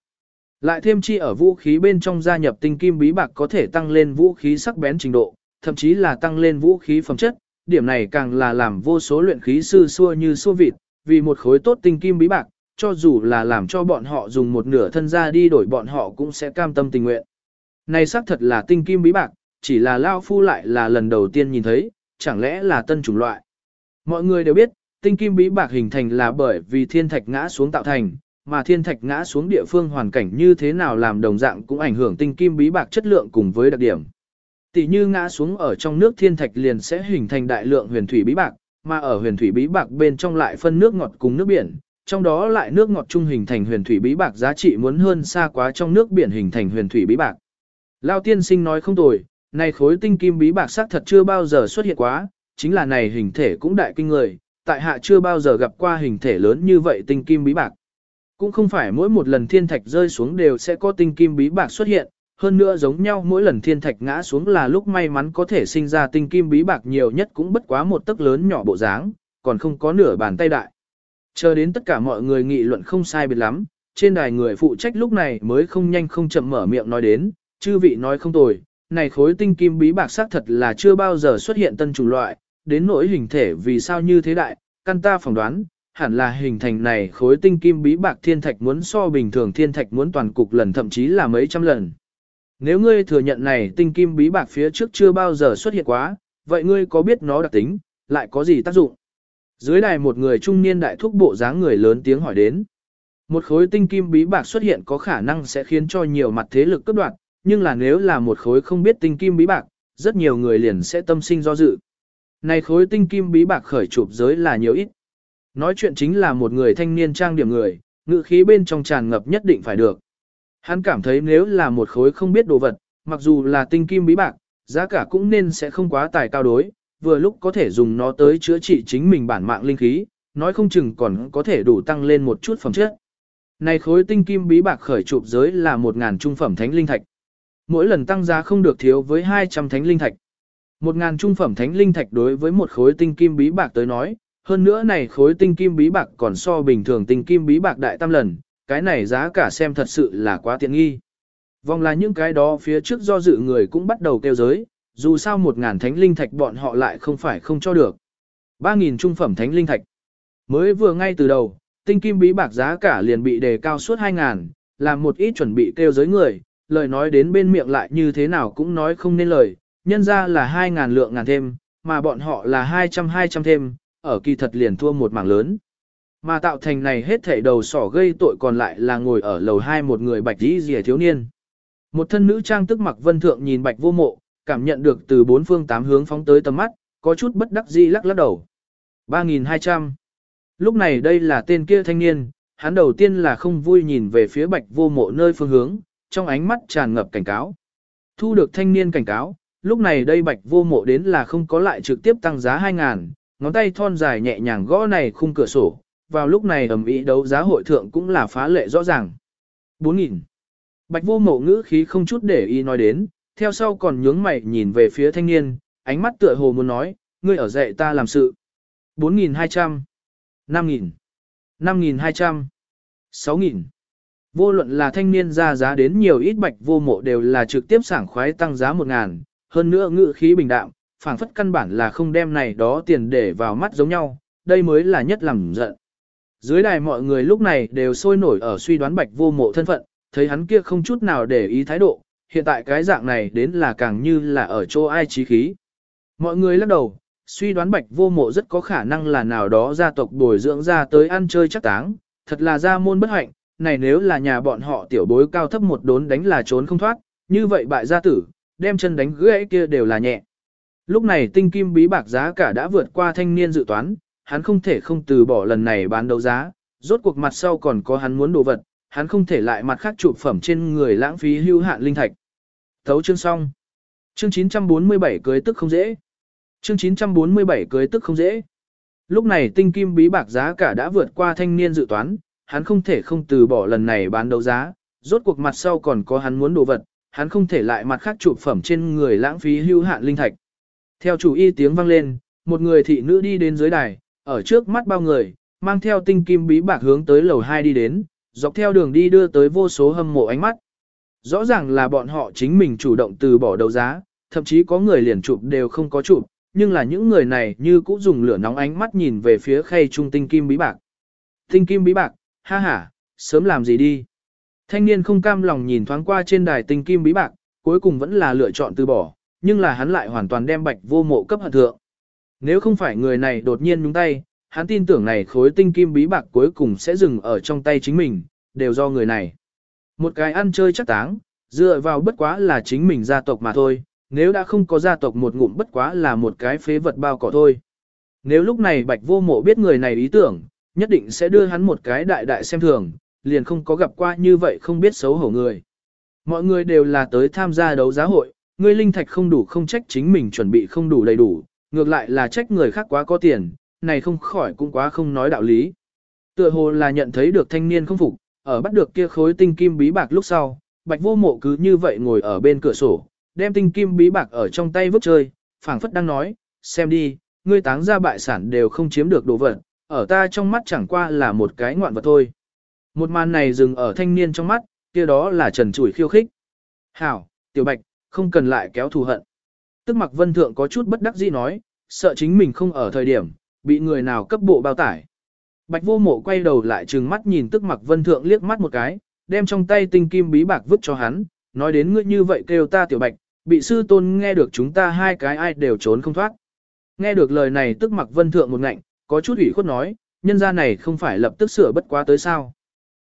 Lại thêm chi ở vũ khí bên trong gia nhập tinh kim bí bạc có thể tăng lên vũ khí sắc bén trình độ, thậm chí là tăng lên vũ khí phẩm chất, điểm này càng là làm vô số luyện khí sư xua như xua vịt, vì một khối tốt tinh kim bí bạc, cho dù là làm cho bọn họ dùng một nửa thân ra đi đổi bọn họ cũng sẽ cam tâm tình nguyện. Này xác thật là tinh kim bí bạc, chỉ là Lao Phu lại là lần đầu tiên nhìn thấy, chẳng lẽ là tân chủng loại. Mọi người đều biết, tinh kim bí bạc hình thành là bởi vì thiên thạch ngã xuống tạo thành, mà thiên thạch ngã xuống địa phương hoàn cảnh như thế nào làm đồng dạng cũng ảnh hưởng tinh kim bí bạc chất lượng cùng với đặc điểm. Tỷ như ngã xuống ở trong nước thiên thạch liền sẽ hình thành đại lượng huyền thủy bí bạc, mà ở huyền thủy bí bạc bên trong lại phân nước ngọt cùng nước biển, trong đó lại nước ngọt trung hình thành huyền thủy bí bạc giá trị muốn hơn xa quá trong nước biển hình thành huyền thủy bí bạc. Lao tiên sinh nói không tồi, này khối tinh kim bí bạc sắc thật chưa bao giờ xuất hiện quá, chính là này hình thể cũng đại kinh người, tại hạ chưa bao giờ gặp qua hình thể lớn như vậy tinh kim bí bạc. Cũng không phải mỗi một lần thiên thạch rơi xuống đều sẽ có tinh kim bí bạc xuất hiện, hơn nữa giống nhau mỗi lần thiên thạch ngã xuống là lúc may mắn có thể sinh ra tinh kim bí bạc nhiều nhất cũng bất quá một tấc lớn nhỏ bộ dáng, còn không có nửa bàn tay đại. Chờ đến tất cả mọi người nghị luận không sai biệt lắm, trên đài người phụ trách lúc này mới không nhanh không chậm mở miệng nói đến, chư vị nói không tồi, này khối tinh kim bí bạc sắc thật là chưa bao giờ xuất hiện tân chủng loại, đến nỗi hình thể vì sao như thế đại, căn ta phỏng đoán, hẳn là hình thành này khối tinh kim bí bạc thiên thạch muốn so bình thường thiên thạch muốn toàn cục lần thậm chí là mấy trăm lần. Nếu ngươi thừa nhận này tinh kim bí bạc phía trước chưa bao giờ xuất hiện quá, vậy ngươi có biết nó đặc tính, lại có gì tác dụng? Dưới đài một người trung niên đại thúc bộ dáng người lớn tiếng hỏi đến. Một khối tinh kim bí bạc xuất hiện có khả năng sẽ khiến cho nhiều mặt thế lực cấp đoạt, nhưng là nếu là một khối không biết tinh kim bí bạc, rất nhiều người liền sẽ tâm sinh do dự. Này khối tinh kim bí bạc khởi chụp giới là nhiều ít. Nói chuyện chính là một người thanh niên trang điểm người, ngự khí bên trong tràn ngập nhất định phải được. Hắn cảm thấy nếu là một khối không biết đồ vật, mặc dù là tinh kim bí bạc, giá cả cũng nên sẽ không quá tài cao đối, vừa lúc có thể dùng nó tới chữa trị chính mình bản mạng linh khí, nói không chừng còn có thể đủ tăng lên một chút phẩm chất. Này khối tinh kim bí bạc khởi chụp giới là một ngàn trung phẩm thánh linh thạch. Mỗi lần tăng giá không được thiếu với 200 thánh linh thạch. 1.000 trung phẩm thánh linh thạch đối với một khối tinh kim bí bạc tới nói, hơn nữa này khối tinh kim bí bạc còn so bình thường tinh kim bí bạc đại tam lần, cái này giá cả xem thật sự là quá tiện nghi. Vòng là những cái đó phía trước do dự người cũng bắt đầu kêu giới, dù sao một ngàn thánh linh thạch bọn họ lại không phải không cho được. Ba nghìn trung phẩm thánh linh thạch. Mới vừa ngay từ đầu, tinh kim bí bạc giá cả liền bị đề cao suốt hai ngàn, làm một ít chuẩn bị kêu giới người, lời nói đến bên miệng lại như thế nào cũng nói không nên lời, nhân ra là hai ngàn lượng ngàn thêm, mà bọn họ là hai trăm hai trăm thêm, ở kỳ thật liền thua một mảng lớn. Mà tạo thành này hết thảy đầu sỏ gây tội còn lại là ngồi ở lầu hai một người bạch dĩ rìa thiếu niên. Một thân nữ trang tức mặc vân thượng nhìn bạch vô mộ, cảm nhận được từ bốn phương tám hướng phóng tới tầm mắt, có chút bất đắc dĩ lắc lắc đầu. 3.200. Lúc này đây là tên kia thanh niên, hắn đầu tiên là không vui nhìn về phía bạch vô mộ nơi phương hướng, trong ánh mắt tràn ngập cảnh cáo. Thu được thanh niên cảnh cáo, lúc này đây bạch vô mộ đến là không có lại trực tiếp tăng giá 2.000, ngón tay thon dài nhẹ nhàng gõ này khung cửa sổ, vào lúc này ầm ĩ đấu giá hội thượng cũng là phá lệ rõ ràng. 4.000. Bạch vô mộ ngữ khí không chút để ý nói đến, theo sau còn nhướng mày nhìn về phía thanh niên, ánh mắt tựa hồ muốn nói, ngươi ở dạy ta làm sự. 4.200. 5.000, 5.200, 6.000. Vô luận là thanh niên ra giá đến nhiều ít bạch vô mộ đều là trực tiếp sảng khoái tăng giá 1.000, hơn nữa ngự khí bình đạm, phảng phất căn bản là không đem này đó tiền để vào mắt giống nhau, đây mới là nhất làm giận. Dưới đài mọi người lúc này đều sôi nổi ở suy đoán bạch vô mộ thân phận, thấy hắn kia không chút nào để ý thái độ, hiện tại cái dạng này đến là càng như là ở chỗ ai trí khí. Mọi người lắc đầu, suy đoán bạch vô mộ rất có khả năng là nào đó gia tộc bồi dưỡng ra tới ăn chơi chắc táng, thật là gia môn bất hạnh, này nếu là nhà bọn họ tiểu bối cao thấp một đốn đánh là trốn không thoát, như vậy bại gia tử, đem chân đánh gãy kia đều là nhẹ. Lúc này tinh kim bí bạc giá cả đã vượt qua thanh niên dự toán, hắn không thể không từ bỏ lần này bán đấu giá, rốt cuộc mặt sau còn có hắn muốn đồ vật, hắn không thể lại mặt khác trụ phẩm trên người lãng phí hưu hạn linh thạch. Thấu chương xong. Chương 947 cưới tức không dễ. Chương 947 cưới tức không dễ. Lúc này tinh kim bí bạc giá cả đã vượt qua thanh niên dự toán, hắn không thể không từ bỏ lần này bán đấu giá, rốt cuộc mặt sau còn có hắn muốn đồ vật, hắn không thể lại mặt khác chụp phẩm trên người lãng phí hưu hạn linh thạch. Theo chủ y tiếng vang lên, một người thị nữ đi đến dưới đài, ở trước mắt bao người, mang theo tinh kim bí bạc hướng tới lầu 2 đi đến, dọc theo đường đi đưa tới vô số hâm mộ ánh mắt. Rõ ràng là bọn họ chính mình chủ động từ bỏ đấu giá, thậm chí có người liền chụp đều không có chụp, nhưng là những người này như cũng dùng lửa nóng ánh mắt nhìn về phía khay trung tinh kim bí bạc. Tinh kim bí bạc, ha ha, sớm làm gì đi. Thanh niên không cam lòng nhìn thoáng qua trên đài tinh kim bí bạc, cuối cùng vẫn là lựa chọn từ bỏ, nhưng là hắn lại hoàn toàn đem bạch vô mộ cấp hận thượng. Nếu không phải người này đột nhiên nhúng tay, hắn tin tưởng này khối tinh kim bí bạc cuối cùng sẽ dừng ở trong tay chính mình, đều do người này. Một cái ăn chơi chắc táng, dựa vào bất quá là chính mình gia tộc mà thôi, nếu đã không có gia tộc một ngụm bất quá là một cái phế vật bao cỏ thôi. Nếu lúc này bạch vô mộ biết người này ý tưởng, nhất định sẽ đưa hắn một cái đại đại xem thường, liền không có gặp qua như vậy không biết xấu hổ người. Mọi người đều là tới tham gia đấu giá hội, người linh thạch không đủ không trách chính mình chuẩn bị không đủ đầy đủ, ngược lại là trách người khác quá có tiền, này không khỏi cũng quá không nói đạo lý. Tựa hồ là nhận thấy được thanh niên không phục, ở bắt được kia khối tinh kim bí bạc lúc sau, bạch vô mộ cứ như vậy ngồi ở bên cửa sổ, đem tinh kim bí bạc ở trong tay vứt chơi, phảng phất đang nói, xem đi, ngươi táng ra bại sản đều không chiếm được đồ vật, ở ta trong mắt chẳng qua là một cái ngoạn vật thôi. Một màn này dừng ở thanh niên trong mắt, kia đó là trần trụi khiêu khích. Hảo, tiểu bạch, không cần lại kéo thù hận. Tức mặc vân thượng có chút bất đắc dĩ nói, sợ chính mình không ở thời điểm, bị người nào cấp bộ bao tải. Bạch vô mộ quay đầu lại trừng mắt nhìn tức mặc vân thượng liếc mắt một cái, đem trong tay tinh kim bí bạc vứt cho hắn, nói đến ngươi như vậy kêu ta tiểu bạch, bị sư tôn nghe được chúng ta hai cái ai đều trốn không thoát. Nghe được lời này tức mặc vân thượng một ngạnh, có chút ủy khuất nói, nhân gia này không phải lập tức sửa bất quá tới sao.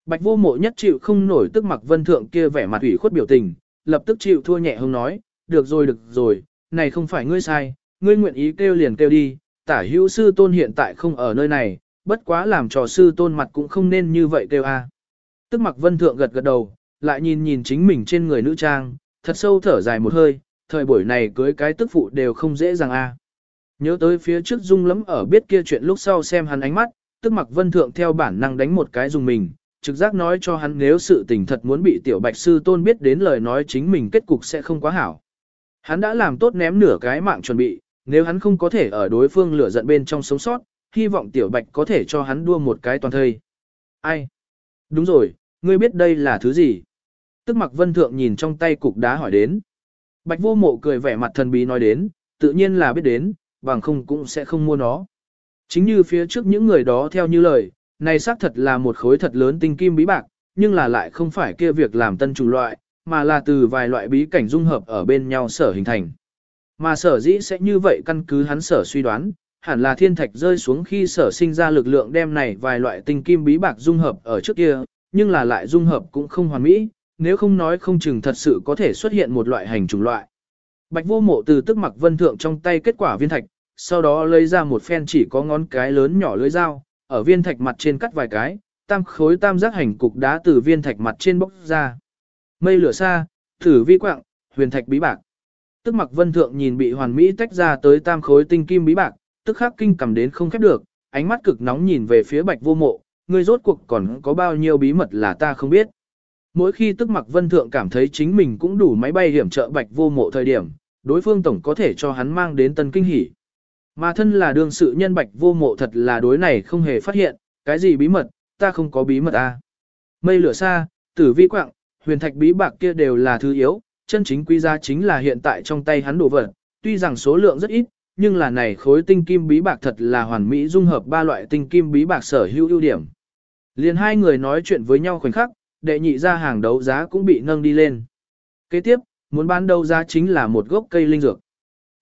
Bạch vô mộ nhất chịu không nổi tức mặc vân thượng kia vẻ mặt ủy khuất biểu tình, lập tức chịu thua nhẹ hông nói, được rồi được rồi, này không phải ngươi sai, ngươi nguyện ý kêu liền kêu đi, tả hữu sư tôn hiện tại không ở nơi này, bất quá làm trò sư tôn mặt cũng không nên như vậy kêu a. Tức mặc vân thượng gật gật đầu, lại nhìn nhìn chính mình trên người nữ trang, thật sâu thở dài một hơi, thời buổi này cưới cái tức phụ đều không dễ dàng a. Nhớ tới phía trước dung lắm ở biết kia chuyện lúc sau xem hắn ánh mắt, tức mặc vân thượng theo bản năng đánh một cái dùng mình, trực giác nói cho hắn nếu sự tình thật muốn bị tiểu bạch sư tôn biết đến lời nói chính mình kết cục sẽ không quá hảo. Hắn đã làm tốt ném nửa cái mạng chuẩn bị, nếu hắn không có thể ở đối phương lửa giận bên trong sống sót, hy vọng tiểu bạch có thể cho hắn đua một cái toàn thây. Ai? Đúng rồi, ngươi biết đây là thứ gì? Tức mặc vân thượng nhìn trong tay cục đá hỏi đến. Bạch vô mộ cười vẻ mặt thần bí nói đến, tự nhiên là biết đến, bằng không cũng sẽ không mua nó. Chính như phía trước những người đó theo như lời, này xác thật là một khối thật lớn tinh kim bí bạc, nhưng là lại không phải kia việc làm tân trùng loại, mà là từ vài loại bí cảnh dung hợp ở bên nhau sở hình thành. Mà sở dĩ sẽ như vậy căn cứ hắn sở suy đoán, hẳn là thiên thạch rơi xuống khi sở sinh ra lực lượng đem này vài loại tinh kim bí bạc dung hợp ở trước kia, nhưng là lại dung hợp cũng không hoàn mỹ, nếu không nói không chừng thật sự có thể xuất hiện một loại hành trùng loại. Bạch vô mộ từ tức mặc vân thượng trong tay kết quả viên thạch, sau đó lấy ra một phen chỉ có ngón cái lớn nhỏ lưới dao, ở viên thạch mặt trên cắt vài cái, tam khối tam giác hành cục đá từ viên thạch mặt trên bốc ra. Mây lửa xa, thử vi quạng, huyền thạch bí bạc. Tức mặc vân thượng nhìn bị hoàn mỹ tách ra tới tam khối tinh kim bí bạc, tức khắc kinh cầm đến không khép được, ánh mắt cực nóng nhìn về phía bạch vô mộ, người rốt cuộc còn có bao nhiêu bí mật là ta không biết. Mỗi khi tức mặc vân thượng cảm thấy chính mình cũng đủ máy bay hiểm trợ bạch vô mộ thời điểm, đối phương tổng có thể cho hắn mang đến tân kinh hỉ. Mà thân là đương sự nhân bạch vô mộ thật là đối này không hề phát hiện, cái gì bí mật, ta không có bí mật à. Mây lửa xa, tử vi quạng, huyền thạch bí bạc kia đều là thứ yếu, chân chính quý giá chính là hiện tại trong tay hắn đồ vật, tuy rằng số lượng rất ít, nhưng là này khối tinh kim bí bạc thật là hoàn mỹ dung hợp ba loại tinh kim bí bạc sở hữu ưu điểm. Liền hai người nói chuyện với nhau khoảnh khắc, đệ nhị ra hàng đấu giá cũng bị nâng đi lên. Kế tiếp, muốn bán đấu giá chính là một gốc cây linh dược.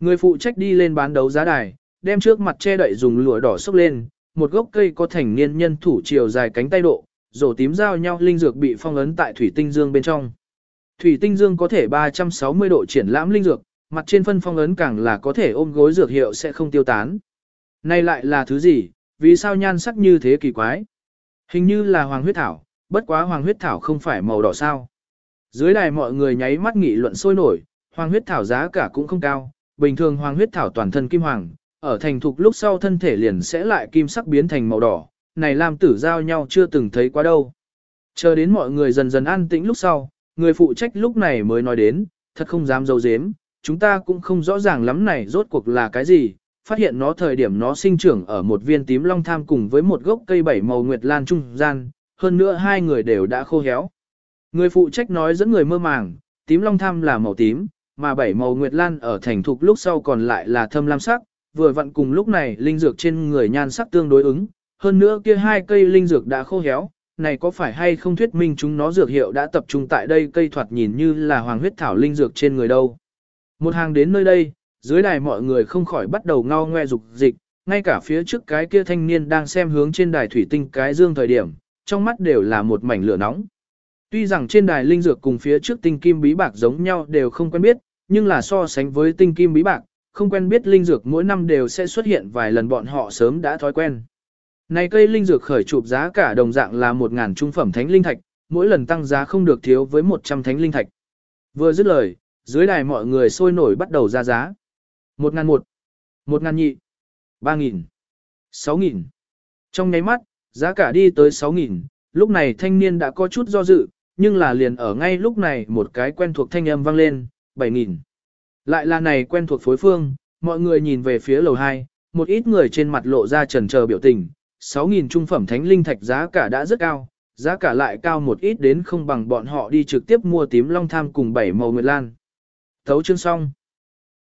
Người phụ trách đi lên bán đấu giá đài, đem trước mặt che đậy dùng lụa đỏ xốc lên, một gốc cây có thành niên nhân thủ chiều dài cánh tay độ, rổ tím giao nhau linh dược bị phong ấn tại thủy tinh dương bên trong. Thủy tinh dương có thể 360 độ triển lãm linh dược, mặt trên phân phong ấn càng là có thể ôm gối dược hiệu sẽ không tiêu tán. Này lại là thứ gì, vì sao nhan sắc như thế kỳ quái? Hình như là hoàng huyết thảo, bất quá hoàng huyết thảo không phải màu đỏ sao. Dưới đài mọi người nháy mắt nghị luận sôi nổi, hoàng huyết thảo giá cả cũng không cao, bình thường hoàng huyết thảo toàn thân kim hoàng, ở thành thục lúc sau thân thể liền sẽ lại kim sắc biến thành màu đỏ, này làm tử giao nhau chưa từng thấy quá đâu. Chờ đến mọi người dần dần an tĩnh lúc sau, người phụ trách lúc này mới nói đến, thật không dám dâu dếm, chúng ta cũng không rõ ràng lắm này rốt cuộc là cái gì, phát hiện nó thời điểm nó sinh trưởng ở một viên tím long tham cùng với một gốc cây bảy màu nguyệt lan trung gian, hơn nữa hai người đều đã khô héo. Người phụ trách nói dẫn người mơ màng, tím long tham là màu tím, mà bảy màu nguyệt lan ở thành thục lúc sau còn lại là thâm lam sắc, vừa vặn cùng lúc này linh dược trên người nhan sắc tương đối ứng, hơn nữa kia hai cây linh dược đã khô héo, này có phải hay không thuyết minh chúng nó dược hiệu đã tập trung tại đây cây thoạt nhìn như là hoàng huyết thảo linh dược trên người đâu. Một hàng đến nơi đây, dưới đài mọi người không khỏi bắt đầu ngao ngoe dục dịch, ngay cả phía trước cái kia thanh niên đang xem hướng trên đài thủy tinh cái dương thời điểm, trong mắt đều là một mảnh lửa nóng. Tuy rằng trên đài linh dược cùng phía trước tinh kim bí bạc giống nhau đều không quen biết, nhưng là so sánh với tinh kim bí bạc, không quen biết linh dược mỗi năm đều sẽ xuất hiện vài lần bọn họ sớm đã thói quen. Này cây linh dược khởi chụp giá cả đồng dạng là 1.000 trung phẩm thánh linh thạch, mỗi lần tăng giá không được thiếu với 100 thánh linh thạch. Vừa dứt lời, dưới đài mọi người sôi nổi bắt đầu ra giá. 1.001, 1.002, 3.000, 6.000. Trong nháy mắt, giá cả đi tới 6.000, lúc này thanh niên đã có chút do dự, nhưng là liền ở ngay lúc này một cái quen thuộc thanh âm vang lên, 7.000. Lại là này quen thuộc phối phương, mọi người nhìn về phía lầu 2, một ít người trên mặt lộ ra trần chờ biểu tình, 6.000 trung phẩm thánh linh thạch giá cả đã rất cao, giá cả lại cao một ít đến không bằng bọn họ đi trực tiếp mua tím long tham cùng bảy màu nguyệt lan. Thấu chương xong.